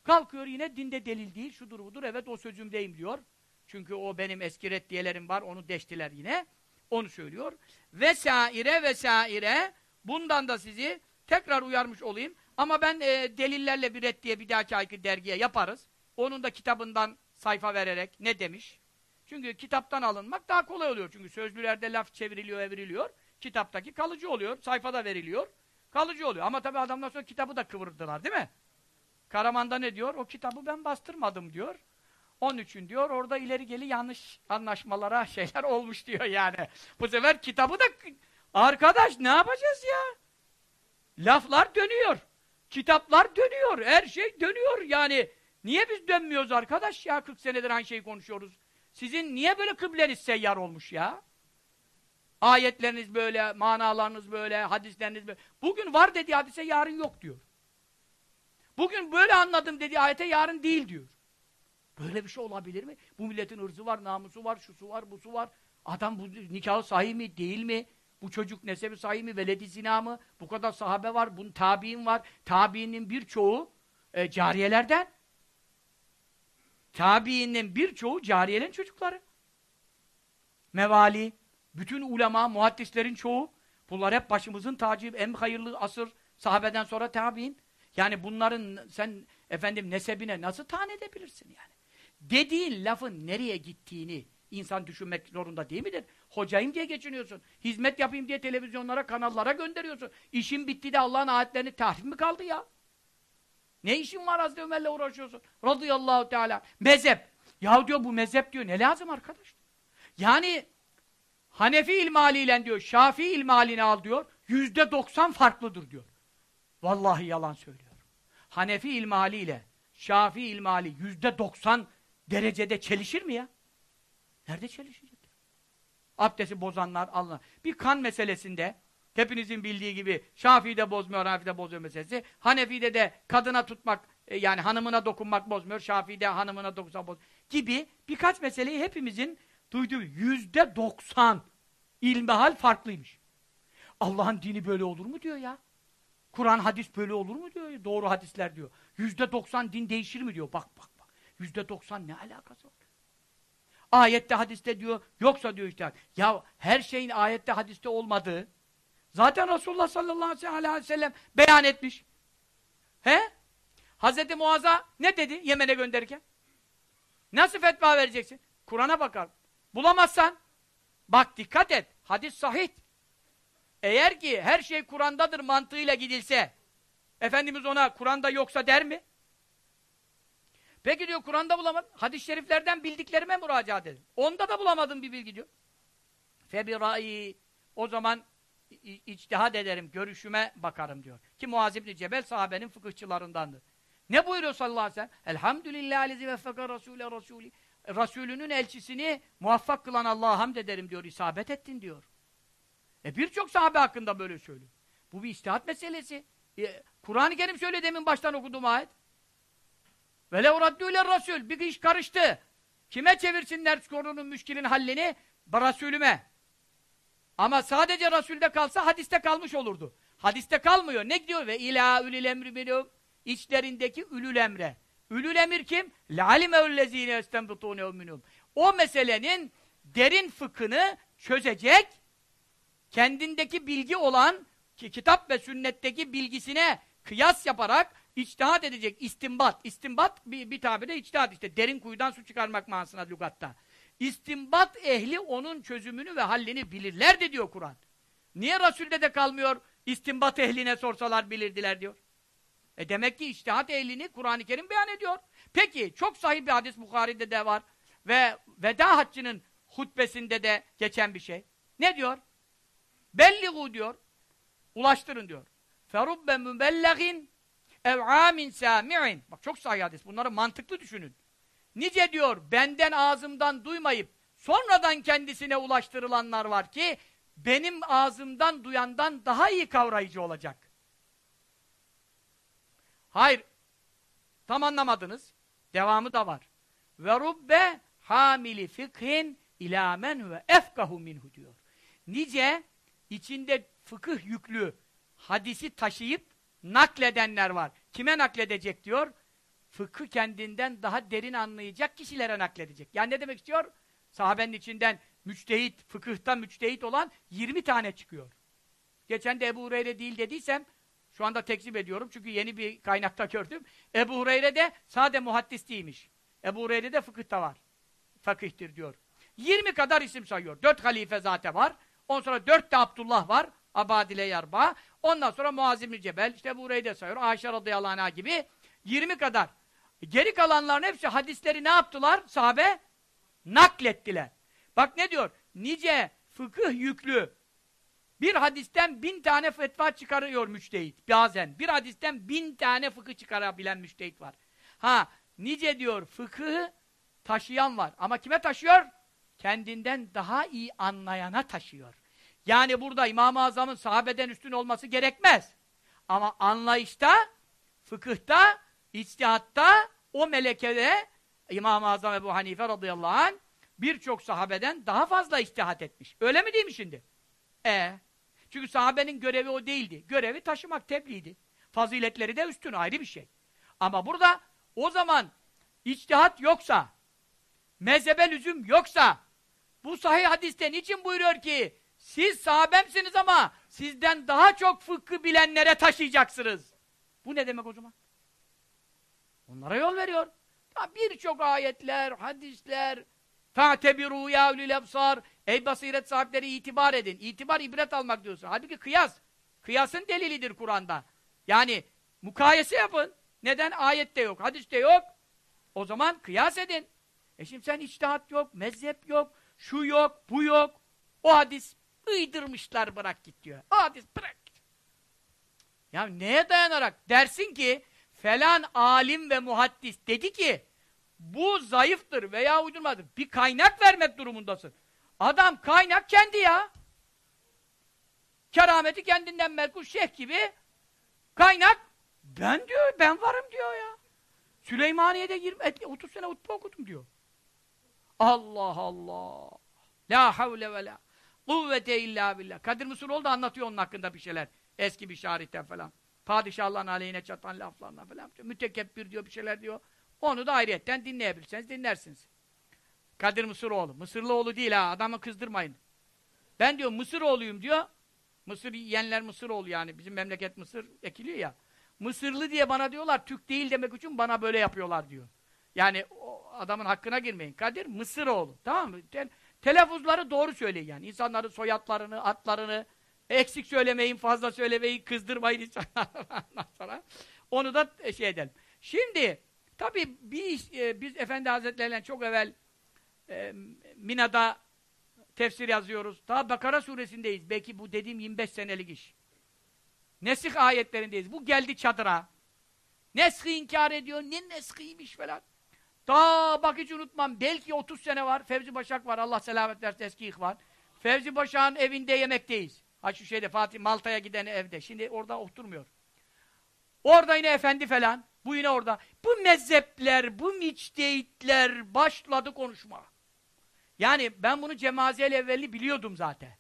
kalkıyor yine dinde delil değil, şudur budur, evet o sözümdeyim diyor. Çünkü o benim eski reddiyelerim var, onu deştiler yine. Onu söylüyor. Vesaire vesaire. Bundan da sizi tekrar uyarmış olayım. Ama ben e, delillerle bir reddiye bir dahaki ayki dergiye yaparız. Onun da kitabından sayfa vererek ne demiş? Çünkü kitaptan alınmak daha kolay oluyor. Çünkü sözlülerde laf çevriliyor, evriliyor. Kitaptaki kalıcı oluyor. Sayfada veriliyor. Kalıcı oluyor. Ama tabii adamdan sonra kitabı da kıvırdılar değil mi? Karaman'da ne diyor? O kitabı ben bastırmadım diyor. Onun için diyor orada ileri geli yanlış anlaşmalara (laughs) şeyler olmuş diyor yani. Bu sefer kitabı da arkadaş ne yapacağız ya? Laflar dönüyor. Kitaplar dönüyor. Her şey dönüyor yani. Niye biz dönmüyoruz arkadaş ya? 40 senedir aynı şeyi konuşuyoruz. Sizin niye böyle kıbleniz seyyar olmuş ya? Ayetleriniz böyle, manalarınız böyle, hadisleriniz böyle. Bugün var dediği hadise yarın yok diyor. Bugün böyle anladım dediği ayete yarın değil diyor. Böyle bir şey olabilir mi? Bu milletin ırzı var, namusu var, şusu var, busu var. Adam bu nikahı sahih mi, değil mi? Bu çocuk nesebi sahih mi, veledi zina mı? Bu kadar sahabe var, bunun tabi'in var. Tabi'inin birçoğu e, cariyelerden. Tabi'inin birçoğu cariyelerin çocukları. Mevali, bütün ulema, muhaddislerin çoğu, bunlar hep başımızın tacı, en hayırlı asır, sahabeden sonra tabi'in. Yani bunların sen efendim nesebine nasıl tan edebilirsin yani? Dediğin lafın nereye gittiğini insan düşünmek zorunda değil midir? Hocayım diye geçiniyorsun. Hizmet yapayım diye televizyonlara, kanallara gönderiyorsun. İşin bitti de Allah'ın ayetlerini tahrif mi kaldı ya? Ne işin var Hazreti Ömer'le uğraşıyorsun? Radıyallahu teala. Mezhep. Ya diyor bu mezhep diyor. Ne lazım arkadaş? Yani Hanefi ilmaliyle diyor, Şafii ilmalini al diyor. Yüzde doksan farklıdır diyor. Vallahi yalan söylüyor. Hanefi ilmaliyle Şafii ilmali yüzde doksan derecede çelişir mi ya? Nerede çelişecek? Abdesti bozanlar, Allah. Bir kan meselesinde hepinizin bildiği gibi Şafii'de bozmuyor, Hanefi'de bozuyor meselesi. Hanefi'de de kadına tutmak, e, yani hanımına dokunmak bozmuyor. Şafii'de hanımına dokunsa boz gibi birkaç meseleyi hepimizin duyduğu yüzde doksan ilmihal farklıymış. Allah'ın dini böyle olur mu diyor ya. Kur'an hadis böyle olur mu diyor. Doğru hadisler diyor. Yüzde doksan din değişir mi diyor. Bak bak bak. Yüzde doksan ne alakası var? Ayette hadiste diyor. Yoksa diyor işte. Ya her şeyin ayette hadiste olmadığı zaten Resulullah sallallahu aleyhi ve sellem beyan etmiş. He? Hazreti Muaz'a ne dedi Yemen'e gönderirken? Nasıl fetva vereceksin? Kur'an'a bakar. Bulamazsan bak dikkat et. Hadis sahih. Eğer ki her şey Kur'an'dadır mantığıyla gidilse Efendimiz ona Kur'an'da yoksa der mi? Peki diyor Kur'an'da bulamadım. Hadis-i şeriflerden bildiklerime müracaat edin. Onda da bulamadım bir bilgi diyor. Febirai o zaman içtihad ederim, görüşüme bakarım diyor. Ki Muaz İbni Cebel sahabenin fıkıhçılarındandır. Ne buyuruyor sallallahu aleyhi ve sellem? Elhamdülillah lezi veffeka rasûle rasûli. Resulünün elçisini muvaffak kılan Allah'a hamd ederim diyor. isabet ettin diyor. E birçok sahabe hakkında böyle söylüyor. Bu bir istihat meselesi. E, Kur'an-ı Kerim şöyle demin baştan okuduğum ayet. Vele uraddüyle Rasul. Bir iş karıştı. Kime çevirsinler sorunun müşkilin hallini? Rasulüme. Ama sadece Rasul'de kalsa hadiste kalmış olurdu. Hadiste kalmıyor. Ne diyor? Ve ila ülül emri minum. İçlerindeki ülül emre. Ülül emir kim? Lalimeüllezine estenbutune minum. O meselenin derin fıkhını çözecek kendindeki bilgi olan, ki kitap ve sünnetteki bilgisine kıyas yaparak içtihat edecek istimbat. İstimbat bir, bir tabirde içtihat işte. Derin kuyudan su çıkarmak manasına lügatta. İstimbat ehli onun çözümünü ve hallini bilirlerdi diyor Kur'an. Niye Rasul'de de kalmıyor? İstimbat ehline sorsalar bilirdiler diyor. E demek ki içtihat ehlini Kur'an-ı Kerim beyan ediyor. Peki çok sahih bir hadis Bukhari'de de var. Ve veda haccının hutbesinde de geçen bir şey. Ne diyor? Belligu diyor. Ulaştırın diyor. Ferubbe mübellegin ev amin sami'in. Bak çok sahih hadis. Bunları mantıklı düşünün. Nice diyor benden ağzımdan duymayıp sonradan kendisine ulaştırılanlar var ki benim ağzımdan duyandan daha iyi kavrayıcı olacak. Hayır. Tam anlamadınız. Devamı da var. Ve rubbe hamili fikhin ila men ve efkahu minhu diyor. Nice içinde fıkıh yüklü hadisi taşıyıp nakledenler var. Kime nakledecek diyor? Fıkıh kendinden daha derin anlayacak kişilere nakledecek. Yani ne demek istiyor? Sahabenin içinden müçtehit, fıkıhta müçtehit olan 20 tane çıkıyor. Geçen de Ebu Hureyre değil dediysem şu anda tekzip ediyorum çünkü yeni bir kaynakta gördüm. Ebu Hureyre de sade muhaddis değilmiş. Ebu Hureyre de fıkıhta var. Fakihtir diyor. 20 kadar isim sayıyor. 4 halife zaten var. Ondan sonra 4 de Abdullah var. Abadile Yarba. Ondan sonra Muaz İbni Cebel, işte Ebu Hureyre sayıyor. Ayşe radıyallahu anh gibi 20 kadar. Geri kalanların hepsi hadisleri ne yaptılar? Sahabe naklettiler. Bak ne diyor? Nice fıkıh yüklü bir hadisten bin tane fetva çıkarıyor müçtehit. Bazen. Bir hadisten bin tane fıkıh çıkarabilen müçtehit var. Ha, nice diyor fıkıhı taşıyan var. Ama kime taşıyor? Kendinden daha iyi anlayana taşıyor. Yani burada İmam-ı Azam'ın sahabeden üstün olması gerekmez. Ama anlayışta, fıkıhta, içtihatta, o melekede İmam-ı Azam Ebu Hanife radıyallahu anh birçok sahabeden daha fazla içtihat etmiş. Öyle mi değil mi şimdi? E. Çünkü sahabenin görevi o değildi. Görevi taşımak, tebliğdi. Faziletleri de üstün, ayrı bir şey. Ama burada o zaman içtihat yoksa, mezhebe lüzum yoksa, bu sahih hadiste niçin buyuruyor ki, siz sahabemsiniz ama sizden daha çok fıkhı bilenlere taşıyacaksınız. Bu ne demek o zaman? Onlara yol veriyor. Birçok ayetler, hadisler, فَاَعْتَبِرُوا يَا اُلِي الْاَبْصَارِ Ey basiret sahipleri itibar edin. İtibar, ibret almak diyorsun. Halbuki kıyas. Kıyasın delilidir Kur'an'da. Yani mukayese yapın. Neden? Ayette yok, hadiste yok. O zaman kıyas edin. E şimdi sen içtihat yok, mezhep yok, şu yok, bu yok. O hadis uydurmuşlar bırak git diyor. O hadis bırak git. Ya neye dayanarak? Dersin ki falan alim ve muhaddis dedi ki bu zayıftır veya uydurmadır. Bir kaynak vermek durumundasın. Adam kaynak kendi ya. Kerameti kendinden melkus şeyh gibi kaynak ben diyor, ben varım diyor ya. Süleymaniye'de 20, 30 sene hutbe okudum diyor. Allah Allah. La havle ve la kuvvete illa billah. Kadir Mısıroğlu da anlatıyor onun hakkında bir şeyler. Eski bir şaritten falan. Padişahların aleyhine çatan laflarına falan. Mütekebbir diyor bir şeyler diyor. Onu da ayrıyetten dinleyebilirseniz dinlersiniz. Kadir Mısıroğlu. Mısırlıoğlu değil ha. Adamı kızdırmayın. Ben diyor Mısıroğluyum diyor. Mısır yiyenler Mısıroğlu yani. Bizim memleket Mısır ekiliyor ya. Mısırlı diye bana diyorlar Türk değil demek için bana böyle yapıyorlar diyor. Yani o adamın hakkına girmeyin. Kadir Mısıroğlu. Tamam mı? Te telaffuzları doğru söyleyin yani. İnsanların soyadlarını, atlarını eksik söylemeyin, fazla söylemeyin, kızdırmayın insanları. (laughs) Onu da şey edelim. Şimdi tabii biz, e, biz Efendi Hazretleri'yle çok evvel e, Mina'da tefsir yazıyoruz. Daha Bakara suresindeyiz. Belki bu dediğim 25 senelik iş. Nesih ayetlerindeyiz. Bu geldi çadıra. Neshi inkar ediyor. Ne neshiymiş falan. Daha bak hiç unutmam. Belki 30 sene var. Fevzi Başak var. Allah selamet versin eski ihvan. Fevzi Başak'ın evinde yemekteyiz. Ha şu şeyde Fatih Malta'ya giden evde. Şimdi orada oturmuyor. Orada yine efendi falan. Bu yine orada. Bu mezhepler, bu miçtehitler başladı konuşma. Yani ben bunu cemazel evveli biliyordum zaten.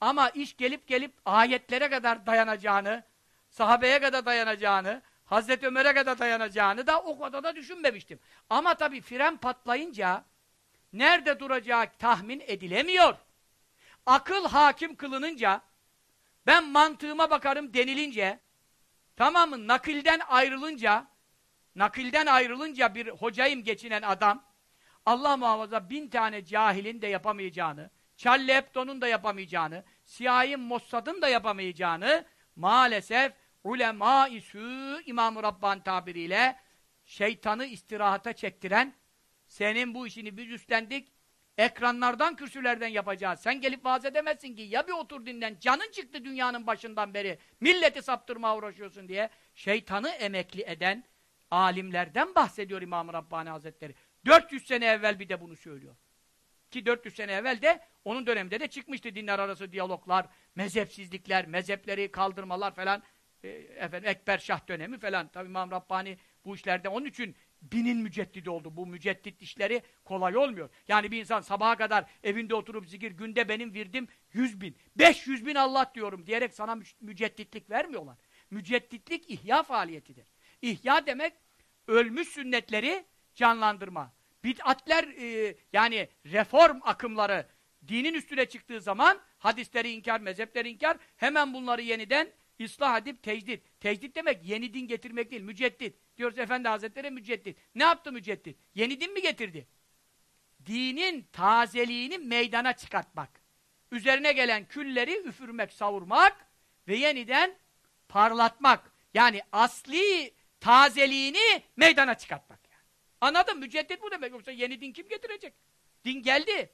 Ama iş gelip gelip ayetlere kadar dayanacağını, sahabeye kadar dayanacağını, Hazreti Ömer'e kadar dayanacağını da o kadar da düşünmemiştim. Ama tabii fren patlayınca nerede duracağı tahmin edilemiyor. Akıl hakim kılınınca ben mantığıma bakarım denilince tamam mı? Nakilden ayrılınca nakilden ayrılınca bir hocayım geçinen adam Allah muhafaza bin tane cahilin de yapamayacağını Charlie Hebdo'nun da yapamayacağını Siyahin Mossad'ın da yapamayacağını maalesef ulema-i İmam-ı Rabban tabiriyle şeytanı istirahata çektiren senin bu işini biz üstlendik ekranlardan, kürsülerden yapacağız. Sen gelip vaaz edemezsin ki ya bir otur dinlen, canın çıktı dünyanın başından beri, milleti saptırmaya uğraşıyorsun diye şeytanı emekli eden alimlerden bahsediyor İmam-ı Rabbani Hazretleri. 400 sene evvel bir de bunu söylüyor. Ki 400 sene evvel de onun döneminde de çıkmıştı dinler arası diyaloglar, mezhepsizlikler, mezhepleri kaldırmalar falan. E, efendim Ekber Şah dönemi falan. Tabi İmam Rabbani bu işlerde onun için binin müceddidi oldu. Bu müceddit işleri kolay olmuyor. Yani bir insan sabaha kadar evinde oturup zikir, günde benim virdim yüz bin, beş yüz bin Allah diyorum diyerek sana mü mücedditlik vermiyorlar. Mücedditlik ihya faaliyetidir. İhya demek ölmüş sünnetleri canlandırma. Bid'atler e, yani reform akımları dinin üstüne çıktığı zaman hadisleri inkar, mezhepleri inkar hemen bunları yeniden ıslah edip tecdit. Tecdit demek yeni din getirmek değil, müceddit. Diyoruz Efendi Hazretleri müceddit. Ne yaptı müceddit? Yeni din mi getirdi? Dinin tazeliğini meydana çıkartmak. Üzerine gelen külleri üfürmek, savurmak ve yeniden parlatmak. Yani asli tazeliğini meydana çıkartmak. Yani. Anladın? Müceddit bu demek. Yoksa yeni din kim getirecek? Din geldi.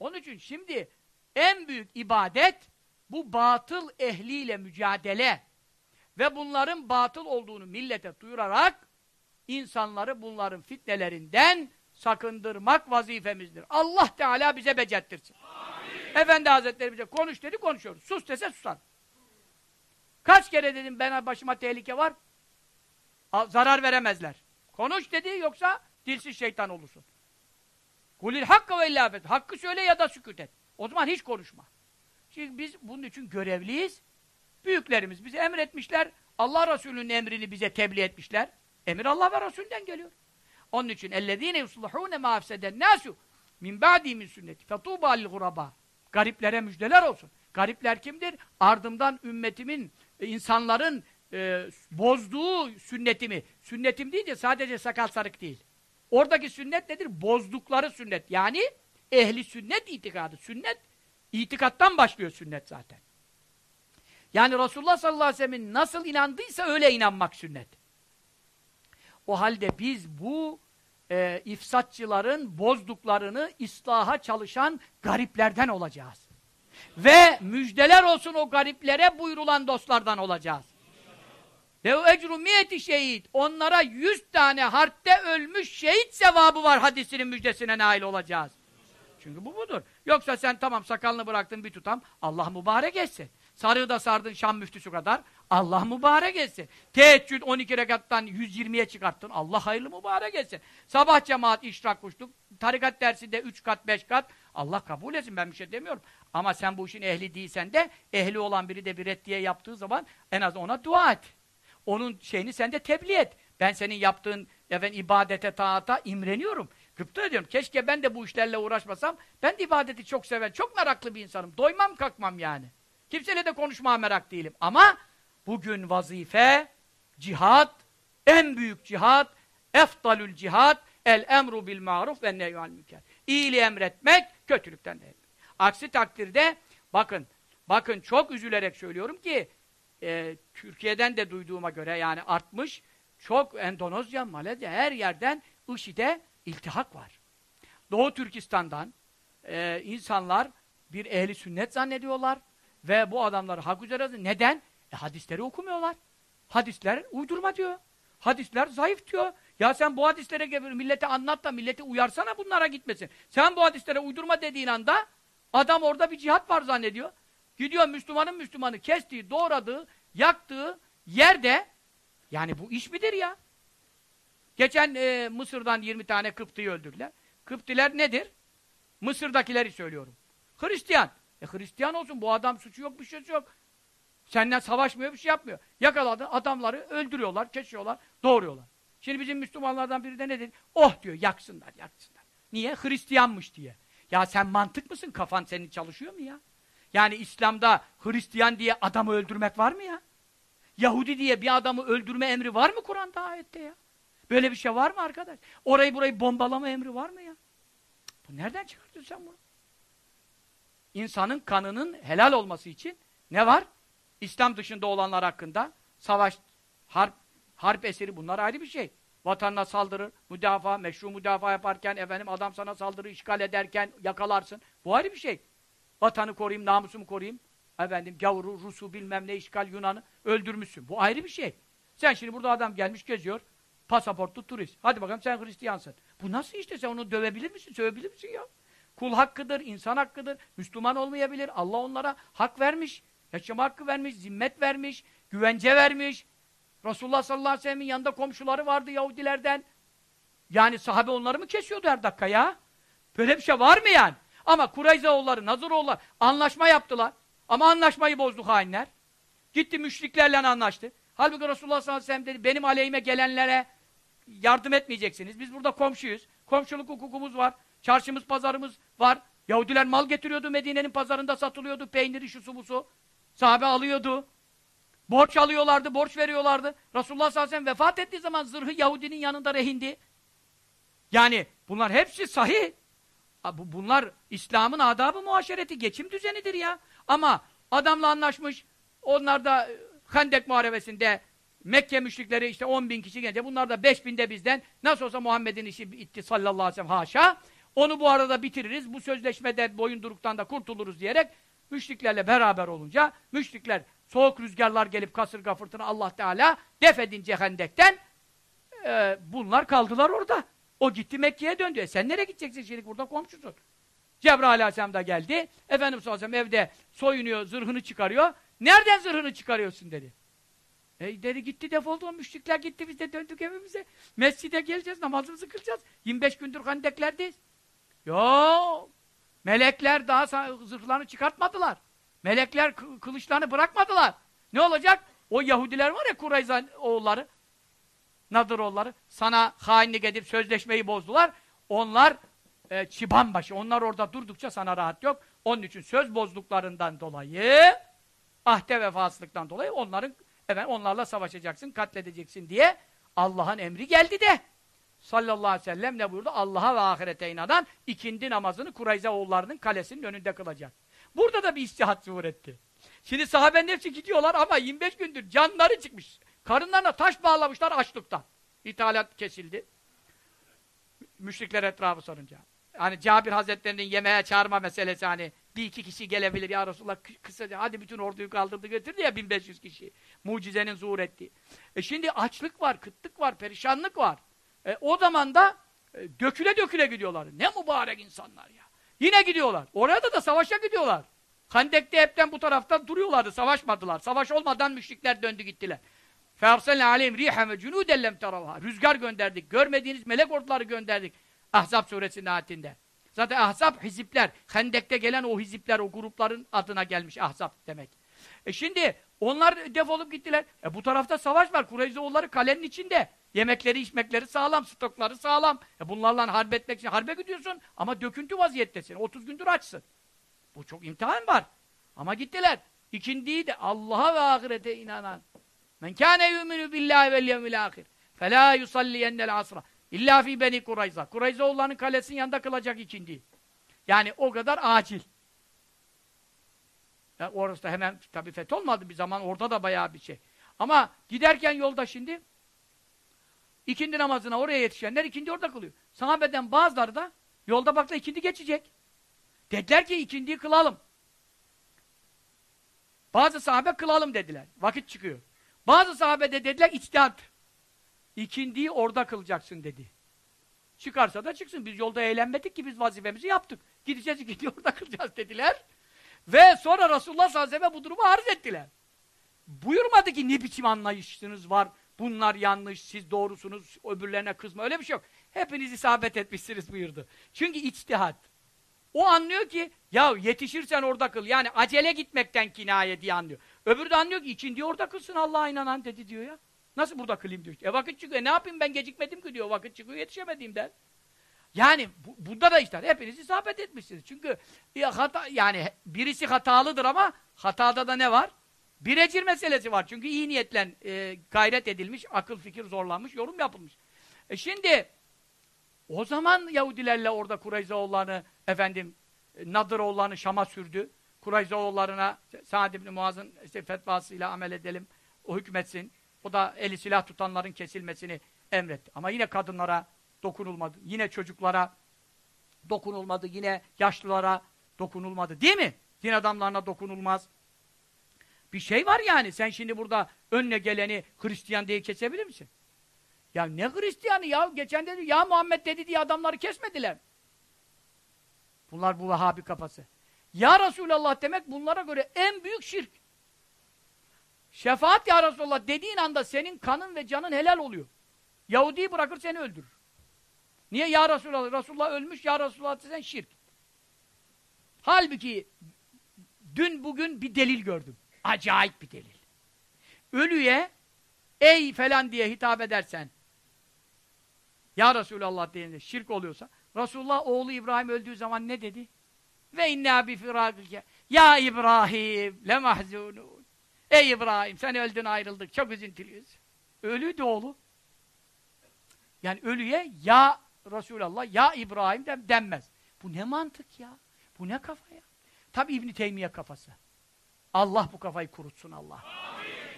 Onun için şimdi en büyük ibadet bu batıl ehliyle mücadele ve bunların batıl olduğunu millete duyurarak insanları bunların fitnelerinden sakındırmak vazifemizdir. Allah Teala bize becerttirsin. Amin. Efendi Hazretleri bize konuş dedi konuşuyoruz. Sus dese susar. Kaç kere dedim ben başıma tehlike var. Zarar veremezler. Konuş dedi yoksa dilsiz şeytan olursun. Kulil hakkı ve illâfet. Hakkı söyle ya da sükut et. O zaman hiç konuşma. Çünkü biz bunun için görevliyiz. Büyüklerimiz bize emretmişler. Allah Resulü'nün emrini bize tebliğ etmişler. Emir Allah ve Resulü'nden geliyor. Onun için ellezine yuslihune ma afseden nasu min ba'di min sünneti fetuba lil. Gariplere müjdeler olsun. Garipler kimdir? Ardımdan ümmetimin, e, insanların e, bozduğu sünnetimi. Sünnetim deyince sadece sakal sarık değil. Oradaki sünnet nedir? Bozdukları sünnet. Yani ehli sünnet itikadı. Sünnet itikattan başlıyor sünnet zaten. Yani Resulullah sallallahu aleyhi ve sellem'in nasıl inandıysa öyle inanmak sünnet. O halde biz bu e, ifsatçıların bozduklarını islaha çalışan gariplerden olacağız. Ve müjdeler olsun o gariplere buyurulan dostlardan olacağız. Ve ecru miyeti şehit. Onlara yüz tane harpte ölmüş şehit sevabı var hadisinin müjdesine nail olacağız. Çünkü bu budur. Yoksa sen tamam sakalını bıraktın bir tutam. Allah mübarek etsin. Sarığı da sardın Şam müftüsü kadar. Allah mübarek etsin. Teheccüd 12 rekattan 120'ye çıkarttın. Allah hayırlı mübarek etsin. Sabah cemaat işrak kuştuk. Tarikat dersinde 3 kat 5 kat. Allah kabul etsin ben bir şey demiyorum. Ama sen bu işin ehli değilsen de ehli olan biri de bir reddiye yaptığı zaman en az ona dua et. Onun şeyini sen de tebliğ et. Ben senin yaptığın efendim, ibadete, taata imreniyorum. Gıpta ediyorum. Keşke ben de bu işlerle uğraşmasam. Ben de ibadeti çok seven, çok meraklı bir insanım. Doymam kalkmam yani. Kimseyle de konuşmaya merak değilim. Ama bugün vazife, cihat, en büyük cihat, eftalül cihat, el emru bil maruf ve nehyu'l münker. İyiliği emretmek, kötülükten de Aksi takdirde, bakın, bakın çok üzülerek söylüyorum ki, e, Türkiye'den de duyduğuma göre yani artmış, çok Endonezya, Malezya, her yerden IŞİD'e iltihak var. Doğu Türkistan'dan e, insanlar bir ehli sünnet zannediyorlar ve bu adamları hak üzere neden? E, hadisleri okumuyorlar. Hadisler uydurma diyor. Hadisler zayıf diyor. Ya sen bu hadislere gelir, millete anlat da milleti uyarsana bunlara gitmesin. Sen bu hadislere uydurma dediğin anda adam orada bir cihat var zannediyor. Gidiyor Müslümanın Müslümanı kestiği, doğradığı, yaktığı yerde yani bu iş midir ya? Geçen e, Mısır'dan 20 tane Kıptı'yı öldürdüler. Kıptiler nedir? Mısır'dakileri söylüyorum. Hristiyan. E Hristiyan olsun bu adam suçu yok bir şey yok. Senden savaşmıyor bir şey yapmıyor. Yakaladı adamları öldürüyorlar, kesiyorlar, doğuruyorlar. Şimdi bizim Müslümanlardan biri de ne dedi? Oh diyor yaksınlar, yaksınlar. Niye? Hristiyanmış diye. Ya sen mantık mısın? Kafan senin çalışıyor mu ya? Yani İslam'da Hristiyan diye adamı öldürmek var mı ya? Yahudi diye bir adamı öldürme emri var mı Kur'an'da ayette ya? Böyle bir şey var mı arkadaş? Orayı burayı bombalama emri var mı ya? Bu nereden çıkarttın sen bunu? İnsanın kanının helal olması için ne var? İslam dışında olanlar hakkında savaş, harp, harp eseri bunlar ayrı bir şey. Vatanına saldırır, müdafaa, meşru müdafaa yaparken, efendim adam sana saldırı işgal ederken yakalarsın. Bu ayrı bir şey. Vatanı koruyayım, namusumu koruyayım. Efendim gavuru, Rus'u bilmem ne işgal Yunan'ı öldürmüşsün. Bu ayrı bir şey. Sen şimdi burada adam gelmiş geziyor. Pasaportlu turist. Hadi bakalım sen Hristiyansın. Bu nasıl işte sen onu dövebilir misin, sövebilir misin ya? Kul hakkıdır, insan hakkıdır. Müslüman olmayabilir. Allah onlara hak vermiş. Yaşama hakkı vermiş, zimmet vermiş, güvence vermiş. Resulullah sallallahu aleyhi ve sellem'in yanında komşuları vardı Yahudilerden. Yani sahabe onları mı kesiyordu her dakika ya? Böyle bir şey var mı yani? Ama Kureyzaoğulları, Nazuroğulları anlaşma yaptılar. Ama anlaşmayı bozdu hainler. Gitti müşriklerle anlaştı. Halbuki Resulullah sallallahu aleyhi ve sellem dedi, benim aleyhime gelenlere yardım etmeyeceksiniz. Biz burada komşuyuz. Komşuluk hukukumuz var. Çarşımız, pazarımız var. Yahudiler mal getiriyordu Medine'nin pazarında satılıyordu. Peyniri, şusu busu. Sahabe alıyordu. Borç alıyorlardı, borç veriyorlardı. Resulullah sallallahu aleyhi ve sellem vefat ettiği zaman zırhı Yahudinin yanında rehindi. Yani bunlar hepsi sahih. Bunlar İslam'ın adabı muaşereti, geçim düzenidir ya. Ama adamla anlaşmış, onlar da e, Hendek Muharebesi'nde Mekke müşrikleri işte 10 bin kişi gelince bunlar da 5 binde bizden nasıl olsa Muhammed'in işi bitti sallallahu aleyhi ve sellem haşa. Onu bu arada bitiririz. Bu sözleşmede boyunduruktan da kurtuluruz diyerek müşriklerle beraber olunca müşrikler soğuk rüzgarlar gelip kasırga fırtına Allah Teala def edince hendekten e, bunlar kaldılar orada. O gitti Mekke'ye döndü. E sen nereye gideceksin şimdi burada komşusun. Cebrail Aleyhisselam da geldi. Efendimiz sallallahu evde soyunuyor, zırhını çıkarıyor. Nereden zırhını çıkarıyorsun dedi. Dedi gitti defoldu müşrikler gitti biz de döndük evimize. Mescide geleceğiz namazımızı kılacağız. 25 gündür handeklerdeyiz. Yok. Melekler daha zırhlarını çıkartmadılar. Melekler kılıçlarını bırakmadılar. Ne olacak? O Yahudiler var ya Kureyza oğulları, Nadır oğulları sana hainlik edip sözleşmeyi bozdular. Onlar e, çiban başı. Onlar orada durdukça sana rahat yok. Onun için söz bozduklarından dolayı ahde vefasızlıktan dolayı onların efendim, onlarla savaşacaksın, katledeceksin diye Allah'ın emri geldi de sallallahu aleyhi ve sellem ne buyurdu? Allah'a ve ahirete inanan ikindi namazını Kureyza oğullarının kalesinin önünde kılacak. Burada da bir istihat zuhur etti. Şimdi sahabenin hepsi gidiyorlar ama 25 gündür canları çıkmış. Karınlarına taş bağlamışlar açlıktan. İthalat kesildi. Müşrikler etrafı sorunca. Hani Cabir Hazretleri'nin yemeğe çağırma meselesi hani bir iki kısi gelebilir ya Resulullah kısaca hadi bütün orduyu kaldırdı götürdü ya 1500 kişi. Mucizenin zuhur ettiği. E şimdi açlık var, kıtlık var, perişanlık var. E o zaman da e, döküle döküle gidiyorlar. Ne mübarek insanlar ya. Yine gidiyorlar. Orada da savaşa gidiyorlar. Handek'te hepten bu tarafta duruyorlardı, savaşmadılar. Savaş olmadan müşrikler döndü gittiler. فَاَرْسَلْنَا عَلَيْهِمْ رِيحًا وَجُنُودًا لَمْ تَرَوْهَا Rüzgar gönderdik, görmediğiniz melek orduları gönderdik. Ahzab suresinin ayetinde. Zaten ahzab hizipler, Hendek'te gelen o hizipler, o grupların adına gelmiş ahzab demek. E şimdi onlar defolup gittiler. E bu tarafta savaş var. Kureyzoğulları kalenin içinde. Yemekleri, içmekleri sağlam, stokları sağlam. E bunlarla harp etmek için harbe gidiyorsun ama döküntü vaziyettesin. 30 gündür açsın. Bu çok imtihan var. Ama gittiler. İkindiyi de Allah'a ve ahirete inanan. Men kâne yümünü billahi vel yevmil ahir. Felâ yusalliyennel asra. İlla fi beni Kurayza. Kurayzaoğullarının kalesinin yanında kılacak ikindi. Yani o kadar acil. Yani orası da hemen tabi fetholmadı bir zaman. Orada da bayağı bir şey. Ama giderken yolda şimdi ikindi namazına oraya yetişenler ikindi orada kılıyor. Sahabeden bazıları da yolda bakla ikindi geçecek. Dediler ki ikindiyi kılalım. Bazı sahabe kılalım dediler. Vakit çıkıyor. Bazı sahabe de dediler içtihat. İkindiyi orada kılacaksın dedi. Çıkarsa da çıksın. Biz yolda eğlenmedik ki biz vazifemizi yaptık. Gideceğiz ikindiyi orada kılacağız dediler. Ve sonra Resulullah sallallahu aleyhi ve bu durumu arz ettiler. Buyurmadı ki ne biçim anlayışınız var, bunlar yanlış, siz doğrusunuz, öbürlerine kızma. Öyle bir şey yok. Hepiniz isabet etmişsiniz buyurdu. Çünkü içtihat. O anlıyor ki ya yetişirsen orada kıl. Yani acele gitmekten kinaye diye anlıyor. Öbürü de anlıyor ki ikindi orada kılsın Allah'a inanan dedi diyor ya. Nasıl burada kılayım diyor. E vakit çıkıyor. E ne yapayım ben gecikmedim ki diyor. Vakit çıkıyor yetişemedim der. Yani bu, bunda da işte hepiniz isabet etmişsiniz. Çünkü ya hata, yani birisi hatalıdır ama hatada da ne var? Birecir meselesi var. Çünkü iyi niyetle e, gayret edilmiş, akıl fikir zorlanmış, yorum yapılmış. E şimdi o zaman Yahudilerle orada Kureyzaoğullarını efendim Nadıroğullarını Şam'a sürdü. Kureyzaoğullarına Sa'd ibn Muaz'ın işte fetvasıyla amel edelim. O hükmetsin. O da eli silah tutanların kesilmesini emretti. Ama yine kadınlara dokunulmadı. Yine çocuklara dokunulmadı. Yine yaşlılara dokunulmadı. Değil mi? Din adamlarına dokunulmaz. Bir şey var yani. Sen şimdi burada önüne geleni Hristiyan diye kesebilir misin? Ya ne Hristiyanı ya? Geçen dedi ya Muhammed dedi diye adamları kesmediler. Bunlar bu Vahabi kafası. Ya Resulallah demek bunlara göre en büyük şirk. Şefaat ya Resulallah dediğin anda senin kanın ve canın helal oluyor. Yahudi'yi bırakır seni öldürür. Niye ya Resulallah? Resulullah ölmüş ya Resulallah desen şirk. Halbuki dün bugün bir delil gördüm. Acayip bir delil. Ölüye ey falan diye hitap edersen ya Resulallah deyince şirk oluyorsa Resulullah oğlu İbrahim öldüğü zaman ne dedi? Ve inna bi firakike ya İbrahim le mahzunun Ey İbrahim sen öldün ayrıldık çok üzüntülüyüz. Ölüydü oğlu. Yani ölüye ya Resulallah ya İbrahim de denmez. Bu ne mantık ya? Bu ne kafa ya? Tabi İbn Teymiye kafası. Allah bu kafayı kurutsun Allah.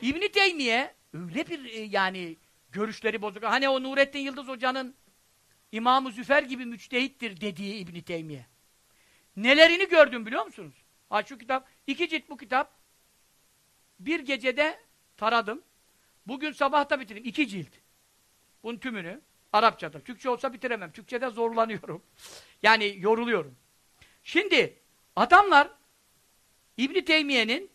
İbn Teymiye öyle bir e, yani görüşleri bozuk. Hani o Nurettin Yıldız Hoca'nın İmam-ı Züfer gibi müçtehittir dediği İbn Teymiye. Nelerini gördüm biliyor musunuz? Ha şu kitap, iki cilt bu kitap. Bir gecede taradım. Bugün sabah da bitirdim. İki cilt. Bunun tümünü. Arapçada. Türkçe olsa bitiremem. Türkçede zorlanıyorum. (laughs) yani yoruluyorum. Şimdi adamlar İbn Teymiye'nin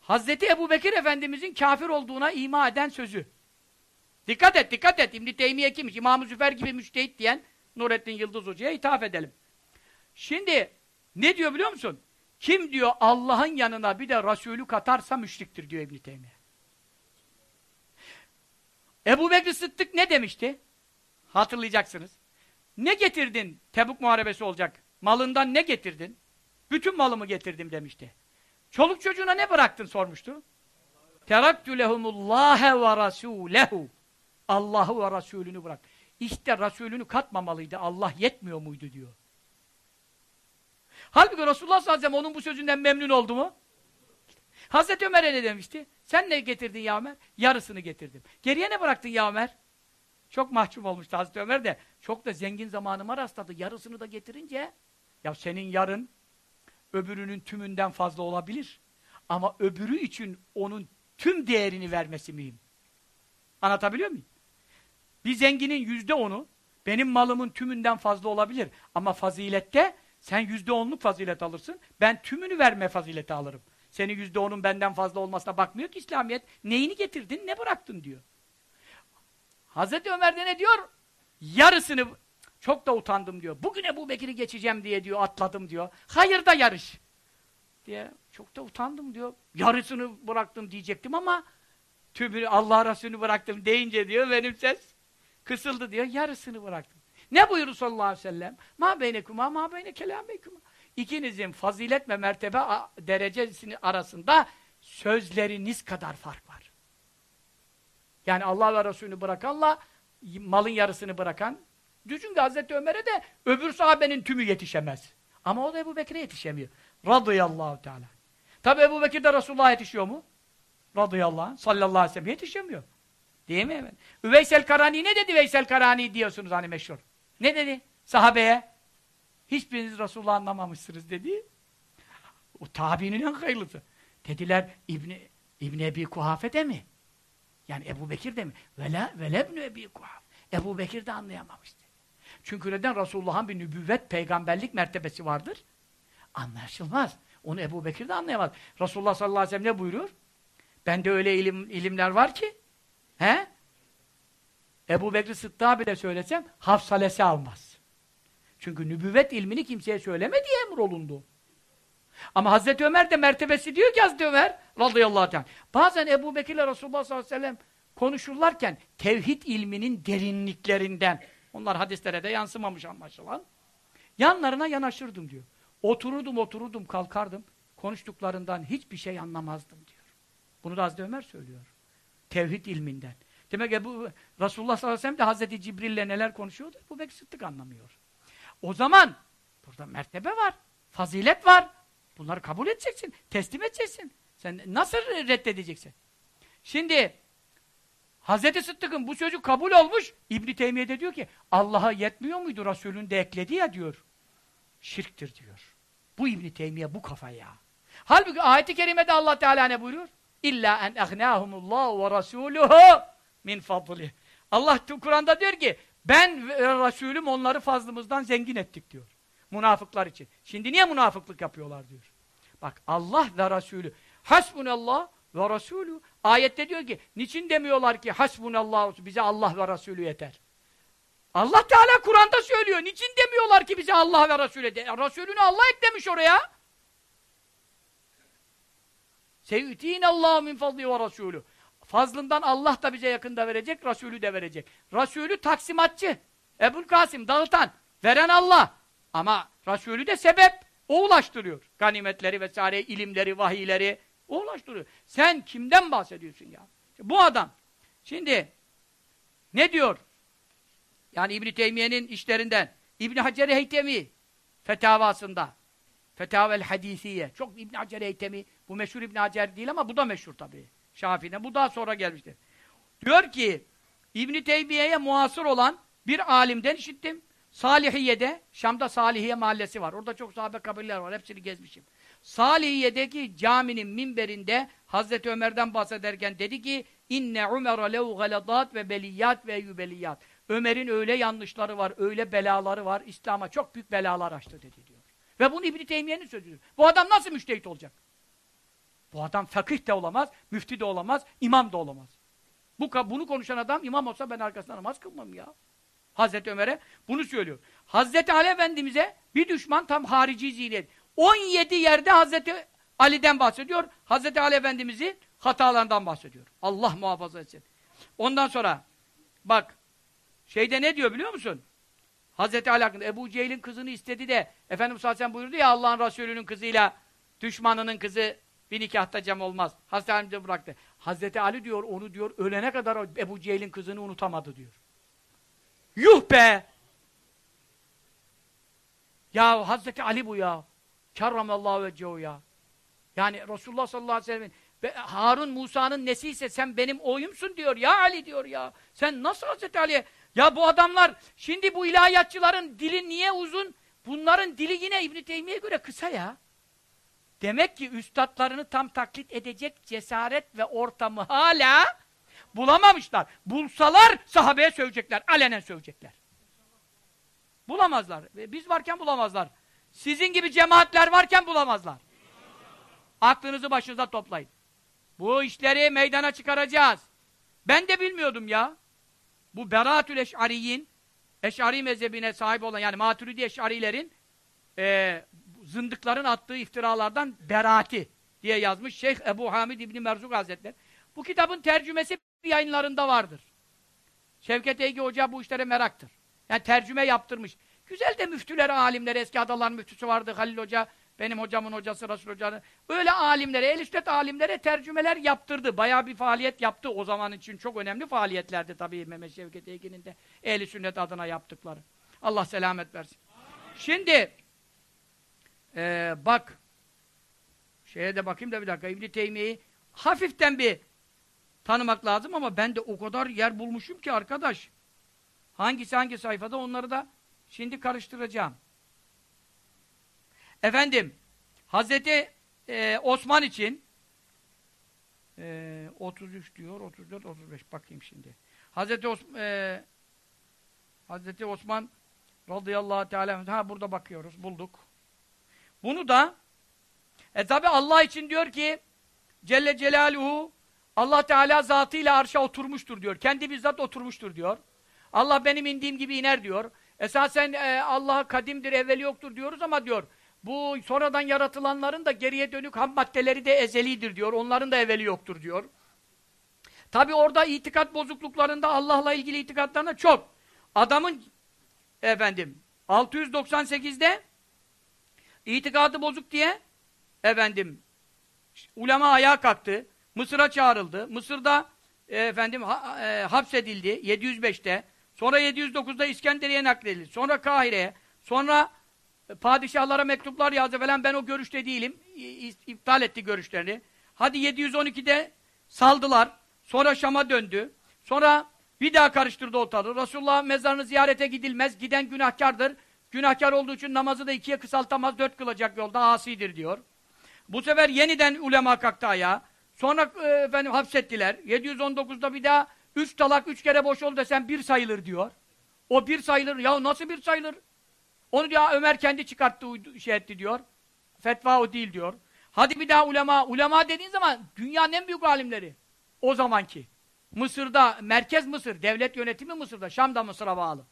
Hazreti Ebu Bekir Efendimizin kafir olduğuna ima eden sözü. Dikkat et, dikkat et. İbn Teymiye kimmiş? İmam-ı Züfer gibi müştehit diyen Nurettin Yıldız Hoca'ya ithaf edelim. Şimdi ne diyor biliyor musun? Kim diyor Allah'ın yanına bir de Resulü katarsa müşriktir diyor İbn Teymiye. Ebu Bekir Sıddık ne demişti? Hatırlayacaksınız. Ne getirdin? Tebuk muharebesi olacak. Malından ne getirdin? Bütün malımı getirdim demişti. Çoluk çocuğuna ne bıraktın sormuştu. Teraktü lehumullâhe ve rasûlehu. Allah'ı ve Resulünü bırak. İşte Resulünü katmamalıydı. Allah yetmiyor muydu diyor. Halbuki Resulullah sallallahu aleyhi ve sellem onun bu sözünden memnun oldu mu? Hazreti Ömer'e ne demişti? Sen ne getirdin ya Ömer? Yarısını getirdim. Geriye ne bıraktın ya Ömer? Çok mahcup olmuştu Hazreti Ömer de. Çok da zengin zamanıma rastladı. Yarısını da getirince ya senin yarın öbürünün tümünden fazla olabilir. Ama öbürü için onun tüm değerini vermesi mühim. Anlatabiliyor muyum? Bir zenginin yüzde onu benim malımın tümünden fazla olabilir. Ama fazilette sen yüzde onluk fazilet alırsın. Ben tümünü verme fazileti alırım. Senin yüzde onun benden fazla olmasına bakmıyor ki İslamiyet. Neyini getirdin, ne bıraktın diyor. Hazreti Ömer de ne diyor? Yarısını çok da utandım diyor. Bugün Ebu Bekir'i geçeceğim diye diyor, atladım diyor. Hayır da yarış. Diye çok da utandım diyor. Yarısını bıraktım diyecektim ama tümünü Allah Resulü'nü bıraktım deyince diyor benim ses kısıldı diyor. Yarısını bıraktım. Ne buyurdu sallallahu aleyhi ve sellem? Ma beynekuma ma beyne kelamekuma. İkinizin fazilet ve mertebe derecesinin arasında sözleriniz kadar fark var. Yani Allah ve Resulünü bırakanla malın yarısını bırakan düşün ki Hazreti Ömer'e de öbür sahabenin tümü yetişemez. Ama o da Ebu Bekir'e yetişemiyor. Radıyallahu teala. Tabi Ebu Bekir de Resulullah'a yetişiyor mu? Radıyallahu anh. Sallallahu aleyhi ve sellem yetişemiyor. Değil mi? Üveysel Karani ne dedi Veysel Karani diyorsunuz hani meşhur. Ne dedi? Sahabeye. Hiçbiriniz Resulullah anlamamışsınız dedi. O tabiinin en hayırlısı. Dediler İbni, İbni Ebi Kuhafe de mi? Yani Ebu Bekir de mi? Vela, velebnü Ebi Kuhaf. Ebu Bekir de anlayamamıştı. Çünkü neden? Resulullah'ın bir nübüvvet, peygamberlik mertebesi vardır. Anlaşılmaz. Onu Ebu Bekir de anlayamaz. Resulullah sallallahu aleyhi ve sellem ne buyuruyor? Bende öyle ilim, ilimler var ki he? Ebu Bekir Sıddık'a bile söylesem hafsalesi almaz. Çünkü nübüvvet ilmini kimseye söyleme diye emrolundu. Ama Hazreti Ömer de mertebesi diyor ki Hazreti Ömer radıyallahu anh. Bazen Ebu Bekir ile Resulullah sallallahu aleyhi ve sellem konuşurlarken tevhid ilminin derinliklerinden onlar hadislere de yansımamış anlaşılan yanlarına yanaşırdım diyor. Otururdum otururdum kalkardım konuştuklarından hiçbir şey anlamazdım diyor. Bunu da Hazreti Ömer söylüyor. Tevhid ilminden. Demek ki bu Resulullah sallallahu aleyhi ve sellem de Hazreti Cibril'le neler konuşuyordu? Bu Bekir Sıddık anlamıyor. O zaman burada mertebe var. Fazilet var. Bunları kabul edeceksin. Teslim edeceksin. Sen nasıl reddedeceksin? Şimdi Hazreti Sıddık'ın bu çocuk kabul olmuş. İbn Teymiye de diyor ki Allah'a yetmiyor muydu Resulün de ekledi ya diyor. Şirktir diyor. Bu İbn Teymiye bu kafa ya. Halbuki ayet-i kerimede Allah Teala ne buyuruyor? İlla en ahnahumullahu ve rasuluhu min fadlih. Allah Kur'an'da diyor ki ben ve Resulüm onları fazlımızdan zengin ettik diyor. Münafıklar için. Şimdi niye münafıklık yapıyorlar diyor. Bak Allah ve Resulü. Hasbunallah ve Resulü. Ayette diyor ki niçin demiyorlar ki hasbunallah bize Allah ve Resulü yeter. Allah Teala Kur'an'da söylüyor. Niçin demiyorlar ki bize Allah ve Resulü yeter. Resulünü Allah eklemiş oraya. Sevtînallâhu min fadli ve Resulü. Fazlından Allah da bize yakında verecek, Resulü de verecek. Resulü taksimatçı. Ebul Kasım dağıtan. Veren Allah. Ama Resulü de sebep. O ulaştırıyor. Ganimetleri vesaire, ilimleri, vahiyleri. O ulaştırıyor. Sen kimden bahsediyorsun ya? Bu adam. Şimdi ne diyor? Yani İbn Teymiye'nin işlerinden İbn Hacer Heytemi fetavasında Fetavel Hadisiye. Çok İbn Hacer Heytemi bu meşhur İbn Hacer değil ama bu da meşhur tabii. Şafii'ne. Bu daha sonra gelmiştir. Diyor ki İbn Teymiye'ye muasır olan bir alimden işittim. Salihiye'de, Şam'da Salihiye mahallesi var. Orada çok sahabe kabirler var. Hepsini gezmişim. Salihiye'deki caminin minberinde Hazreti Ömer'den bahsederken dedi ki inne Ömer lehu galadat ve beliyat ve yübeliyat. Ömer'in öyle yanlışları var, öyle belaları var. İslam'a çok büyük belalar açtı dedi diyor. Ve bunu İbn Teymiye'nin sözüdür. Bu adam nasıl müştehit olacak? Bu adam fakih de olamaz, müfti de olamaz, imam da olamaz. Bu bunu konuşan adam imam olsa ben arkasında namaz kılmam ya. Hazreti Ömer'e bunu söylüyor. Hazreti Ali Efendimiz'e bir düşman tam harici zihniyet. 17 yerde Hazreti Ali'den bahsediyor. Hazreti Ali Efendimiz'i hatalarından bahsediyor. Allah muhafaza etsin. Ondan sonra bak şeyde ne diyor biliyor musun? Hazreti Ali hakkında Ebu Cehil'in kızını istedi de Efendimiz sallallahu aleyhi buyurdu ya Allah'ın Resulü'nün kızıyla düşmanının kızı bir nikahta cem olmaz. Hazreti Ali bıraktı. Hazreti Ali diyor onu diyor ölene kadar Ebu Cehil'in kızını unutamadı diyor. Yuh be! Ya Hazreti Ali bu ya. Kerramallahu vecehu ya. Yani Resulullah sallallahu aleyhi ve sellem'in Harun Musa'nın nesiyse sen benim oyumsun diyor ya Ali diyor ya. Sen nasıl Hazreti Ali'ye? Ya bu adamlar şimdi bu ilahiyatçıların dili niye uzun? Bunların dili yine İbn Teymiye göre kısa ya. Demek ki üstadlarını tam taklit edecek cesaret ve ortamı hala bulamamışlar. Bulsalar sahabeye sövecekler, alenen sövecekler. Bulamazlar. Biz varken bulamazlar. Sizin gibi cemaatler varken bulamazlar. Aklınızı başınıza toplayın. Bu işleri meydana çıkaracağız. Ben de bilmiyordum ya. Bu Beratül Eş'ariyin, Eş'ari mezhebine sahip olan yani Maturidi Eş'arilerin e, zındıkların attığı iftiralardan Berati diye yazmış Şeyh Ebu Hamid İbni Merzuk Hazretleri. Bu kitabın tercümesi yayınlarında vardır. Şevket Eygi Hoca bu işlere meraktır. Yani tercüme yaptırmış. Güzel de müftüler, alimler, eski adaların müftüsü vardı, Halil Hoca, benim hocamın hocası, Resul Hoca'nın. Öyle alimlere, el üstet alimlere tercümeler yaptırdı. Bayağı bir faaliyet yaptı. O zaman için çok önemli faaliyetlerdi tabii Mehmet Şevket Eygi'nin de ehli sünnet adına yaptıkları. Allah selamet versin. Şimdi ee, bak şeye de bakayım da bir dakika İbn Teymiye'yi hafiften bir tanımak lazım ama ben de o kadar yer bulmuşum ki arkadaş. Hangisi hangi sayfada onları da şimdi karıştıracağım. Efendim Hazreti e, Osman için e, 33 diyor, 34, 35 bakayım şimdi. Hazreti Osman e, Hazreti Osman radıyallahu teala ha burada bakıyoruz, bulduk. Bunu da e tabi Allah için diyor ki Celle Celaluhu Allah Teala zatıyla arşa oturmuştur diyor. Kendi bizzat oturmuştur diyor. Allah benim indiğim gibi iner diyor. Esasen e, Allah kadimdir, evveli yoktur diyoruz ama diyor bu sonradan yaratılanların da geriye dönük ham maddeleri de ezelidir diyor. Onların da evveli yoktur diyor. Tabi orada itikat bozukluklarında Allah'la ilgili itikatlarında çok. Adamın efendim 698'de itikadı bozuk diye efendim ulema ayağa kalktı. Mısır'a çağrıldı. Mısır'da e, efendim ha, e, hapsedildi 705'te. Sonra 709'da İskenderiye nakledildi. Sonra Kahire'ye. Sonra e, padişahlara mektuplar yazdı falan. Ben o görüşte değilim. İptal etti görüşlerini. Hadi 712'de saldılar. Sonra Şam'a döndü. Sonra bir daha karıştırdı ortalığı. Resulullah mezarını ziyarete gidilmez. Giden günahkardır. Günahkar olduğu için namazı da ikiye kısaltamaz, dört kılacak yolda asidir diyor. Bu sefer yeniden ulema kalktı ayağa. Sonra e, efendim hapsettiler. 719'da bir daha üç talak üç kere boş ol desen bir sayılır diyor. O bir sayılır. Ya nasıl bir sayılır? Onu diyor Ömer kendi çıkarttı, şey etti diyor. Fetva o değil diyor. Hadi bir daha ulema. Ulema dediğin zaman dünyanın en büyük alimleri. O zamanki. Mısır'da, merkez Mısır, devlet yönetimi Mısır'da, Şam'da Mısır'a bağlı.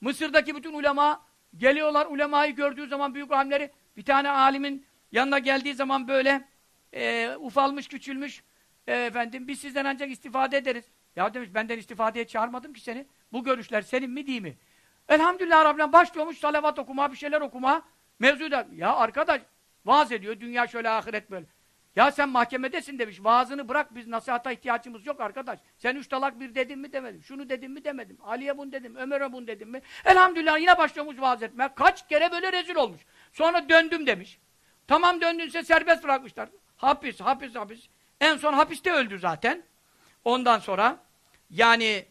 Mısır'daki bütün ulema Geliyorlar ulemayı gördüğü zaman büyük alimleri bir tane alimin yanına geldiği zaman böyle e, ufalmış küçülmüş e, efendim biz sizden ancak istifade ederiz. Ya demiş benden istifadeye çağırmadım ki seni. Bu görüşler senin mi değil mi? Elhamdülillah Rabbi'den başlıyormuş salavat okuma bir şeyler okuma. Mevzuda ya arkadaş vaaz ediyor dünya şöyle ahiret böyle. Ya sen mahkemedesin demiş. Vaazını bırak biz nasihata ihtiyacımız yok arkadaş. Sen üç talak bir dedin mi demedim. Şunu dedim mi demedim. Ali'ye bunu dedim. Ömer'e bunu dedim mi? Elhamdülillah yine başlamış vaaz etmeye. Kaç kere böyle rezil olmuş. Sonra döndüm demiş. Tamam döndünse serbest bırakmışlar. Hapis, hapis, hapis. En son hapiste öldü zaten. Ondan sonra yani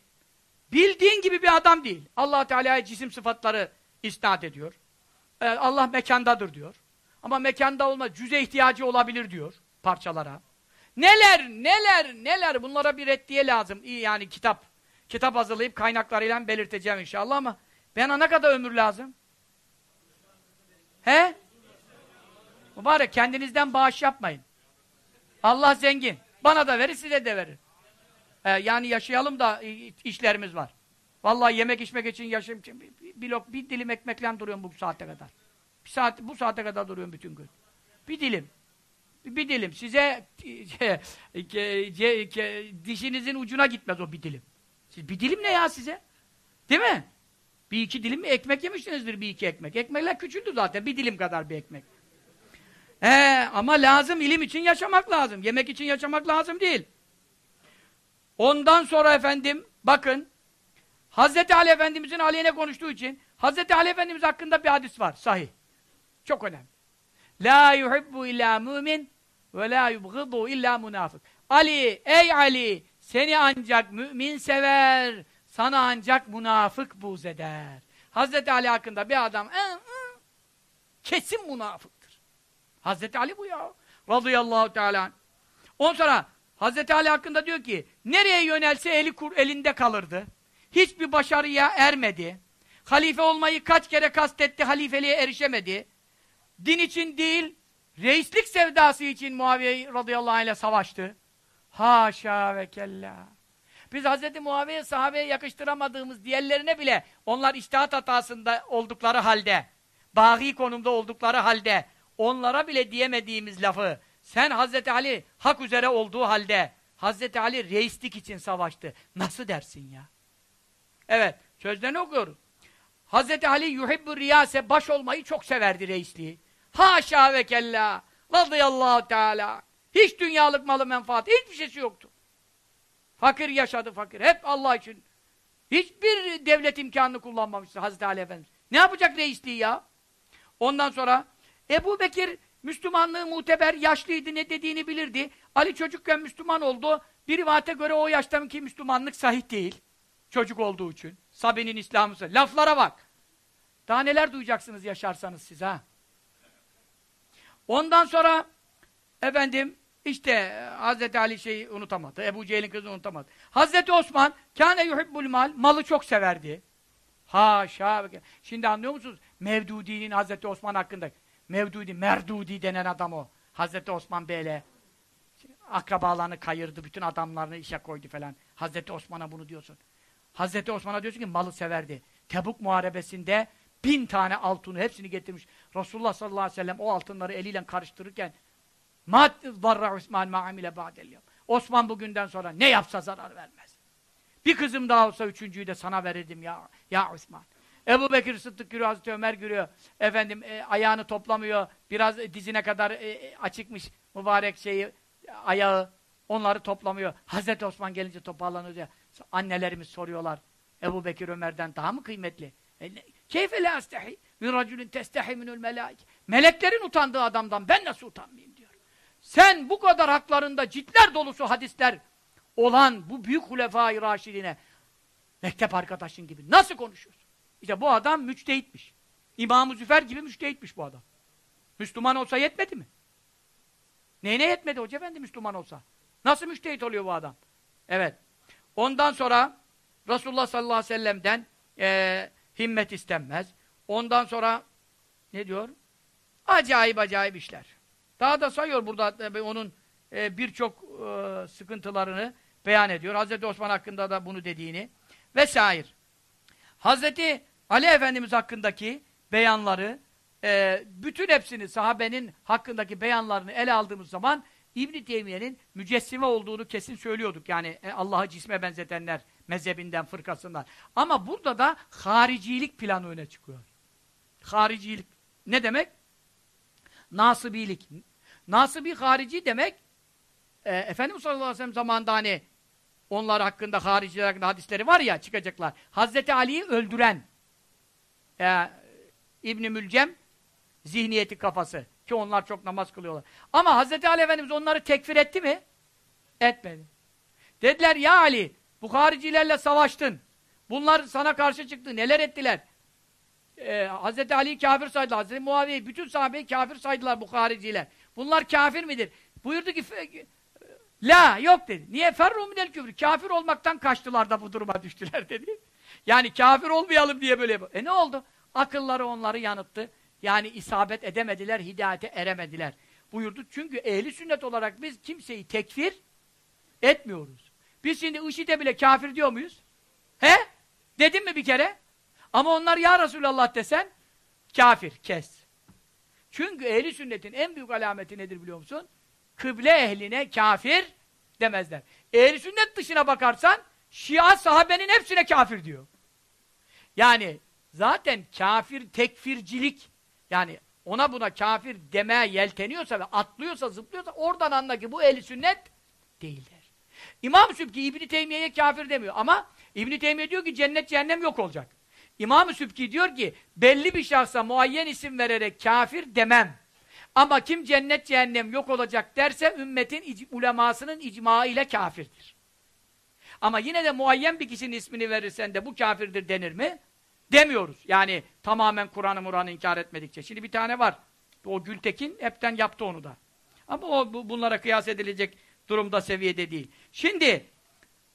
bildiğin gibi bir adam değil. allah Teala'ya cisim sıfatları isnat ediyor. Ee, Allah mekandadır diyor. Ama mekanda olmaz. Cüze ihtiyacı olabilir diyor parçalara. Neler, neler, neler bunlara bir reddiye lazım. İyi yani kitap. Kitap hazırlayıp kaynaklarıyla belirteceğim inşallah ama ben ne kadar ömür lazım? He? Mübarek kendinizden bağış yapmayın. Allah zengin. Bana da verir, size de verir. Ee, yani yaşayalım da işlerimiz var. Vallahi yemek içmek için yaşım bir, bir, lok, bir dilim ekmekle duruyorum bu saate kadar. Bir saat, bu saate kadar duruyorum bütün gün. Bir dilim. Bir, dilim. Size (laughs) dişinizin ucuna gitmez o bir dilim. Siz, bir dilim ne ya size? Değil mi? Bir iki dilim mi ekmek yemişsinizdir bir iki ekmek. Ekmekler küçüldü zaten. Bir dilim kadar bir ekmek. He, ama lazım ilim için yaşamak lazım. Yemek için yaşamak lazım değil. Ondan sonra efendim bakın Hazreti Ali Efendimizin aleyhine konuştuğu için Hazreti Ali Efendimiz hakkında bir hadis var. Sahih. Çok önemli. La yuhibbu illa mümin ve la yubgıdu illa münafık. Ali, ey Ali seni ancak mümin sever, sana ancak münafık buz eder. Hazreti Ali hakkında bir adam ı, ı, kesin münafıktır. Hazreti Ali bu ya. Radıyallahu teala. On sonra Hazreti Ali hakkında diyor ki nereye yönelse eli kur, elinde kalırdı. Hiçbir başarıya ermedi. Halife olmayı kaç kere kastetti, halifeliğe erişemedi. Din için değil, reislik sevdası için Muaviye radıyallahu anh ile savaştı. Haşa ve kella. Biz Hz. Muaviye sahabeye yakıştıramadığımız diğerlerine bile onlar iştihat hatasında oldukları halde, bağı konumda oldukları halde onlara bile diyemediğimiz lafı sen Hz. Ali hak üzere olduğu halde Hz. Ali reislik için savaştı. Nasıl dersin ya? Evet, sözlerini okuyoruz. Hz. Ali yuhibbu riyase baş olmayı çok severdi reisliği. Haşa ve kella. Radıyallahu teala. Hiç dünyalık malı menfaat, hiçbir şeysi yoktu. Fakir yaşadı fakir. Hep Allah için. Hiçbir devlet imkanını kullanmamıştı Hazreti Ali Efendimiz. Ne yapacak reisliği ya? Ondan sonra Ebu Bekir Müslümanlığı muteber, yaşlıydı, ne dediğini bilirdi. Ali çocukken Müslüman oldu. Bir rivayete göre o yaştan ki Müslümanlık sahih değil. Çocuk olduğu için. Sabi'nin İslam'ı. Laflara bak. Daha neler duyacaksınız yaşarsanız siz ha. Ondan sonra efendim işte Hazreti Ali şeyi unutamadı. Ebu Cehil'in kızını unutamadı. Hazreti Osman kâne yuhibbul mal malı çok severdi. Haşa. Şimdi anlıyor musunuz? Mevdudi'nin Hazreti Osman hakkında. Mevdudi, Merdudi denen adam o. Hazreti Osman Bey'le akrabalarını kayırdı, bütün adamlarını işe koydu falan. Hazreti Osman'a bunu diyorsun. Hazreti Osman'a diyorsun ki malı severdi. Tebuk muharebesinde bin tane altını hepsini getirmiş. Resulullah sallallahu aleyhi ve sellem o altınları eliyle karıştırırken Mad zarra Osman ma amile Osman bugünden sonra ne yapsa zarar vermez. Bir kızım daha olsa üçüncüyü de sana verirdim ya ya Osman. Ebu Bekir Sıddık giriyor, Hazreti Ömer giriyor. Efendim e, ayağını toplamıyor. Biraz dizine kadar e, e açıkmış mübarek şeyi, ayağı. Onları toplamıyor. Hazreti Osman gelince toparlanıyor diye. Annelerimiz soruyorlar. Ebu Bekir Ömer'den daha mı kıymetli? E, Keyfe la astehi min raculin testehi minul melaik. Meleklerin utandığı adamdan ben nasıl utanmayayım diyor. Sen bu kadar haklarında ciltler dolusu hadisler olan bu büyük hulefai raşidine mektep arkadaşın gibi nasıl konuşuyorsun? İşte bu adam müçtehitmiş. İmam-ı Züfer gibi müçtehitmiş bu adam. Müslüman olsa yetmedi mi? Neyine yetmedi hoca efendi Müslüman olsa? Nasıl müçtehit oluyor bu adam? Evet. Ondan sonra Resulullah sallallahu aleyhi ve sellem'den e, himmet istenmez. Ondan sonra ne diyor? Acayip acayip işler. Daha da sayıyor burada e, onun e, birçok e, sıkıntılarını beyan ediyor. Hazreti Osman hakkında da bunu dediğini vesaire. Hazreti Ali Efendimiz hakkındaki beyanları bütün hepsini sahabenin hakkındaki beyanlarını ele aldığımız zaman İbn Teymiye'nin mücessime olduğunu kesin söylüyorduk. Yani e, Allah'ı cisme benzetenler mezhebinden, fırkasından. Ama burada da haricilik planı öne çıkıyor. Haricilik. Ne demek? Nasıbilik. Nasıbi harici demek e, Efendimiz sallallahu aleyhi ve sellem zamanında hani onlar hakkında, hariciler hakkında hadisleri var ya çıkacaklar. Hazreti Ali'yi öldüren e, İbn-i Mülcem zihniyeti kafası. Ki onlar çok namaz kılıyorlar. Ama Hazreti Ali Efendimiz onları tekfir etti mi? Etmedi. Dediler ya Ali Bu haricilerle savaştın. Bunlar sana karşı çıktı. Neler ettiler? Ee, Hz. Ali kafir saydılar. Hz. Muaviye bütün sahabeyi kafir saydılar bu hariciler. Bunlar kafir midir? Buyurdu ki La yok dedi. Niye? Ferru minel küfür. Kafir olmaktan kaçtılar da bu duruma düştüler (laughs) dedi. Yani kafir olmayalım diye böyle. E ne oldu? Akılları onları yanıttı. Yani isabet edemediler, hidayete eremediler. Buyurdu. Çünkü ehli sünnet olarak biz kimseyi tekfir etmiyoruz. Biz şimdi IŞİD'e bile kafir diyor muyuz? He? Dedim mi bir kere? Ama onlar ya Resulallah desen kafir, kes. Çünkü ehli sünnetin en büyük alameti nedir biliyor musun? Kıble ehline kafir demezler. Ehli sünnet dışına bakarsan Şia sahabenin hepsine kafir diyor. Yani zaten kafir tekfircilik yani ona buna kafir demeye yelteniyorsa ve atlıyorsa, zıplıyorsa oradan anla ki bu ehli sünnet değildir. İmam Sübki İbn Teymiye'ye kafir demiyor ama İbn Teymiye diyor ki cennet cehennem yok olacak. İmam Sübki diyor ki belli bir şahsa muayyen isim vererek kafir demem. Ama kim cennet cehennem yok olacak derse ümmetin ulemasının icma ile kafirdir. Ama yine de muayyen bir kişinin ismini verirsen de bu kafirdir denir mi? Demiyoruz. Yani tamamen Kur'an'ı Muran'ı inkar etmedikçe. Şimdi bir tane var. O Gültekin hepten yaptı onu da. Ama o bu, bunlara kıyas edilecek durumda seviyede değil. Şimdi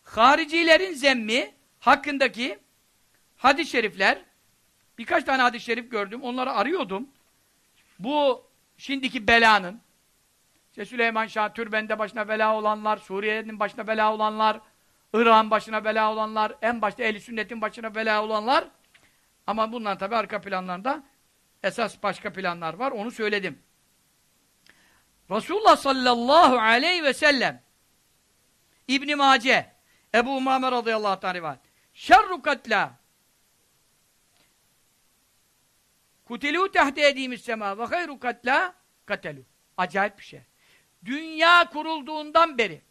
haricilerin zemmi hakkındaki hadis-i şerifler birkaç tane hadis-i şerif gördüm. Onları arıyordum. Bu şimdiki belanın işte Süleyman Şah türbende başına bela olanlar, Suriye'nin başına bela olanlar, Irak'ın başına bela olanlar, en başta ehli sünnetin başına bela olanlar ama bunlar tabi arka planlarında esas başka planlar var. Onu söyledim. Resulullah sallallahu aleyhi ve sellem İbn Mace Ebu Umame radıyallahu anh rivayet. Şerru katla Kutilû tehte edîmis semâ ve hayru katla katelû. Acayip bir şey. Dünya kurulduğundan beri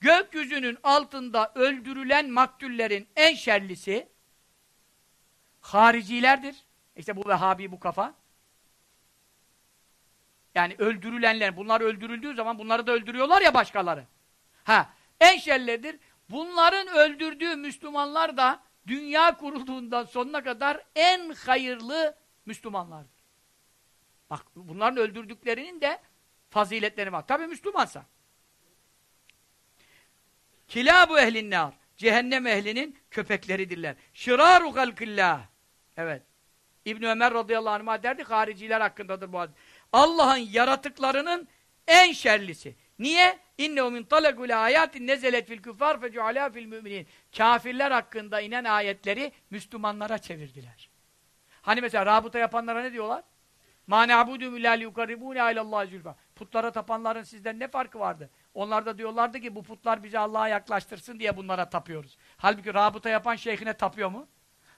gökyüzünün altında öldürülen maktullerin en şerlisi haricilerdir. İşte bu Vehhabi bu kafa. Yani öldürülenler, bunlar öldürüldüğü zaman bunları da öldürüyorlar ya başkaları. Ha, en şerleridir. Bunların öldürdüğü Müslümanlar da dünya kurulduğundan sonuna kadar en hayırlı Müslümanlardır. Bak bunların öldürdüklerinin de faziletleri var. Tabi Müslümansa. Kilabu ehlin nar. Cehennem ehlinin köpekleridirler. Şıraru halkillah. Evet. İbn Ömer radıyallahu anh'a derdi hariciler hakkındadır bu hadis. Allah'ın yaratıklarının en şerlisi. Niye? İnnehu min talakul ayatin nezelet fil küffar fecuala fil müminin. Kafirler hakkında inen ayetleri Müslümanlara çevirdiler. Hani mesela rabıta yapanlara ne diyorlar? Ma na'budu illa liyukarribuna ilallahi zülfa. Putlara tapanların sizden ne farkı vardı? Onlar da diyorlardı ki bu putlar bizi Allah'a yaklaştırsın diye bunlara tapıyoruz. Halbuki rabıta yapan şeyhine tapıyor mu?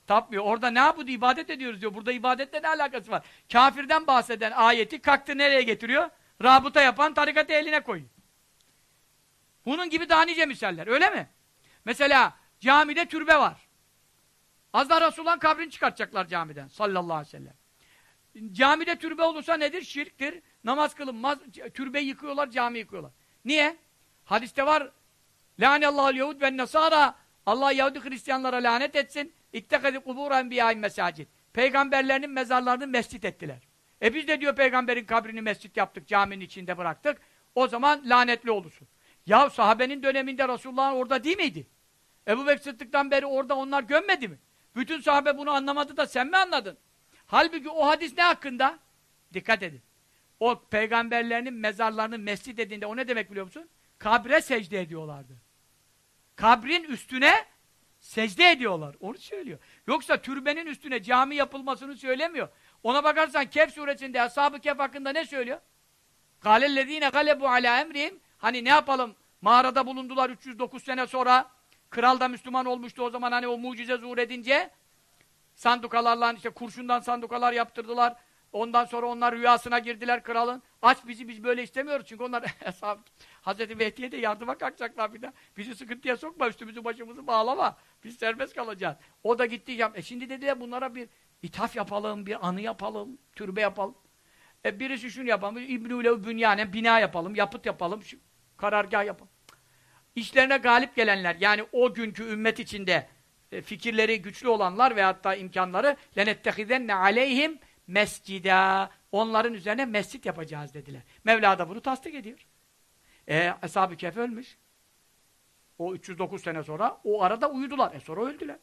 Tapmıyor. Orada ne yapıyor? İbadet ediyoruz diyor. Burada ibadetle ne alakası var? Kafirden bahseden ayeti kalktı nereye getiriyor? Rabıta yapan tarikatı eline koyuyor. Bunun gibi daha nice misaller. Öyle mi? Mesela camide türbe var. Az daha Resulullah'ın kabrini çıkartacaklar camiden. Sallallahu aleyhi ve sellem. Camide türbe olursa nedir? Şirktir. Namaz kılınmaz. Türbe yıkıyorlar, cami yıkıyorlar. Niye? Hadiste var. Lânellâhul yehud ve nesâra. Allah Yahudi Hristiyanlara lanet etsin. İttekadi kubur enbiyâin mesacid. Peygamberlerinin mezarlarını mescit ettiler. E biz de diyor peygamberin kabrini mescit yaptık, caminin içinde bıraktık. O zaman lanetli olursun. Ya sahabenin döneminde Resulullah'ın orada değil miydi? Ebu Bekir Sıddık'tan beri orada onlar gömmedi mi? Bütün sahabe bunu anlamadı da sen mi anladın? Halbuki o hadis ne hakkında? Dikkat edin. O peygamberlerinin mezarlarını mescit dediğinde o ne demek biliyor musun? Kabre secde ediyorlardı. Kabrin üstüne Secde ediyorlar. Onu söylüyor. Yoksa türbenin üstüne cami yapılmasını söylemiyor. Ona bakarsan Kehf suresinde Ashab-ı Kehf hakkında ne söylüyor? Galellezine galebu ala emrihim Hani ne yapalım? Mağarada bulundular 309 sene sonra. Kral da Müslüman olmuştu o zaman hani o mucize zuhur edince. Sandukalarla işte kurşundan sandukalar yaptırdılar. Ondan sonra onlar rüyasına girdiler kralın. Aç bizi biz böyle istemiyoruz çünkü onlar (laughs) Hazreti Mehdi'ye de yardıma kalkacaklar bir de. Bizi sıkıntıya sokma, üstümüzü başımızı bağlama. Biz serbest kalacağız. O da gitti. Ya, e şimdi dediler bunlara bir ithaf yapalım, bir anı yapalım, türbe yapalım. E birisi şunu yapalım, İbnü Lev Bünyanen bina yapalım, yapıt yapalım, şu, karargah yapalım. işlerine galip gelenler, yani o günkü ümmet içinde e, fikirleri güçlü olanlar ve hatta imkanları لَنَتَّخِذَنَّ عَلَيْهِمْ mescida. Onların üzerine mescit yapacağız dediler. Mevla da bunu tasdik ediyor. E, Ashab-ı Kehf ölmüş. O 309 sene sonra o arada uyudular. E sonra öldüler.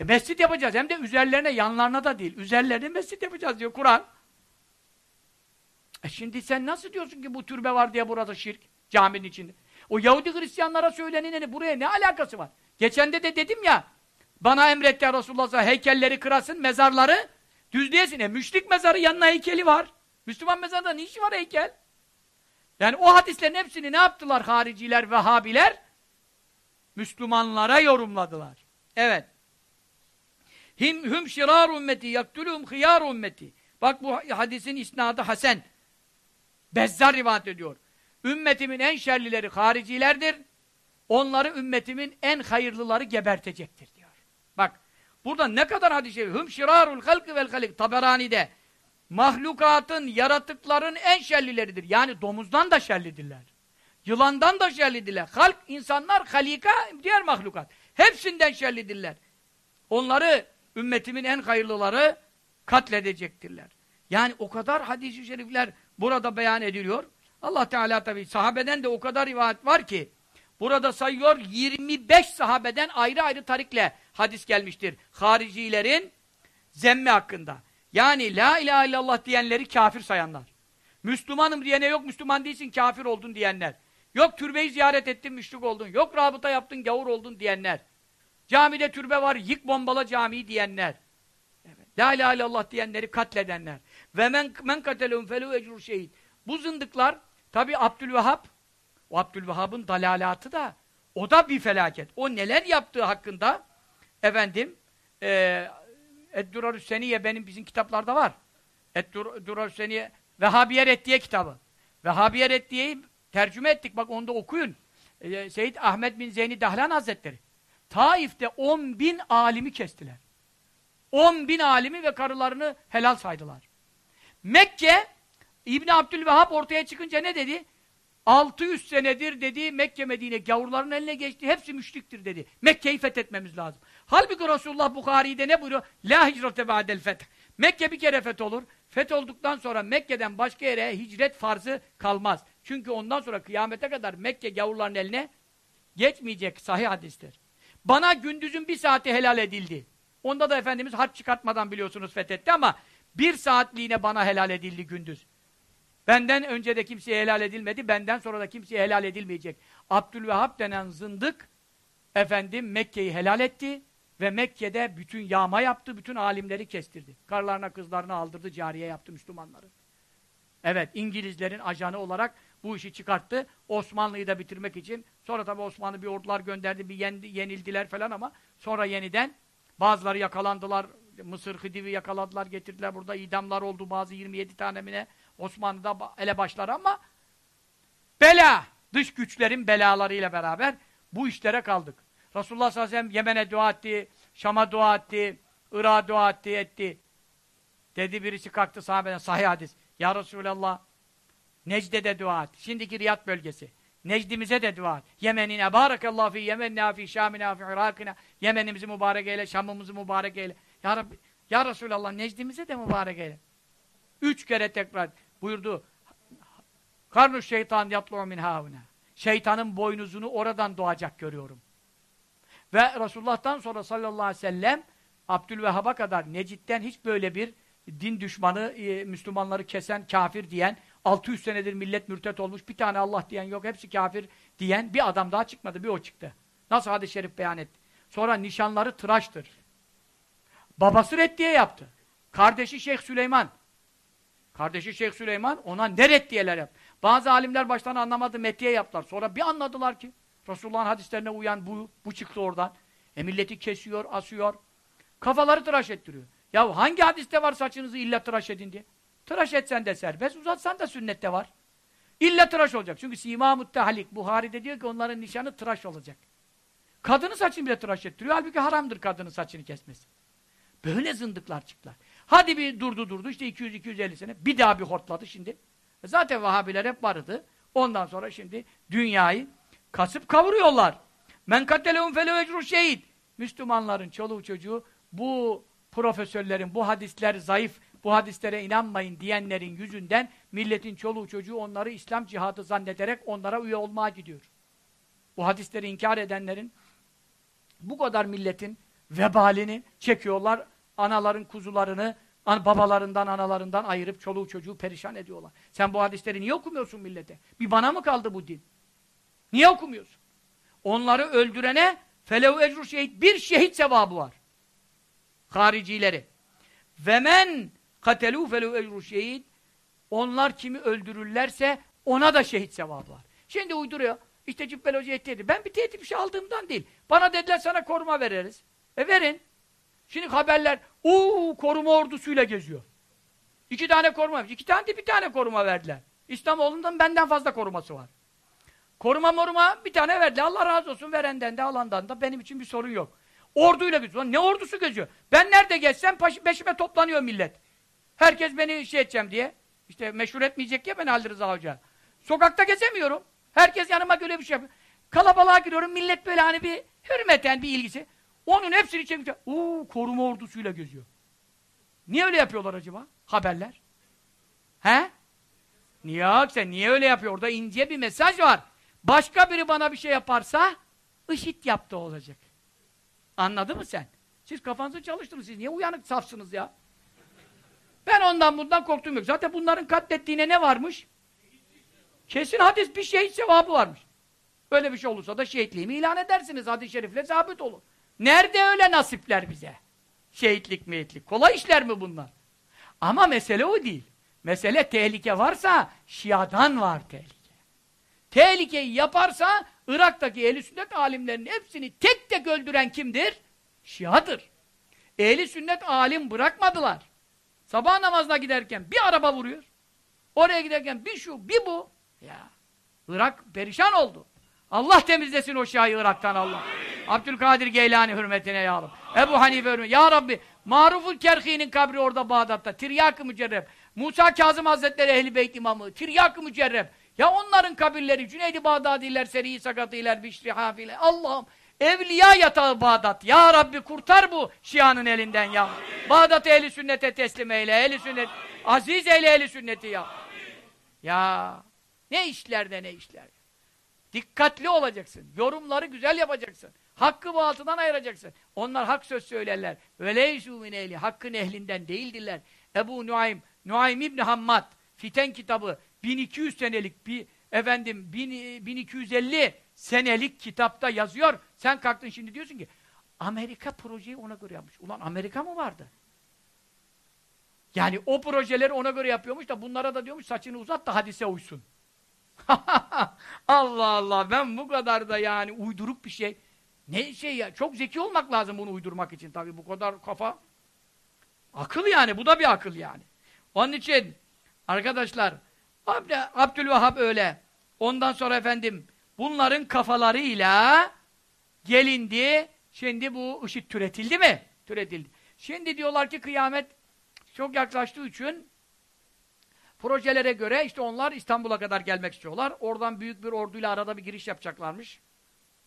E mescit yapacağız. Hem de üzerlerine, yanlarına da değil. Üzerlerine mescit yapacağız diyor Kur'an. E şimdi sen nasıl diyorsun ki bu türbe var diye burada şirk? Caminin içinde. O Yahudi Hristiyanlara söyleneni buraya ne alakası var? Geçen de de dedim ya bana emretti ya Resulullah heykelleri kırasın, mezarları düzleyesin. E müşrik mezarı yanına heykeli var. Müslüman mezarında ne işi var heykel? Yani o hadislerin hepsini ne yaptılar hariciler, Vehhabiler? Müslümanlara yorumladılar. Evet. Him hum şirar ümmeti yaktulum hıyar ümmeti. Bak bu hadisin isnadı Hasan. Bezzar rivayet ediyor. Ümmetimin en şerlileri haricilerdir. Onları ümmetimin en hayırlıları gebertecektir burada ne kadar hadis-i şerif. Hüm şirarul halkı vel halik. Taberani'de mahlukatın, yaratıkların en şerlileridir. Yani domuzdan da şerlidirler. Yılandan da şerlidirler. Halk, insanlar, halika, diğer mahlukat. Hepsinden şerlidirler. Onları ümmetimin en hayırlıları katledecektirler. Yani o kadar hadis-i şerifler burada beyan ediliyor. Allah Teala tabi sahabeden de o kadar rivayet var ki burada sayıyor 25 sahabeden ayrı ayrı tarikle hadis gelmiştir. Haricilerin zemme hakkında. Yani la ilahe illallah diyenleri kafir sayanlar. Müslümanım diyene yok Müslüman değilsin kafir oldun diyenler. Yok türbeyi ziyaret ettin müşrik oldun. Yok rabıta yaptın gavur oldun diyenler. Camide türbe var yık bombala camiyi diyenler. Evet. La ilahe illallah diyenleri katledenler. Ve men men katelehum felu ecru şehit. Bu zındıklar tabi Abdülvehhab o Abdülvehhab'ın dalalatı da o da bir felaket. O neler yaptığı hakkında efendim e, Eddurarü Seniye benim bizim kitaplarda var. Eddurarü Seniye Vehhabiye Reddiye kitabı. Vehhabiye Reddiye'yi tercüme ettik. Bak onu da okuyun. E, Seyyid Ahmet bin Zeyni Dahlan Hazretleri. Taif'te 10 bin alimi kestiler. 10 bin alimi ve karılarını helal saydılar. Mekke İbni Abdülvehhab ortaya çıkınca ne dedi? 600 senedir dedi Mekke Medine gavurların eline geçti. Hepsi müşriktir dedi. Mekke'yi fethetmemiz lazım. Halbuki Resulullah Bukhari'de ne buyuruyor? La hicrete ba'del feth. Mekke bir kere fetholur. Fetholduktan sonra Mekke'den başka yere hicret farzı kalmaz. Çünkü ondan sonra kıyamete kadar Mekke gavurların eline geçmeyecek sahih hadistir. Bana gündüzün bir saati helal edildi. Onda da Efendimiz harç çıkartmadan biliyorsunuz fethetti ama bir saatliğine bana helal edildi gündüz. Benden önce de kimseye helal edilmedi, benden sonra da kimseye helal edilmeyecek. Abdülvehhab denen zındık, efendim Mekke'yi helal etti ve Mekke'de bütün yağma yaptı, bütün alimleri kestirdi. Karlarına kızlarına aldırdı, cariye yaptı Müslümanları. Evet, İngilizlerin ajanı olarak bu işi çıkarttı. Osmanlı'yı da bitirmek için. Sonra tabi Osmanlı bir ordular gönderdi, bir yen, yenildiler falan ama sonra yeniden bazıları yakalandılar. Mısır Hıdivi yakaladılar, getirdiler. Burada idamlar oldu bazı 27 tane mine. Osmanlı'da ele başlar ama bela, dış güçlerin belalarıyla beraber bu işlere kaldık. Resulullah sallallahu aleyhi ve sellem Yemen'e dua etti, Şam'a dua etti, Irak'a dua etti, etti. Dedi birisi kalktı sahabeden, sahih hadis. Ya Resulallah, Necde'de dua et. Şimdiki Riyad bölgesi. Necdimize de dua et. Yemenine, barakallahu fi Yemenina fi Şamina fi Irakina. Yemenimizi mübarek eyle, Şam'ımızı mübarek eyle. Ya Rabbi, Ya Resulallah, Necdimize de mübarek eyle. Üç kere tekrar buyurdu. Karnu şeytan yatlu min havuna. Şeytanın boynuzunu oradan doğacak görüyorum. Ve Resulullah'tan sonra sallallahu aleyhi ve sellem Abdülvehhab'a kadar Necid'den hiç böyle bir din düşmanı, e, Müslümanları kesen, kafir diyen, 600 senedir millet mürtet olmuş, bir tane Allah diyen yok, hepsi kafir diyen bir adam daha çıkmadı, bir o çıktı. Nasıl hadis-i şerif beyan etti. Sonra nişanları tıraştır. Babası reddiye yaptı. Kardeşi Şeyh Süleyman. Kardeşi Şeyh Süleyman ona ne reddiyeler yaptı. Bazı alimler baştan anlamadı, metiye yaptılar. Sonra bir anladılar ki Resulullah'ın hadislerine uyan bu, bu çıktı oradan. E milleti kesiyor, asıyor. Kafaları tıraş ettiriyor. Ya hangi hadiste var saçınızı illa tıraş edin diye? Tıraş etsen de serbest, uzatsan da sünnette var. İlla tıraş olacak. Çünkü Sima Muttehalik, Buhari'de diyor ki onların nişanı tıraş olacak. Kadını saçını bile tıraş ettiriyor. Halbuki haramdır kadının saçını kesmesi. Böyle zındıklar çıktılar. Hadi bir durdu durdu işte 200-250 sene. Bir daha bir hortladı şimdi. Zaten Vahabiler hep vardı. Ondan sonra şimdi dünyayı Kasıp kavuruyorlar. Men katelehum felehu ecru şehit. Müslümanların çoluğu çocuğu bu profesörlerin, bu hadisler zayıf, bu hadislere inanmayın diyenlerin yüzünden milletin çoluğu çocuğu onları İslam cihadı zannederek onlara üye olmaya gidiyor. Bu hadisleri inkar edenlerin bu kadar milletin vebalini çekiyorlar. Anaların kuzularını babalarından, analarından ayırıp çoluğu çocuğu perişan ediyorlar. Sen bu hadisleri niye okumuyorsun millete? Bir bana mı kaldı bu din? Niye okumuyorsun? Onları öldürene felev ecru şehit bir şehit sevabı var. Haricileri. Ve men katelû felev ecru şehit onlar kimi öldürürlerse ona da şehit sevabı var. Şimdi uyduruyor. İşte Cübbel Hoca etti. Ben bir tehdit bir şey aldığımdan değil. Bana dediler sana koruma veririz. E verin. Şimdi haberler, uuu koruma ordusuyla geziyor. İki tane koruma, iki tane de bir tane koruma verdiler. İslamoğlu'ndan benden fazla koruması var. Koruma moruma bir tane verdi. Allah razı olsun verenden de alandan da benim için bir sorun yok. Orduyla geziyor. Ne ordusu geziyor? Ben nerede geçsem peşime toplanıyor millet. Herkes beni şey edeceğim diye. İşte meşhur etmeyecek ya ben Ali Rıza Hoca. Sokakta gezemiyorum. Herkes yanıma göre bir şey yapıyor. Kalabalığa giriyorum. Millet böyle hani bir hürmeten bir ilgisi. Onun hepsini çekmiş. Uuu koruma ordusuyla geziyor. Niye öyle yapıyorlar acaba? Haberler. He? Niye sen niye öyle yapıyor? Orada ince bir mesaj var. Başka biri bana bir şey yaparsa IŞİD yaptı olacak. Anladın mı sen? Siz kafanızı çalıştırın. Siz niye uyanık safsınız ya? Ben ondan bundan korktum yok. Zaten bunların katlettiğine ne varmış? Kesin hadis bir şehit sevabı varmış. Böyle bir şey olursa da şehitliğimi ilan edersiniz. Hadis-i şerifle sabit olur. Nerede öyle nasipler bize? Şehitlik meyitlik. Kolay işler mi bunlar? Ama mesele o değil. Mesele tehlike varsa Şia'dan var tehlike. Tehlikeyi yaparsa Irak'taki ehli sünnet alimlerinin hepsini tek tek öldüren kimdir? Şia'dır. Ehli sünnet alim bırakmadılar. Sabah namazına giderken bir araba vuruyor. Oraya giderken bir şu, bir bu. Ya Irak perişan oldu. Allah temizlesin o Şia'yı Irak'tan Allah. Abdülkadir Geylani hürmetine ya Rabbi. Ebu Hanife hürmetine. Ya Rabbi Maruful Kerhi'nin kabri orada Bağdat'ta. Tiryak-ı Mücerreb. Musa Kazım Hazretleri Ehl-i Beyt imamı. Tiryak-ı Mücerreb. Ya onların kabirleri Cüneydi Bağdadiler, Seri Sakatiler, Bişri Hafile. Allah'ım evliya yatağı Bağdat. Ya Rabbi kurtar bu Şia'nın elinden ya. Bağdat ehli sünnete teslim eyle. Ehli sünnet. Aziz eyle ehli sünneti ya. Ya ne işlerde ne işler. Dikkatli olacaksın. Yorumları güzel yapacaksın. Hakkı bu altından ayıracaksın. Onlar hak söz söylerler. Veleysu min ehli. Hakkın ehlinden değildirler. Ebu Nuaym, Nuaym İbni Hammad, Fiten kitabı 1200 senelik bir efendim 1250 senelik kitapta yazıyor. Sen kalktın şimdi diyorsun ki Amerika projeyi ona göre yapmış. Ulan Amerika mı vardı? Yani o projeleri ona göre yapıyormuş da bunlara da diyormuş saçını uzat da hadise uysun. (laughs) Allah Allah ben bu kadar da yani uyduruk bir şey. Ne şey ya çok zeki olmak lazım bunu uydurmak için tabii bu kadar kafa. Akıl yani bu da bir akıl yani. Onun için arkadaşlar Abd Abdülvahhab öyle. Ondan sonra efendim bunların kafalarıyla gelindi. Şimdi bu IŞİD türetildi mi? Türetildi. Şimdi diyorlar ki kıyamet çok yaklaştığı için projelere göre işte onlar İstanbul'a kadar gelmek istiyorlar. Oradan büyük bir orduyla arada bir giriş yapacaklarmış.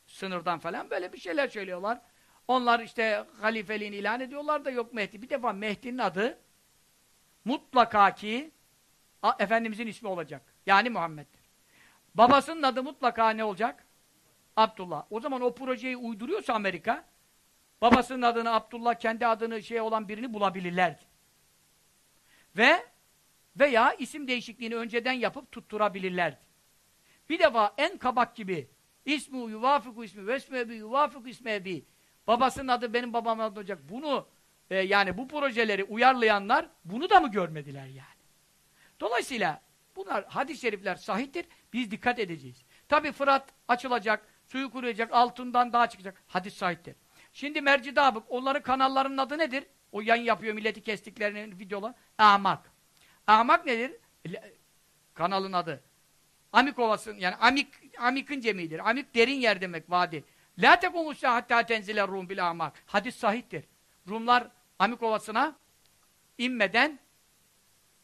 Sınırdan falan böyle bir şeyler söylüyorlar. Onlar işte halifeliğini ilan ediyorlar da yok Mehdi. Bir defa Mehdi'nin adı mutlaka ki Efendimizin ismi olacak. Yani Muhammed'dir. Babasının adı mutlaka ne olacak? Abdullah. O zaman o projeyi uyduruyorsa Amerika babasının adını Abdullah kendi adını şey olan birini bulabilirlerdi. Ve veya isim değişikliğini önceden yapıp tutturabilirlerdi. Bir defa en kabak gibi ismi yuvafiku ismi vesmi ebi yuvafiku ismi ebi babasının adı benim babamın adı olacak. Bunu e, yani bu projeleri uyarlayanlar bunu da mı görmediler yani? Dolayısıyla bunlar hadis-i şerifler sahiptir. Biz dikkat edeceğiz. Tabi Fırat açılacak, suyu kuruyacak, altından daha çıkacak. Hadis sahiptir. Şimdi Merci Dabık, onların kanallarının adı nedir? O yayın yapıyor milleti kestiklerinin videolar. Amak. Amak nedir? Kanalın adı. Amik Ovası'nın yani Amik Amik'in cemidir. Amik derin yer demek vadi. La tekumusya hatta tenzile rum bil amak. Hadis sahiptir. Rumlar Amik Ovası'na inmeden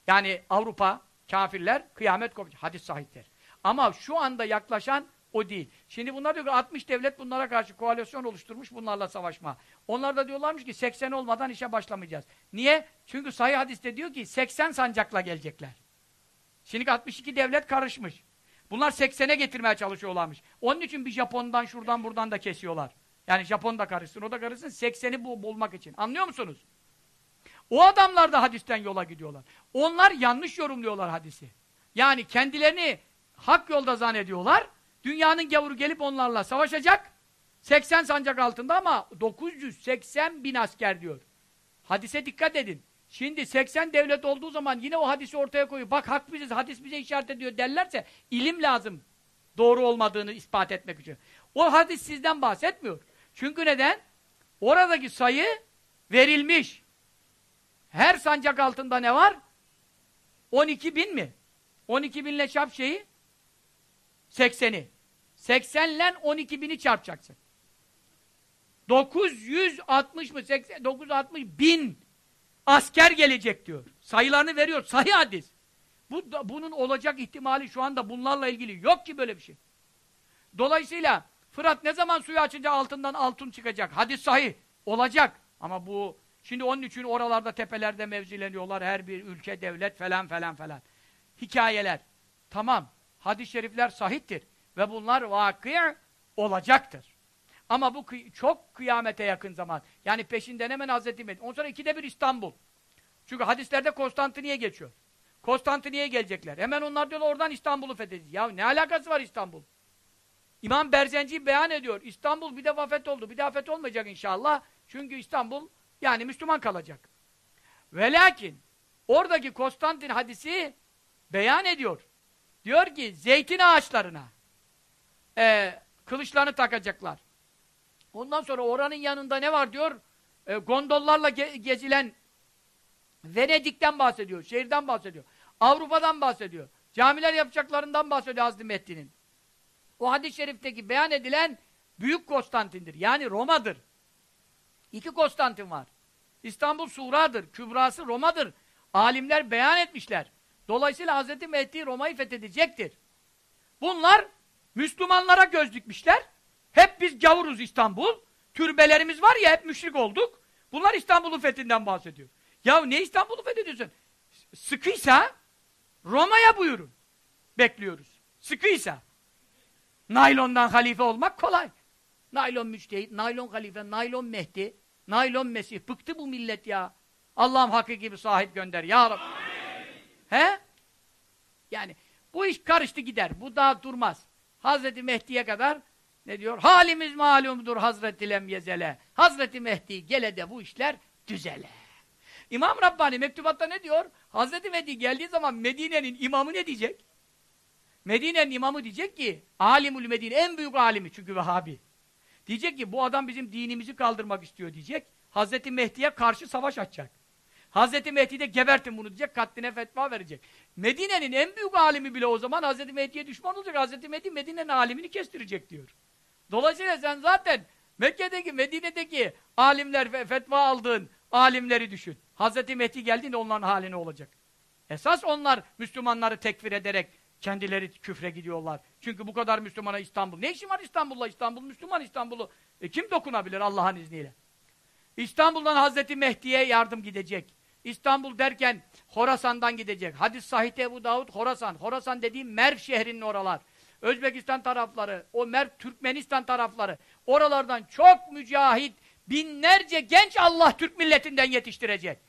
yani Avrupa kafirler kıyamet kopacak. Hadis sahiptir. Ama şu anda yaklaşan O değil. Şimdi bunlar diyor ki 60 devlet bunlara karşı koalisyon oluşturmuş bunlarla savaşma. Onlar da diyorlarmış ki 80 olmadan işe başlamayacağız. Niye? Çünkü sahih hadiste diyor ki 80 sancakla gelecekler. Şimdi 62 devlet karışmış. Bunlar 80'e getirmeye çalışıyorlarmış. Onun için bir Japon'dan şuradan buradan da kesiyorlar. Yani Japon da karışsın, o da karışsın. 80'i bu, bulmak için. Anlıyor musunuz? O adamlar da hadisten yola gidiyorlar. Onlar yanlış yorumluyorlar hadisi. Yani kendilerini hak yolda zannediyorlar. Dünyanın gavuru gelip onlarla savaşacak. 80 sancak altında ama 980 bin asker diyor. Hadise dikkat edin. Şimdi 80 devlet olduğu zaman yine o hadisi ortaya koyuyor. Bak hak biziz, hadis bize işaret ediyor derlerse ilim lazım. Doğru olmadığını ispat etmek için. O hadis sizden bahsetmiyor. Çünkü neden? Oradaki sayı verilmiş. Her sancak altında ne var? 12 bin mi? 12 binle çarp şeyi 80'i. 80 ile 12 bini çarpacaksın. 960 mı? 80, 960 bin asker gelecek diyor. Sayılarını veriyor. Sahih hadis. Bu, bunun olacak ihtimali şu anda bunlarla ilgili yok ki böyle bir şey. Dolayısıyla Fırat ne zaman suyu açınca altından altın çıkacak? Hadis sahih. Olacak. Ama bu şimdi onun için oralarda tepelerde mevzileniyorlar. Her bir ülke, devlet falan falan falan. Hikayeler. Tamam. Hadis-i şerifler sahiptir. Ve bunlar vakı olacaktır. Ama bu kıy çok kıyamete yakın zaman. Yani peşinden hemen Hazreti Medine. Ondan sonra ikide bir İstanbul. Çünkü hadislerde Konstantiniye geçiyor. Konstantiniye gelecekler. Hemen onlar diyorlar oradan İstanbul'u fethedeceğiz. Ya ne alakası var İstanbul? İmam Berzenci beyan ediyor. İstanbul bir defa fetholdu. Bir daha fetholmayacak inşallah. Çünkü İstanbul yani Müslüman kalacak. Ve lakin oradaki Konstantin hadisi beyan ediyor. Diyor ki zeytin ağaçlarına e, kılıçlarını takacaklar. Ondan sonra oranın yanında ne var diyor? E, gondollarla ge gezilen Venedik'ten bahsediyor, şehirden bahsediyor. Avrupa'dan bahsediyor. Camiler yapacaklarından bahsediyor Hazreti Mehdi'nin. O hadis-i şerifteki beyan edilen Büyük Konstantin'dir. Yani Roma'dır. İki Konstantin var. İstanbul Sura'dır. Kübrası Roma'dır. Alimler beyan etmişler. Dolayısıyla Hz. Mehdi Roma'yı fethedecektir. Bunlar Müslümanlara göz dikmişler. Hep biz gavuruz İstanbul. Türbelerimiz var ya hep müşrik olduk. Bunlar İstanbul'un fethinden bahsediyor. Ya ne İstanbul'u fethediyorsun? Sıkıysa Roma'ya buyurun. Bekliyoruz. Sıkıysa. Naylondan halife olmak kolay. Naylon müçtehit, naylon halife, naylon mehdi, naylon mesih. Bıktı bu millet ya. Allah'ım hakkı gibi sahip gönder ya Rabbi. He? Yani bu iş karıştı gider. Bu daha durmaz. Hazreti Mehdi'ye kadar ne diyor? Halimiz malumdur Hazreti Lemyezele. Hazreti Mehdi gele de bu işler düzele. İmam Rabbani mektubatta ne diyor? Hazreti Mehdi geldiği zaman Medine'nin imamı ne diyecek? Medine'nin imamı diyecek ki Alimul Medine en büyük alimi çünkü Vehhabi. Diyecek ki bu adam bizim dinimizi kaldırmak istiyor diyecek. Hazreti Mehdi'ye karşı savaş açacak. Hazreti Mehdi de gebertin bunu diyecek, katline fetva verecek. Medine'nin en büyük alimi bile o zaman Hazreti Mehdi'ye düşman olacak. Hazreti Mehdi Medine'nin alimini kestirecek diyor. Dolayısıyla sen zaten Mekke'deki, Medine'deki alimler fetva aldığın alimleri düşün. Hazreti Mehdi geldiğinde onların hali ne olacak? Esas onlar Müslümanları tekfir ederek kendileri küfre gidiyorlar. Çünkü bu kadar Müslümana İstanbul. Ne işin var İstanbul'la? İstanbul Müslüman İstanbul'u. E kim dokunabilir Allah'ın izniyle? İstanbul'dan Hazreti Mehdi'ye yardım gidecek. İstanbul derken Horasan'dan gidecek. Hadis sahih Ebu Davud Horasan. Horasan dediğim Merv şehrinin oralar. Özbekistan tarafları, o Merv Türkmenistan tarafları. Oralardan çok mücahit, binlerce genç Allah Türk milletinden yetiştirecek.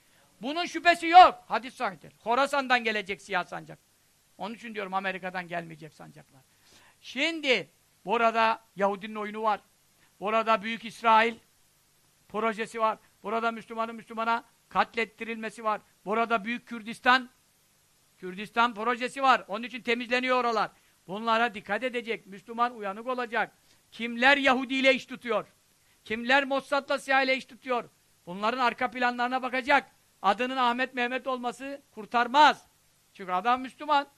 Bunun şüphesi yok. Hadis sahihtir. Horasan'dan gelecek siyah sancak. Onun için diyorum Amerika'dan gelmeyecek sancaklar. Şimdi burada Yahudinin oyunu var. Burada Büyük İsrail projesi var. Burada Müslümanın Müslümana katlettirilmesi var. Burada Büyük Kürdistan Kürdistan projesi var. Onun için temizleniyor oralar. Bunlara dikkat edecek. Müslüman uyanık olacak. Kimler Yahudi ile iş tutuyor? Kimler Mossad'la CIA ile iş tutuyor? Bunların arka planlarına bakacak. Adının Ahmet Mehmet olması kurtarmaz. Çünkü adam Müslüman.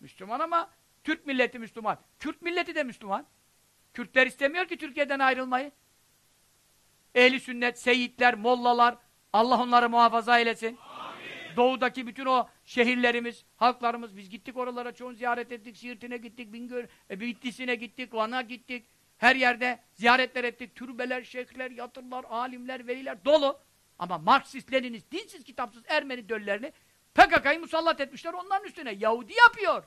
Müslüman ama Türk milleti Müslüman. Kürt milleti de Müslüman. Kürtler istemiyor ki Türkiye'den ayrılmayı. Ehli sünnet, seyitler, mollalar, Allah onları muhafaza eylesin. Amin. doğudaki bütün o şehirlerimiz, halklarımız, biz gittik oralara, çoğunu ziyaret ettik, Siirt'ine gittik, Bingöl, e, Bitlis'ine gittik, Van'a gittik. Her yerde ziyaretler ettik. Türbeler, şeyhler, yatırlar, alimler, veliler dolu. Ama Marksist, Leninist, dinsiz, kitapsız Ermeni döllerini PKK'yı musallat etmişler onların üstüne. Yahudi yapıyor.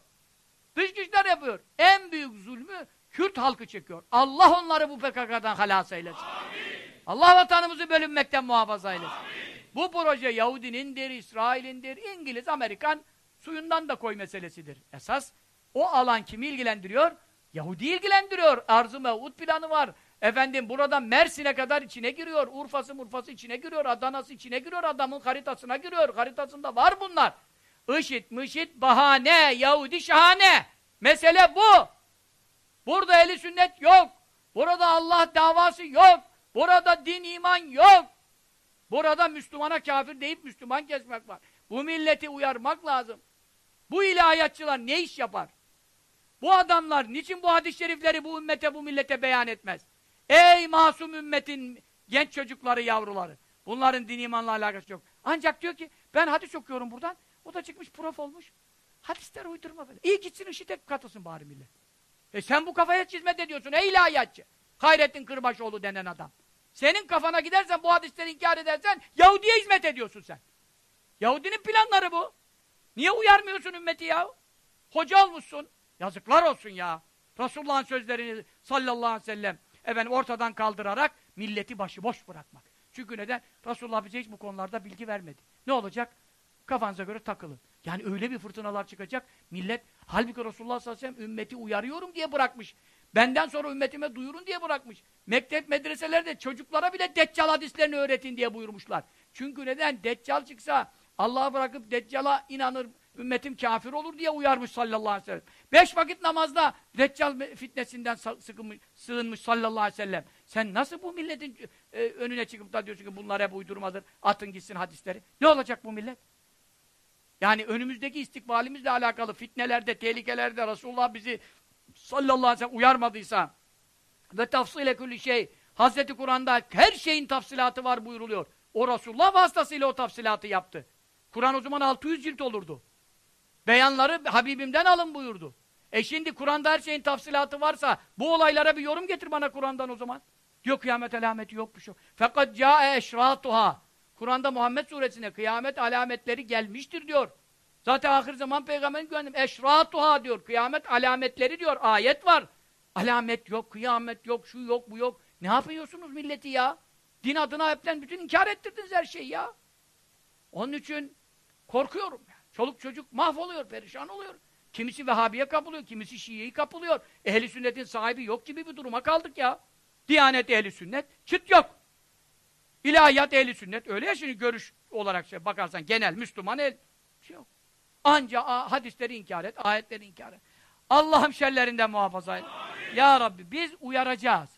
Dış güçler yapıyor. En büyük zulmü Kürt halkı çekiyor. Allah onları bu PKK'dan halas eylesin. Amin. Allah vatanımızı bölünmekten muhafaza eylesin. Bu proje Yahudinindir, İsrail'indir, İngiliz, Amerikan suyundan da koy meselesidir. Esas o alan kimi ilgilendiriyor? Yahudi ilgilendiriyor. Arz-ı Mevud planı var. Efendim buradan Mersin'e kadar içine giriyor. Urfa'sı Murfa'sı içine giriyor. Adana'sı içine giriyor. Adamın haritasına giriyor. Haritasında var bunlar. IŞİD, mışit, bahane, Yahudi şahane. Mesele bu. Burada eli sünnet yok. Burada Allah davası yok. Burada din iman yok. Burada Müslümana kafir deyip Müslüman kesmek var. Bu milleti uyarmak lazım. Bu ilahiyatçılar ne iş yapar? Bu adamlar niçin bu hadis-i şerifleri bu ümmete, bu millete beyan etmez? Ey masum ümmetin genç çocukları, yavruları. Bunların din imanla alakası yok. Ancak diyor ki ben hadis okuyorum buradan. O da çıkmış prof olmuş. Hadisler uydurma böyle. İyi gitsin IŞİD'e katılsın bari millet. E sen bu kafaya hizmet ediyorsun ey ilahiyatçı. Hayrettin Kırbaşoğlu denen adam. Senin kafana gidersen bu hadisleri inkar edersen Yahudi'ye hizmet ediyorsun sen. Yahudinin planları bu. Niye uyarmıyorsun ümmeti ya? Hoca olmuşsun. Yazıklar olsun ya. Resulullah'ın sözlerini sallallahu aleyhi ve sellem efendim ortadan kaldırarak milleti başıboş bırakmak. Çünkü neden? Resulullah bize hiç bu konularda bilgi vermedi. Ne olacak? Kafanıza göre takılın. Yani öyle bir fırtınalar çıkacak. Millet halbuki Resulullah sallallahu aleyhi ve sellem ümmeti uyarıyorum diye bırakmış. Benden sonra ümmetime duyurun diye bırakmış. Mektep medreselerde çocuklara bile Deccal hadislerini öğretin diye buyurmuşlar. Çünkü neden? Deccal çıksa Allah'a bırakıp Deccal'a inanır, ümmetim kafir olur diye uyarmış sallallahu aleyhi ve sellem. Beş vakit namazda Deccal fitnesinden sıkılmış, sığınmış sallallahu aleyhi ve sellem. Sen nasıl bu milletin e, önüne çıkıp da diyorsun ki bunlar hep uydurmadır, atın gitsin hadisleri. Ne olacak bu millet? Yani önümüzdeki istikbalimizle alakalı fitnelerde, tehlikelerde Resulullah bizi sallallahu aleyhi ve sellem uyarmadıysa ve tafsile külli şey Hazreti Kur'an'da her şeyin tafsilatı var buyuruluyor. O Resulullah vasıtasıyla o tafsilatı yaptı. Kur'an o zaman 600 cilt olurdu. Beyanları Habibimden alın buyurdu. E şimdi Kur'an'da her şeyin tafsilatı varsa bu olaylara bir yorum getir bana Kur'an'dan o zaman. Diyor kıyamet alameti yok bir şey. Fakat ca'e eşratuha. Kur'an'da Muhammed suresine kıyamet alametleri gelmiştir diyor. Zaten ahir zaman peygamberin güvendim. Eşratuha diyor. Kıyamet alametleri diyor. Ayet var. Alamet yok, kıyamet yok, şu yok, bu yok. Ne yapıyorsunuz milleti ya? Din adına hepten bütün inkar ettirdiniz her şeyi ya. Onun için korkuyorum. Çoluk çocuk mahvoluyor, perişan oluyor. Kimisi Vehhabiye kapılıyor, kimisi Şii'yi kapılıyor. Ehli sünnetin sahibi yok gibi bir duruma kaldık ya. Diyanet ehli sünnet, çıt yok. İlahiyat ehli sünnet, öyle ya şimdi görüş olarak şey bakarsan genel Müslüman el, şey yok. Anca hadisleri inkar et, ayetleri inkar et. Allah'ım şerlerinden muhafaza et. Ya Rabbi biz uyaracağız.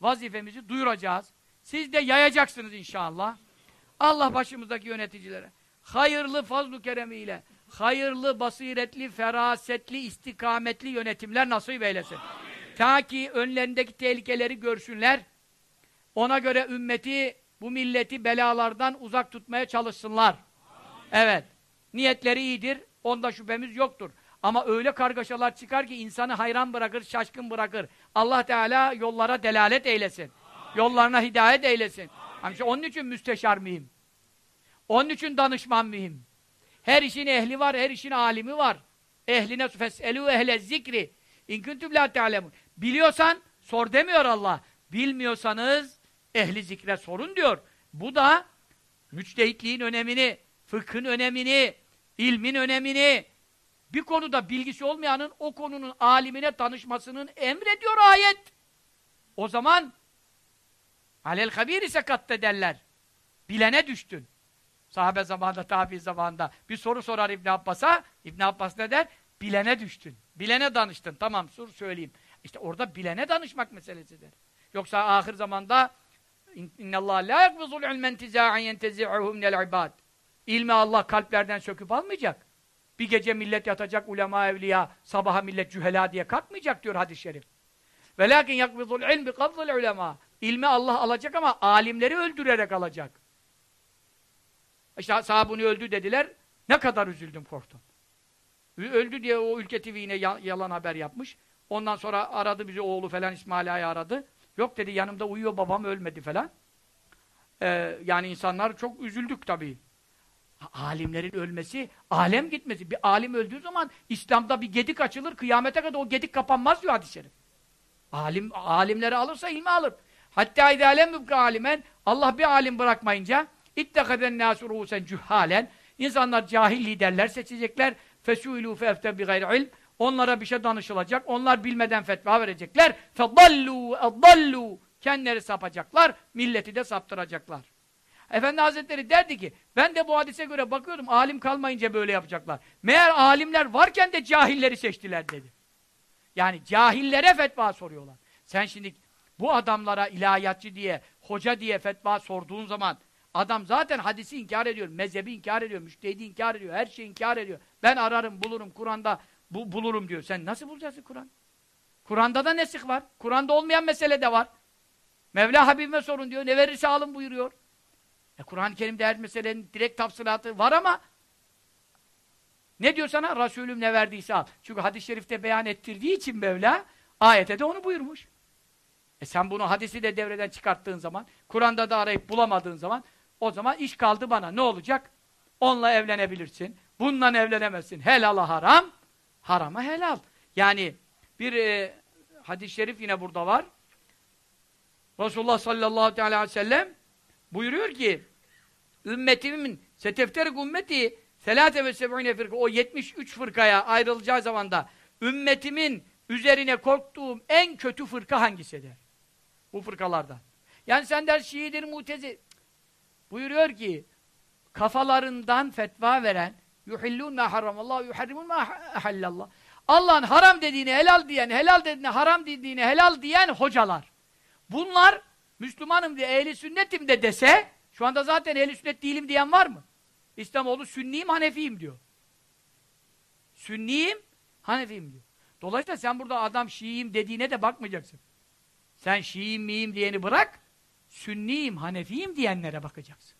Vazifemizi duyuracağız. Siz de yayacaksınız inşallah. Allah başımızdaki yöneticilere hayırlı fazl-ı keremiyle hayırlı, basiretli, ferasetli, istikametli yönetimler nasip eylesin. Amin. Ta ki önlerindeki tehlikeleri görsünler. Ona göre ümmeti, bu milleti belalardan uzak tutmaya çalışsınlar. Amin. Evet. Niyetleri iyidir. Onda şüphemiz yoktur. Ama öyle kargaşalar çıkar ki insanı hayran bırakır, şaşkın bırakır. Allah Teala yollara delalet eylesin. Amin. Yollarına hidayet eylesin. Amin. Onun için müsteşar mıyım? Onun için danışman mıyım? Her işin ehli var, her işin alimi var. Ehline feselu ehle zikri. İn kuntum la ta'lemun. Biliyorsan sor demiyor Allah. Bilmiyorsanız ehli zikre sorun diyor. Bu da müçtehitliğin önemini, fıkhın önemini, ilmin önemini, bir konuda bilgisi olmayanın o konunun alimine danışmasının emrediyor ayet. O zaman alel habir ise derler. Bilene düştün. Sahabe zamanında, tabi zamanında bir soru sorar İbn Abbas'a. İbn Abbas ne der? Bilene düştün. Bilene danıştın. Tamam sor söyleyeyim. İşte orada bilene danışmak meselesidir. Yoksa ahir zamanda İnnallâh lâ yakbızul ilmen tizâ'en yentezi'uhu minel ibad. İlmi Allah kalplerden söküp almayacak. Bir gece millet yatacak ulema evliya, sabaha millet cühela diye kalkmayacak diyor hadis-i şerif. Velakin yakbizul ilmi kabzul ulema. İlmi Allah alacak ama alimleri öldürerek alacak. İşte sahabını öldü dediler. Ne kadar üzüldüm, korktum. Öldü diye o Ülke TV yine yalan haber yapmış. Ondan sonra aradı bizi oğlu falan İsmail Ağa'yı aradı. Yok dedi yanımda uyuyor babam ölmedi falan. Ee, yani insanlar çok üzüldük tabii. Alimlerin ölmesi, alem gitmesi. Bir alim öldüğü zaman İslam'da bir gedik açılır, kıyamete kadar o gedik kapanmaz diyor hadis-i şerif. Alim, alimleri alırsa ilmi alır. Hatta idâlem mübkâ alimen, Allah bir alim bırakmayınca, ittekaden nâsû sen cühhâlen, insanlar cahil liderler seçecekler, fesûilû fefte bi gayri onlara bir şey danışılacak, onlar bilmeden fetva verecekler, fedallû, eddallû, kendileri sapacaklar, milleti de saptıracaklar. Efendi Hazretleri derdi ki ben de bu hadise göre bakıyordum alim kalmayınca böyle yapacaklar. Meğer alimler varken de cahilleri seçtiler dedi. Yani cahillere fetva soruyorlar. Sen şimdi bu adamlara ilahiyatçı diye, hoca diye fetva sorduğun zaman adam zaten hadisi inkar ediyor, mezhebi inkar ediyor, müştehidi inkar ediyor, her şeyi inkar ediyor. Ben ararım, bulurum, Kur'an'da bu, bulurum diyor. Sen nasıl bulacaksın Kur'an? Kur'an'da da nesih var. Kur'an'da olmayan mesele de var. Mevla Habibime sorun diyor. Ne verirse alın buyuruyor. E Kur'an-ı Kerim'de her meselenin direkt tafsilatı var ama ne diyor sana? Resulüm ne verdiyse al. Çünkü hadis-i şerifte beyan ettirdiği için Mevla ayete de onu buyurmuş. E sen bunu hadisi de devreden çıkarttığın zaman, Kur'an'da da arayıp bulamadığın zaman o zaman iş kaldı bana. Ne olacak? Onunla evlenebilirsin. Bununla evlenemezsin. Helala haram, harama helal. Yani bir e, hadis-i şerif yine burada var. Resulullah sallallahu aleyhi ve sellem buyuruyor ki ümmetimin setefterik ümmeti selate ve seb'ine fırka o 73 fırkaya ayrılacağı zamanda ümmetimin üzerine korktuğum en kötü fırka hangisidir? Bu fırkalardan. Yani sen der Şiidir, Mutezi. Buyuruyor ki kafalarından fetva veren yuhillûn mâ haramallah yuharrimûn mâ ahallallah Allah'ın haram dediğini helal diyen, helal dediğini haram dediğini helal diyen hocalar. Bunlar Müslümanım diye, ehli sünnetim de dese, şu anda zaten ehli sünnet değilim diyen var mı? İslamoğlu sünniyim, hanefiyim diyor. Sünniyim, hanefiyim diyor. Dolayısıyla sen burada adam Şiiyim dediğine de bakmayacaksın. Sen Şiiyim miyim diyeni bırak, Sünniyim, Hanefiyim diyenlere bakacaksın.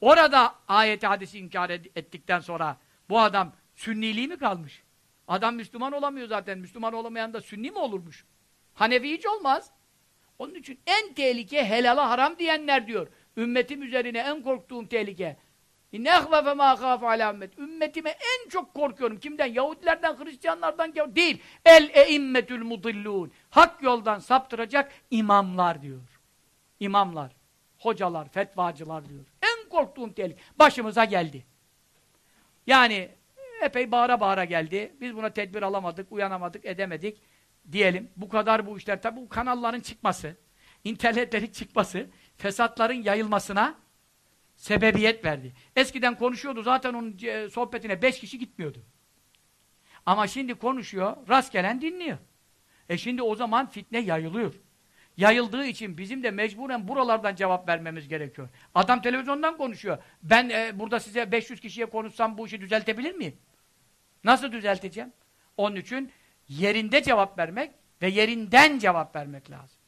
Orada ayeti hadisi inkar ettikten sonra bu adam sünniliği mi kalmış? Adam Müslüman olamıyor zaten. Müslüman olamayan da sünni mi olurmuş? Hanefi hiç olmaz. Onun için en tehlike helala haram diyenler diyor. Ümmetim üzerine en korktuğum tehlike. İnne ehvefe mâ khâfe alâ ümmet. Ümmetime en çok korkuyorum. Kimden? Yahudilerden, Hristiyanlardan değil. El eimmetül mudillûn. Hak yoldan saptıracak imamlar diyor. İmamlar, hocalar, fetvacılar diyor. En korktuğum tehlike. Başımıza geldi. Yani epey bağıra bağıra geldi. Biz buna tedbir alamadık, uyanamadık, edemedik diyelim. Bu kadar bu işler. Tabi bu kanalların çıkması, internetlerin çıkması, fesatların yayılmasına sebebiyet verdi. Eskiden konuşuyordu zaten onun e, sohbetine beş kişi gitmiyordu. Ama şimdi konuşuyor, rast gelen dinliyor. E şimdi o zaman fitne yayılıyor. Yayıldığı için bizim de mecburen buralardan cevap vermemiz gerekiyor. Adam televizyondan konuşuyor. Ben e, burada size 500 kişiye konuşsam bu işi düzeltebilir miyim? Nasıl düzelteceğim? Onun için yerinde cevap vermek ve yerinden cevap vermek lazım.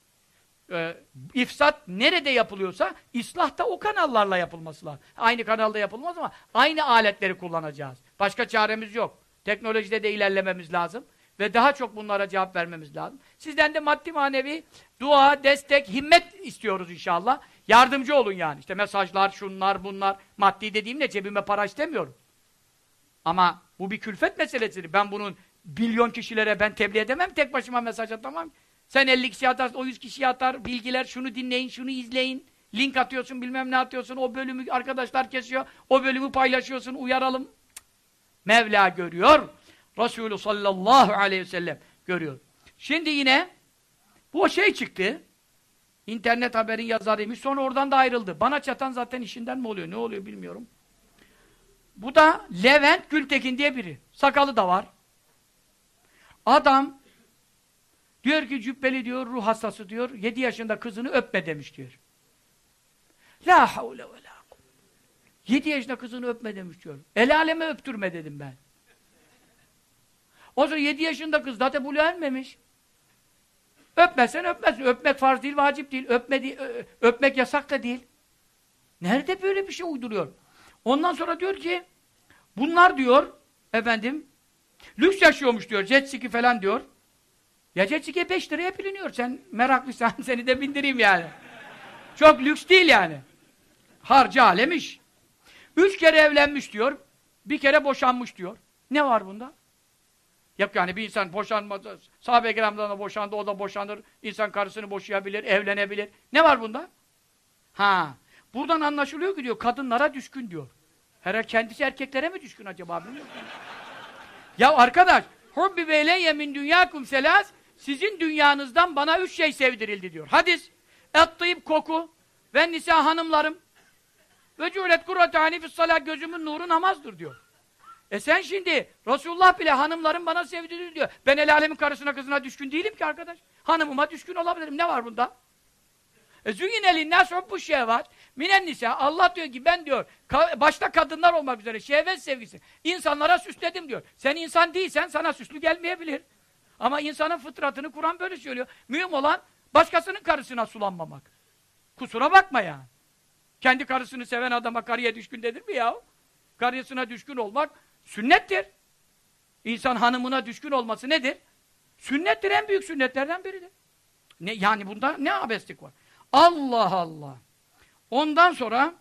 Ee, ifsat nerede yapılıyorsa ıslah da o kanallarla yapılması lazım. Aynı kanalda yapılmaz ama aynı aletleri kullanacağız. Başka çaremiz yok. Teknolojide de ilerlememiz lazım. Ve daha çok bunlara cevap vermemiz lazım. Sizden de maddi manevi dua, destek, himmet istiyoruz inşallah. Yardımcı olun yani. İşte mesajlar, şunlar, bunlar. Maddi dediğimle cebime para istemiyorum. Ama bu bir külfet meselesidir. Ben bunun milyon kişilere ben tebliğ edemem, tek başıma mesaj atamam. Sen 50 kişi atarsın, o 100 kişi atar, bilgiler, şunu dinleyin, şunu izleyin. Link atıyorsun, bilmem ne atıyorsun, o bölümü arkadaşlar kesiyor, o bölümü paylaşıyorsun, uyaralım. Mevla görüyor. Resulü sallallahu aleyhi ve sellem görüyor. Şimdi yine bu şey çıktı. İnternet haberin yazarıymış. Sonra oradan da ayrıldı. Bana çatan zaten işinden mi oluyor? Ne oluyor bilmiyorum. Bu da Levent Gültekin diye biri. Sakalı da var. Adam diyor ki cübbeli diyor, ruh hastası diyor, 7 yaşında kızını öpme demiş diyor. La havle ve la 7 yaşında kızını öpme demiş diyor. El aleme öptürme dedim ben. O zaman 7 yaşında kız zaten buluğa ermemiş. Öpmezsen öpmezsin. Öpmek farz değil, vacip değil. Öpme öpmek yasak da değil. Nerede böyle bir şey uyduruyor? Ondan sonra diyor ki bunlar diyor efendim lüks yaşıyormuş diyor. Jet ski falan diyor. Ya jet ski 5 liraya biliniyor. Sen meraklıysan (laughs) seni de bindireyim yani. Çok lüks değil yani. Harcı alemiş. Üç kere evlenmiş diyor. Bir kere boşanmış diyor. Ne var bunda? Yok yani bir insan boşanmaz. Sahabe-i kiramdan da boşandı, o da boşanır. İnsan karısını boşayabilir, evlenebilir. Ne var bunda? Ha. Buradan anlaşılıyor ki diyor, kadınlara düşkün diyor. Herhalde kendisi erkeklere mi düşkün acaba bilmiyorum. Ya arkadaş, hubbi ve eleyye min dünyakum selas sizin dünyanızdan bana üç şey sevdirildi diyor. Hadis, et koku ve nisa hanımlarım ve cület kurratani fissalah gözümün nuru namazdır diyor. E sen şimdi Resulullah bile hanımların bana sevdiğini diyor. Ben el alemin karısına kızına düşkün değilim ki arkadaş. Hanımıma düşkün olabilirim. Ne var bunda? E züyin elinden bu şehvat. Minen nisa. Allah diyor ki ben diyor ka başta kadınlar olmak üzere şehvet sevgisi. insanlara süsledim diyor. Sen insan değilsen sana süslü gelmeyebilir. Ama insanın fıtratını Kur'an böyle söylüyor. Mühim olan başkasının karısına sulanmamak. Kusura bakma ya. Kendi karısını seven adama karıya düşkün denir mi ya? Karısına düşkün olmak Sünnettir. İnsan hanımına düşkün olması nedir? Sünnettir, en büyük sünnetlerden biridir. Ne, yani bunda ne abeslik var? Allah Allah! Ondan sonra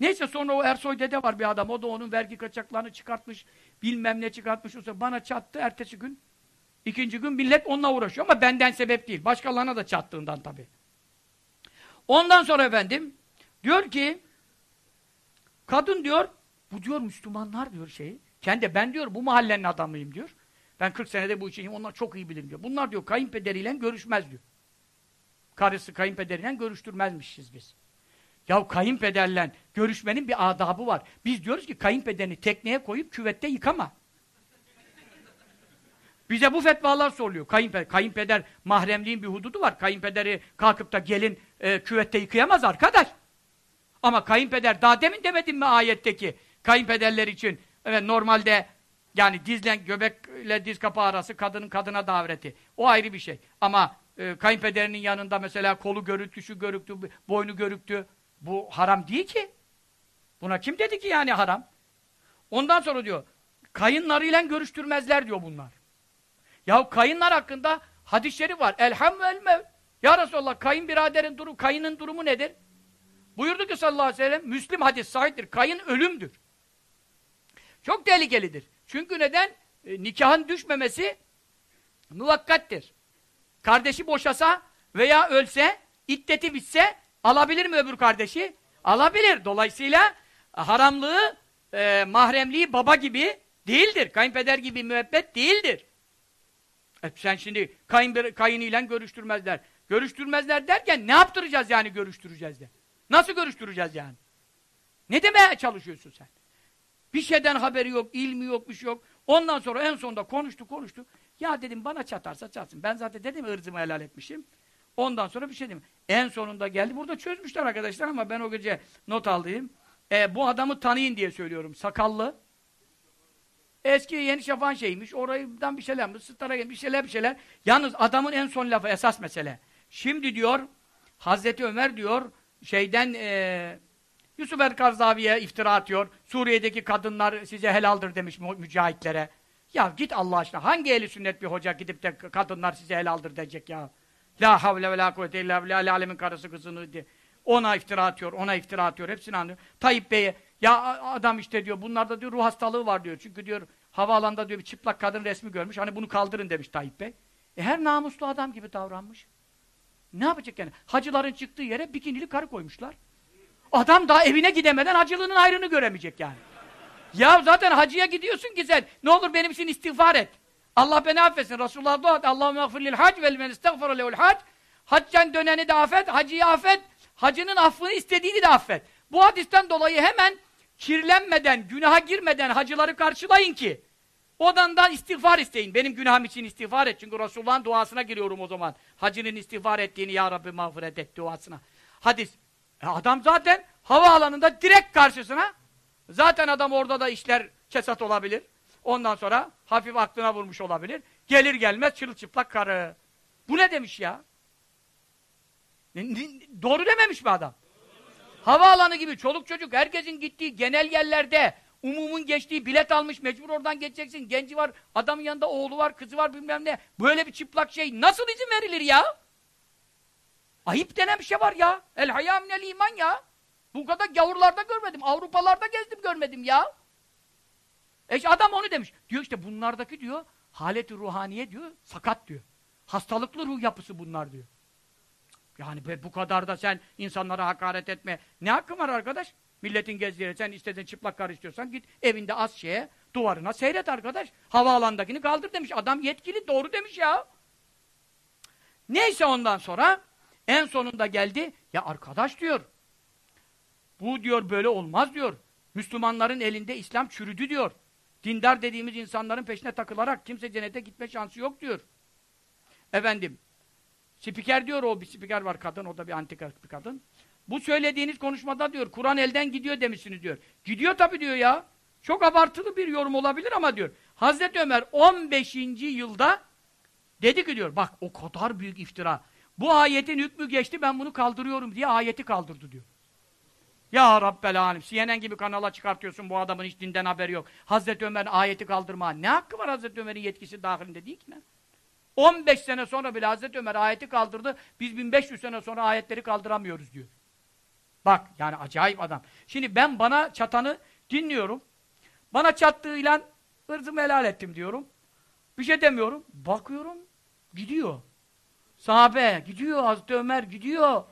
neyse sonra o Ersoy dede var bir adam, o da onun vergi kaçaklarını çıkartmış, bilmem ne çıkartmış, bana çattı ertesi gün. ikinci gün millet onunla uğraşıyor ama benden sebep değil. Başkalarına da çattığından tabii. Ondan sonra efendim diyor ki kadın diyor bu diyor Müslümanlar diyor şeyi. Kendi ben diyor bu mahallenin adamıyım diyor. Ben 40 senede bu işi onlar çok iyi bilirim diyor. Bunlar diyor kayınpederiyle görüşmez diyor. Karısı kayınpederiyle görüştürmezmişiz biz. Ya kayınpederle görüşmenin bir adabı var. Biz diyoruz ki kayınpederini tekneye koyup küvette yıkama. Bize bu fetvalar soruluyor. Kayınpeder, kayınpeder mahremliğin bir hududu var. Kayınpederi kalkıp da gelin e, küvette yıkayamaz arkadaş. Ama kayınpeder daha demin demedim mi ayetteki kayınpederler için evet normalde yani dizle göbekle diz kapağı arası kadının kadına davreti. O ayrı bir şey. Ama e, kayınpederinin yanında mesela kolu görüktü, şu görüktü, boynu görüktü. Bu haram değil ki. Buna kim dedi ki yani haram? Ondan sonra diyor, kayınlarıyla görüştürmezler diyor bunlar. Ya kayınlar hakkında hadisleri var. Elham ve elmev. Ya Resulallah kayınbiraderin durumu, kayının durumu nedir? Buyurdu ki sallallahu aleyhi ve sellem, Müslim hadis sahiptir. Kayın ölümdür. Çok tehlikelidir. Çünkü neden? E, nikahın düşmemesi muvakkattir. Kardeşi boşasa veya ölse, iddeti bitse alabilir mi öbür kardeşi? Alabilir. Dolayısıyla haramlığı, e, mahremliği baba gibi değildir. Kayınpeder gibi müebbet değildir. E sen şimdi kayın, kayınıyla görüştürmezler. Görüştürmezler derken ne yaptıracağız yani görüştüreceğiz de? Nasıl görüştüreceğiz yani? Ne demeye çalışıyorsun sen? Bir şeyden haberi yok, ilmi yok, bir şey yok. Ondan sonra en sonunda konuştu, konuştu. Ya dedim bana çatarsa çatsın. Ben zaten dedim ırzımı helal etmişim. Ondan sonra bir şey dedim. En sonunda geldi. Burada çözmüşler arkadaşlar ama ben o gece not aldığım. E, bu adamı tanıyın diye söylüyorum. Sakallı. Eski yeni şafan şeymiş. Orayından bir şeyler yapmış. Stara bir şeyler bir şeyler. Yalnız adamın en son lafı esas mesele. Şimdi diyor Hazreti Ömer diyor şeyden e, Yusuf el-Karzavi'ye iftira atıyor. Suriye'deki kadınlar size helaldir demiş mücahitlere. Ya git Allah aşkına. Hangi eli sünnet bir hoca gidip de kadınlar size helaldir diyecek ya. La havle ve la kuvvete illa billah alemin karısı kızını diye. Ona iftira atıyor, ona iftira atıyor. Hepsini anlıyor. Tayyip Bey'e ya adam işte diyor bunlarda diyor ruh hastalığı var diyor. Çünkü diyor havaalanında diyor bir çıplak kadın resmi görmüş. Hani bunu kaldırın demiş Tayyip Bey. E her namuslu adam gibi davranmış. Ne yapacak yani? Hacıların çıktığı yere bikinili karı koymuşlar. Adam daha evine gidemeden hacılığının ayrını göremeyecek yani. Ya zaten hacıya gidiyorsun ki sen. Ne olur benim için istiğfar et. Allah beni affetsin. Resulullah dua et. Allahümme gfir lil hac vel men istagfara lehul hac. Haccan döneni de affet, hacıyı affet. Hacının affını istediğini de affet. Bu hadisten dolayı hemen kirlenmeden, günaha girmeden hacıları karşılayın ki Odan da istiğfar isteyin. Benim günahım için istiğfar et. Çünkü Resulullah'ın duasına giriyorum o zaman. Hacının istiğfar ettiğini Ya Rabbi mağfiret et duasına. Hadis. E adam zaten havaalanında direkt karşısına zaten adam orada da işler kesat olabilir. Ondan sonra hafif aklına vurmuş olabilir. Gelir gelmez çırılçıplak karı. Bu ne demiş ya? Doğru dememiş mi adam? Havaalanı gibi çoluk çocuk herkesin gittiği genel yerlerde umumun geçtiği bilet almış mecbur oradan geçeceksin. Genci var, adamın yanında oğlu var, kızı var bilmem ne. Böyle bir çıplak şey nasıl izin verilir ya? Ayıp denen bir şey var ya. El hayâ minel iman ya. Bu kadar gavurlarda görmedim. Avrupalarda gezdim görmedim ya. E adam onu demiş. Diyor işte bunlardaki diyor haleti ruhaniye diyor sakat diyor. Hastalıklı ruh yapısı bunlar diyor. Yani bu kadar da sen insanlara hakaret etme. Ne hakkın var arkadaş? Milletin gezdiği sen istediğin çıplak kar istiyorsan git evinde az şeye duvarına seyret arkadaş. Havaalandakini kaldır demiş. Adam yetkili doğru demiş ya. Neyse ondan sonra en sonunda geldi. Ya arkadaş diyor. Bu diyor böyle olmaz diyor. Müslümanların elinde İslam çürüdü diyor. Dindar dediğimiz insanların peşine takılarak kimse cennete gitme şansı yok diyor. Efendim, spiker diyor o bir spiker var kadın, o da bir antika bir kadın. Bu söylediğiniz konuşmada diyor, Kur'an elden gidiyor demişsiniz diyor. Gidiyor tabii diyor ya. Çok abartılı bir yorum olabilir ama diyor. Hazreti Ömer 15. yılda dedi ki diyor, bak o kadar büyük iftira. Bu ayetin hükmü geçti, ben bunu kaldırıyorum diye ayeti kaldırdı diyor. Ya Rabbel Alem, CNN gibi kanala çıkartıyorsun bu adamın hiç dinden haberi yok. Hazreti Ömer'in ayeti kaldırma. Ne hakkı var Hazreti Ömer'in yetkisi dahilinde değil ki ne? 15 sene sonra bile Hazreti Ömer ayeti kaldırdı. Biz 1500 sene sonra ayetleri kaldıramıyoruz diyor. Bak yani acayip adam. Şimdi ben bana çatanı dinliyorum. Bana çattığıyla ırzımı helal ettim diyorum. Bir şey demiyorum. Bakıyorum gidiyor. Sahabe gidiyor. Hazreti Ömer gidiyor.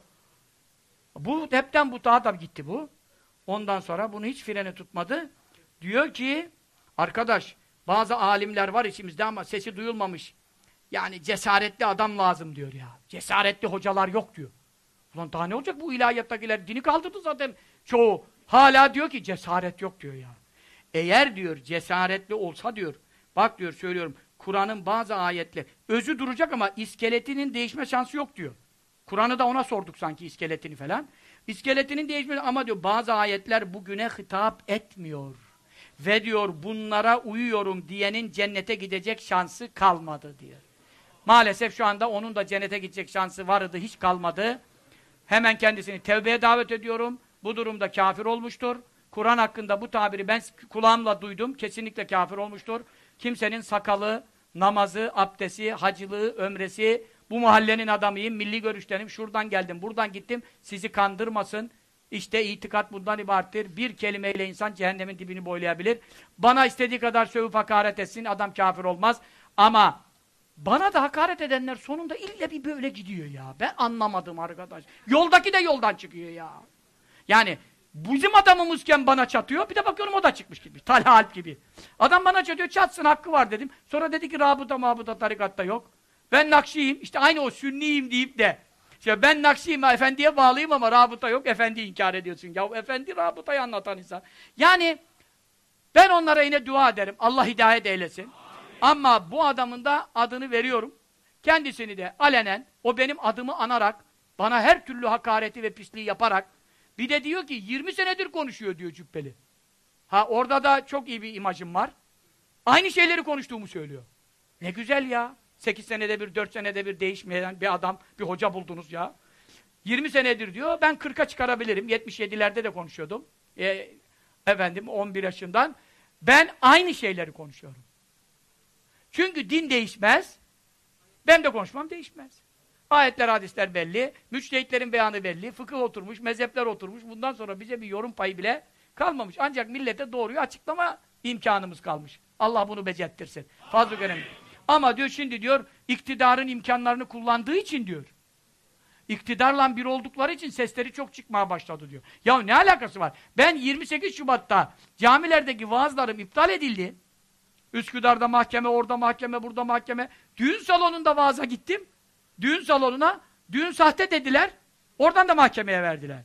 Bu hepten bu daha da gitti bu. Ondan sonra bunu hiç freni tutmadı. Diyor ki arkadaş bazı alimler var içimizde ama sesi duyulmamış. Yani cesaretli adam lazım diyor ya. Cesaretli hocalar yok diyor. Ulan daha ne olacak bu ilahiyattakiler? Dini kaldırdı zaten çoğu. Hala diyor ki cesaret yok diyor ya. Eğer diyor cesaretli olsa diyor. Bak diyor söylüyorum. Kur'an'ın bazı ayetleri özü duracak ama iskeletinin değişme şansı yok diyor. Kur'an'ı da ona sorduk sanki iskeletini falan. İskeletinin değişmesi ama diyor bazı ayetler bugüne hitap etmiyor. Ve diyor bunlara uyuyorum diyenin cennete gidecek şansı kalmadı diyor. Maalesef şu anda onun da cennete gidecek şansı vardı hiç kalmadı. Hemen kendisini tevbeye davet ediyorum. Bu durumda kafir olmuştur. Kur'an hakkında bu tabiri ben kulağımla duydum. Kesinlikle kafir olmuştur. Kimsenin sakalı, namazı, abdesti, hacılığı, ömresi, bu mahallenin adamıyım, milli görüştenim, şuradan geldim, buradan gittim, sizi kandırmasın. İşte itikat bundan ibarettir. Bir kelimeyle insan cehennemin dibini boylayabilir. Bana istediği kadar sövüp hakaret etsin, adam kafir olmaz. Ama bana da hakaret edenler sonunda ille bir böyle gidiyor ya. Ben anlamadım arkadaş. Yoldaki de yoldan çıkıyor ya. Yani bizim adamımızken bana çatıyor, bir de bakıyorum o da çıkmış gibi. Talha Alp gibi. Adam bana çatıyor, çatsın hakkı var dedim. Sonra dedi ki rabıta mabıta tarikatta yok. Ben Nakşiyim, işte aynı o Sünniyim deyip de işte ben Nakşiyim, efendiye bağlıyım ama rabıta yok, efendi inkar ediyorsun. Ya efendi rabıtayı anlatan insan. Yani ben onlara yine dua ederim. Allah hidayet eylesin. Amin. Ama bu adamın da adını veriyorum. Kendisini de alenen, o benim adımı anarak, bana her türlü hakareti ve pisliği yaparak, bir de diyor ki 20 senedir konuşuyor diyor cübbeli. Ha orada da çok iyi bir imajım var. Aynı şeyleri konuştuğumu söylüyor. Ne güzel ya. 8 senede bir, 4 senede bir değişmeyen bir adam, bir hoca buldunuz ya. 20 senedir diyor, ben 40'a çıkarabilirim. 77'lerde de konuşuyordum. E, efendim 11 yaşından. Ben aynı şeyleri konuşuyorum. Çünkü din değişmez. Ben de konuşmam değişmez. Ayetler, hadisler belli. Müçtehitlerin beyanı belli. Fıkıh oturmuş, mezhepler oturmuş. Bundan sonra bize bir yorum payı bile kalmamış. Ancak millete doğruyu açıklama imkanımız kalmış. Allah bunu becerttirsin. Fazla önemli. Ama diyor şimdi diyor iktidarın imkanlarını kullandığı için diyor. İktidarla bir oldukları için sesleri çok çıkmaya başladı diyor. Ya ne alakası var? Ben 28 Şubat'ta camilerdeki vaazlarım iptal edildi. Üsküdar'da mahkeme, orada mahkeme, burada mahkeme. Düğün salonunda vaaza gittim. Düğün salonuna, düğün sahte dediler. Oradan da mahkemeye verdiler.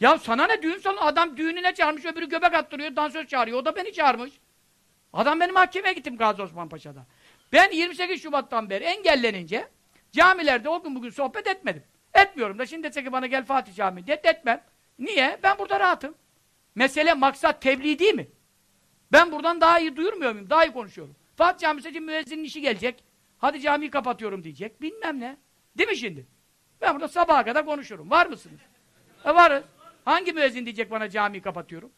Ya sana ne düğün salonu? Adam düğününe çağırmış, öbürü göbek attırıyor, dansöz çağırıyor. O da beni çağırmış. Adam beni mahkemeye gittim Gazi Osman Paşa'da. Ben 28 Şubat'tan beri engellenince camilerde o gün bugün sohbet etmedim. Etmiyorum da şimdi dese ki bana gel Fatih Camii de etmem. Niye? Ben burada rahatım. Mesele maksat tebliğ değil mi? Ben buradan daha iyi duyurmuyor muyum? Daha iyi konuşuyorum. Fatih Camii müezzinin işi gelecek. Hadi camiyi kapatıyorum diyecek. Bilmem ne. Değil mi şimdi? Ben burada sabaha kadar konuşurum. Var mısınız? E varız. Hangi müezzin diyecek bana camiyi kapatıyorum?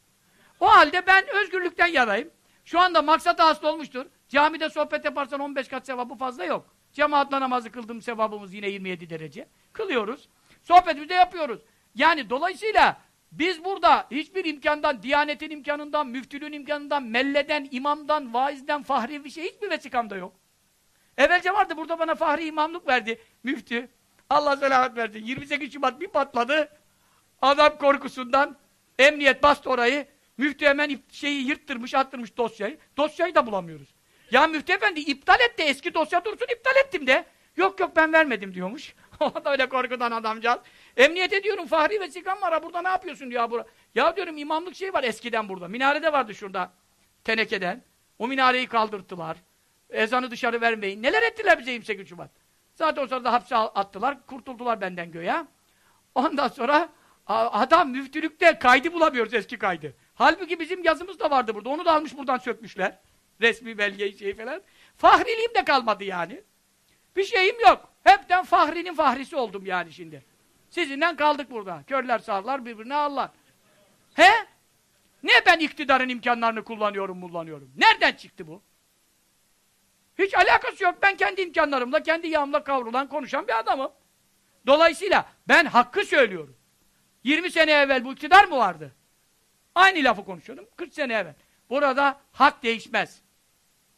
O halde ben özgürlükten yanayım. Şu anda maksat hasıl olmuştur. Camide sohbet yaparsan 15 kat sevabı fazla yok. Cemaatle namazı kıldığım sevabımız yine 27 derece. Kılıyoruz. Sohbetimizi de yapıyoruz. Yani dolayısıyla biz burada hiçbir imkandan, diyanetin imkanından, müftülüğün imkanından, melleden, imamdan, vaizden, fahri bir şey hiçbir vesikamda yok. Evvelce vardı burada bana fahri imamlık verdi müftü. Allah selamet versin. 28 Şubat bir patladı. Adam korkusundan emniyet bastı orayı. Müftü hemen şeyi yırttırmış, attırmış dosyayı. Dosyayı da bulamıyoruz. Ya müftü efendi iptal et de eski dosya dursun iptal ettim de. Yok yok ben vermedim diyormuş. (laughs) o da öyle korkudan adamcağız. Emniyete diyorum Fahri vesikam var ha burada ne yapıyorsun diyor. Bura. Ya diyorum imamlık şey var eskiden burada. Minarede vardı şurada. Tenekeden. O minareyi kaldırttılar. Ezanı dışarı vermeyin. Neler ettiler bize 28 Şubat. Zaten o sırada hapse attılar. Kurtuldular benden göya. Ondan sonra adam müftülükte kaydı bulamıyoruz eski kaydı. Halbuki bizim yazımız da vardı burada. Onu da almış buradan sökmüşler. Resmi belge şey falan. Fahriliğim de kalmadı yani. Bir şeyim yok. Hepten fahrinin fahrisi oldum yani şimdi. Sizinden kaldık burada. Körler sağlar birbirine Allah. He? Ne ben iktidarın imkanlarını kullanıyorum, kullanıyorum? Nereden çıktı bu? Hiç alakası yok. Ben kendi imkanlarımla, kendi yağımla kavrulan, konuşan bir adamım. Dolayısıyla ben hakkı söylüyorum. 20 sene evvel bu iktidar mı vardı? Aynı lafı konuşuyordum 40 sene evvel. Burada hak değişmez.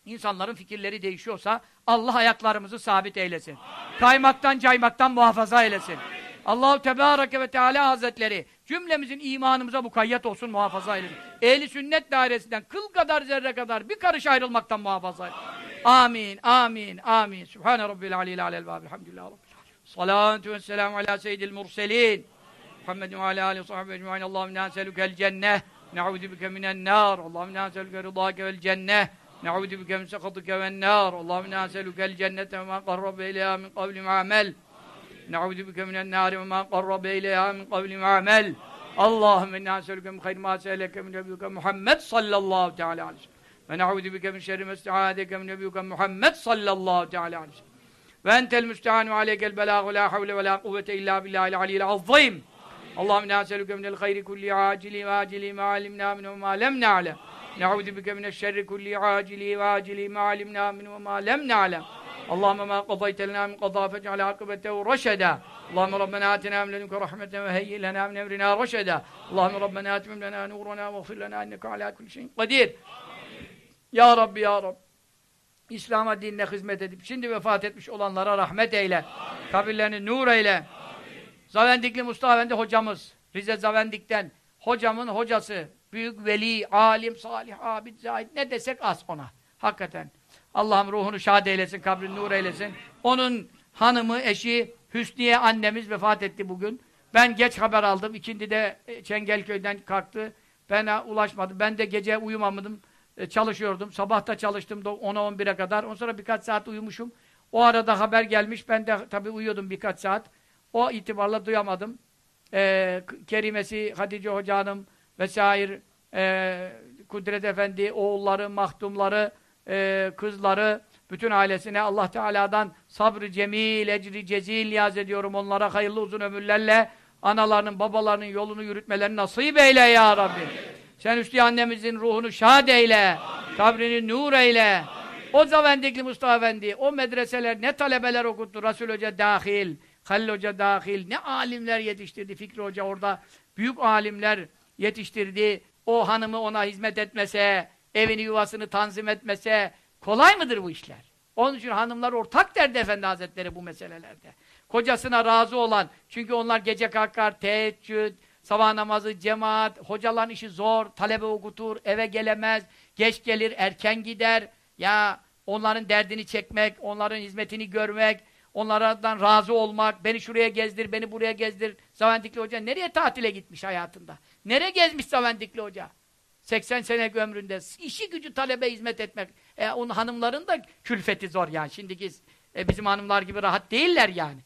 İnsanların fikirleri değişiyorsa Allah ayaklarımızı sabit eylesin. Amin. Kaymaktan caymaktan muhafaza eylesin. Allahu Tebareke ve Teala Hazretleri cümlemizin imanımıza mukayyet olsun muhafaza eylesin. Ehli sünnet dairesinden kıl kadar zerre kadar bir karış ayrılmaktan muhafaza eylesin. Amin, amin, amin. Sübhane Rabbil Aleyhi Alel ve Elhamdülillah Salatu ve selamu ala seyyidil murselin. Muhammedin ve ala aleyhi ve sahbihi ecma'in. Allahümme neselükel cenneh. Ne'udu bike minen nar. Allahümme neselüke rıdâke vel cenneh. نعوذ بك من سخطك والنار. اللهم نسألك الجنة وما قرب إليها من قبل ما عمل. نعوذ بك من النار وما قرب إليها من قبل ما عمل. اللهم إنا نسألك من خير ما سألك من نبيك محمد صلى الله تعالى عليه وسلم. ونعوذ بك من شر ما استعاذك من نبيك محمد صلى الله تعالى عليه وسلم. وأنت المستعان وعليك البلاغ. ولا حول ولا قوة إلا بالله العلي العظيم. اللهم نسألك من الخير كل عاجل واجل ما علمنا منه وما لم نعلم. نعوذ بك من الشر كل عاجل واجل ما علمنا منه وما لم نعلم اللهم ما قضيت لنا من قضاء فاجعل عاقبته رشدا اللهم ربنا اتنا من لدنك رحمه وهيئ لنا من امرنا رشدا اللهم ربنا اتمم لنا نورنا واغفر لنا انك على كل شيء قدير Ya Rabbi Ya Rabbi İslam'a dinine hizmet edip şimdi vefat etmiş olanlara rahmet eyle. Amin. Kabirlerini nur eyle. Amin. Zavendikli Mustafa Efendi hocamız, Rize Zavendik'ten hocamın hocası, büyük veli, alim, salih, abid, zahid ne desek az ona. Hakikaten. Allah'ım ruhunu şad eylesin, kabrini nur eylesin. Onun hanımı, eşi Hüsniye annemiz vefat etti bugün. Ben geç haber aldım. İkindi de e, Çengelköy'den kalktı. Ben ulaşmadım. Ben de gece uyumamadım. E, çalışıyordum. Sabah da çalıştım 10'a 11'e kadar. Ondan sonra birkaç saat uyumuşum. O arada haber gelmiş. Ben de tabii uyuyordum birkaç saat. O itibarla duyamadım. Ee, Kerimesi, Hatice Hoca Hanım vesaire e, Kudret Efendi, oğulları, mahdumları, e, kızları, bütün ailesine Allah Teala'dan sabrı cemil, ecri cezil niyaz ediyorum. Onlara hayırlı uzun ömürlerle analarının, babalarının yolunu yürütmelerini nasip eyle ya Rabbi. Amin. Sen Üstü annemizin ruhunu şad eyle, Amin. kabrini nur eyle. Amin. O Zavendikli Mustafa Efendi, o medreseler ne talebeler okuttu Resul Hoca dahil. Halil Hoca dahil ne alimler yetiştirdi. Fikri Hoca orada büyük alimler yetiştirdi. O hanımı ona hizmet etmese, evini yuvasını tanzim etmese kolay mıdır bu işler? Onun için hanımlar ortak derdi Efendi Hazretleri bu meselelerde. Kocasına razı olan, çünkü onlar gece kalkar, teheccüd, sabah namazı, cemaat, hocaların işi zor, talebe okutur, eve gelemez, geç gelir, erken gider. Ya onların derdini çekmek, onların hizmetini görmek, onlardan razı olmak, beni şuraya gezdir, beni buraya gezdir. Zavendikli Hoca nereye tatile gitmiş hayatında? Nereye gezmiş Zavendikli Hoca? 80 sene ömründe işi gücü talebe hizmet etmek. E, onun hanımların da külfeti zor yani. Şimdiki e, bizim hanımlar gibi rahat değiller yani.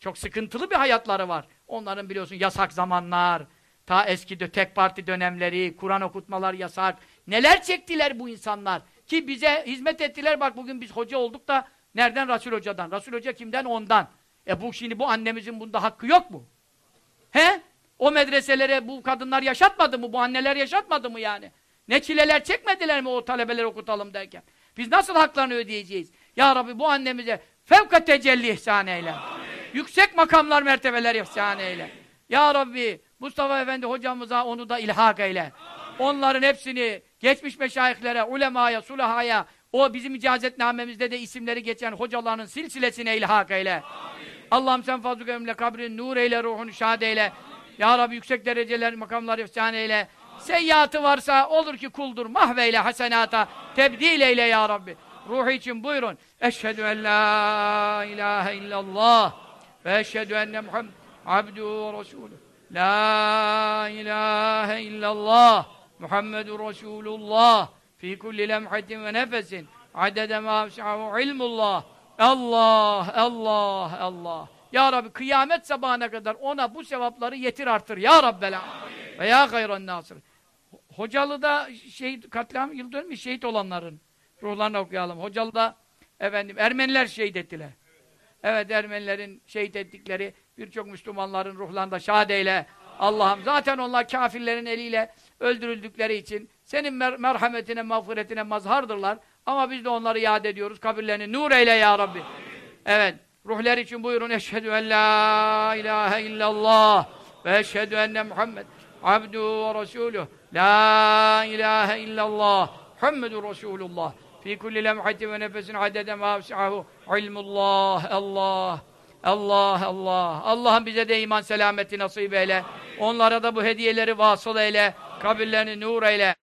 Çok sıkıntılı bir hayatları var. Onların biliyorsun yasak zamanlar, ta eski de tek parti dönemleri, Kur'an okutmalar yasak. Neler çektiler bu insanlar? Ki bize hizmet ettiler. Bak bugün biz hoca olduk da Nereden? Rasul Hoca'dan. Rasul Hoca kimden? Ondan. E bu şimdi bu annemizin bunda hakkı yok mu? He? O medreselere bu kadınlar yaşatmadı mı? Bu anneler yaşatmadı mı yani? Ne çileler çekmediler mi o talebeleri okutalım derken? Biz nasıl haklarını ödeyeceğiz? Ya Rabbi bu annemize fevka tecelli ihsan eyle. Yüksek makamlar, mertebeler ihsan eyle. Ya Rabbi Mustafa Efendi hocamıza onu da ilhak eyle. Onların hepsini geçmiş meşayihlere, ulemaya, sulahaya, o bizim icazetnamemizde de isimleri geçen hocaların silsilesine ilhak eyle. Allah'ım sen fazl-ı kabrin nur eyle, ruhunu şad eyle. Ya Rabbi yüksek dereceler, makamlar ihsan eyle. Seyyiatı varsa olur ki kuldur, mahveyle hasenata, tebdil eyle ya Rabbi. Ruhu için buyurun. Eşhedü en la ilahe illallah ve eşhedü enne Muhammed abduhu ve resulü. La ilahe illallah Muhammedur Resulullah fi kulli lemhatin ve nefesin adede ma ilmullah Allah, Allah, Allah. Ya Rabbi kıyamet sabahına kadar ona bu sevapları yetir artır. Ya Rabbel alemin. Ve ya hayran nasır. Hocalı'da şehit, katliam yıl dönmüş şehit olanların ruhlarını okuyalım. Hocalı'da efendim Ermeniler şehit ettiler. Evet Ermenilerin şehit ettikleri birçok Müslümanların ruhlarında şad eyle. Allah'ım zaten onlar kafirlerin eliyle öldürüldükleri için senin mer merhametine, mağfiretine mazhardırlar. Ama biz de onları yad ediyoruz. Kabirlerini nur eyle ya Rabbi. Evet. Ruhlar için buyurun. Eşhedü en la ilahe illallah ve eşhedü enne Muhammed abduhu ve resuluh. La ilahe illallah Muhammedur Resulullah. Fi kulli lemhatin ve nefesin adede ma vesi'ahu ilmullah. Allah. Allah Allah. Allah'ım bize de iman selameti nasip eyle. Onlara da bu hediyeleri vasıl eyle. Kabirlerini nur eyle.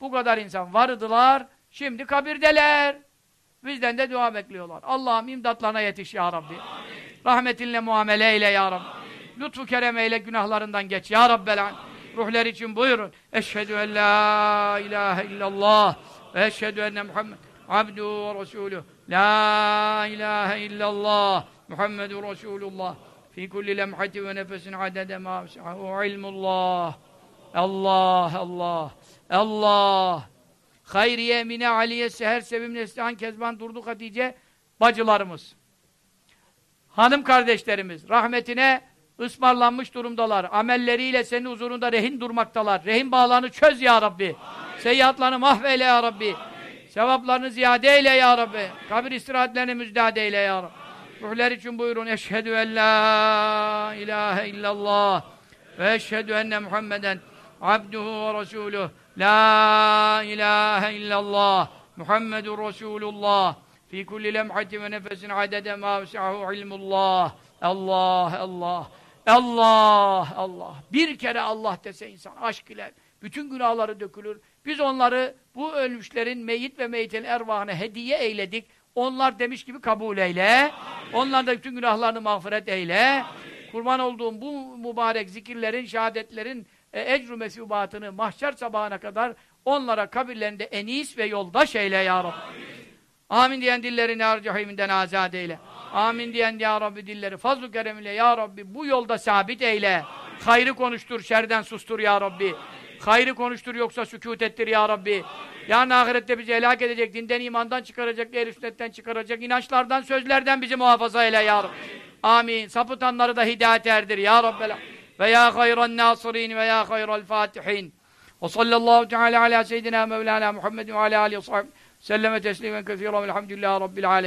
Bu kadar insan vardılar. Şimdi kabirdeler. Bizden de dua bekliyorlar. Allah'ım imdatlarına yetiş ya Rabbi. Amin. Rahmetinle muamele eyle ya Rabbi. Amin. Lütfu kerem eyle günahlarından geç ya Rabbel Amin. Ruhlar için buyurun. Eşhedü en la ilahe illallah ve eşhedü enne Muhammed abduhu ve resuluh. La ilahe illallah Muhammedur Resulullah. Fi kulli lemhati ve nefesin adede ma ilmullah. Allah, Allah, Allah. Hayriye, Emine, Aliye, Seher, Sevim, Neslihan, Kezban, Durduk, Hatice bacılarımız. Hanım kardeşlerimiz rahmetine ısmarlanmış durumdalar. Amelleriyle senin huzurunda rehin durmaktalar. Rehin bağlarını çöz ya Rabbi. Amin. Seyyiatlarını mahveyle ya Rabbi. Amin. Sevaplarını ziyade eyle ya Rabbi. Amin. Kabir istirahatlerini müjdade eyle ya Rabbi. Amin. Ruhlar için buyurun. Eşhedü en la ilahe illallah ve eşhedü enne Muhammeden abduhu ve resuluh. La ilahe illallah Muhammedur Resulullah. Fi kulli lemhatin ve nefesin adede ma vesi'ahu ilmullah. Allah Allah Allah Allah. Bir kere Allah dese insan aşk ile bütün günahları dökülür. Biz onları bu ölmüşlerin meyit ve meyitin ervahına hediye eyledik. Onlar demiş gibi kabul eyle. Onlar da bütün günahlarını mağfiret eyle. Kurban olduğum bu mübarek zikirlerin şehadetlerin e, ecru mesubatını mahşer sabahına kadar onlara kabirlerinde enis ve yoldaş eyle ya Rabbi. Amin, Amin diyen dillerini harcahiminden azad eyle. Amin. Amin diyen ya Rabbi dilleri fazl-ı kerem ile ya Rabbi bu yolda sabit eyle. Amin. Hayrı konuştur, şerden sustur ya Rabbi. Amin. Hayrı konuştur yoksa sükut ettir ya Rabbi. Amin. Yarın ahirette bizi helak edecek, dinden imandan çıkaracak, ehl sünnetten çıkaracak, inançlardan, sözlerden bizi muhafaza eyle ya Rabbi. Amin. Amin. Sapıtanları da hidayet erdir ya Rabbi. Ve ya hayran nasirin ve ya hayral fatihin. Ve sallallahu teala ala seyyidina Mevlana Muhammed ve ala alihi ve sahbihi selleme teslimen kethiren velhamdülillahi rabbil alemin.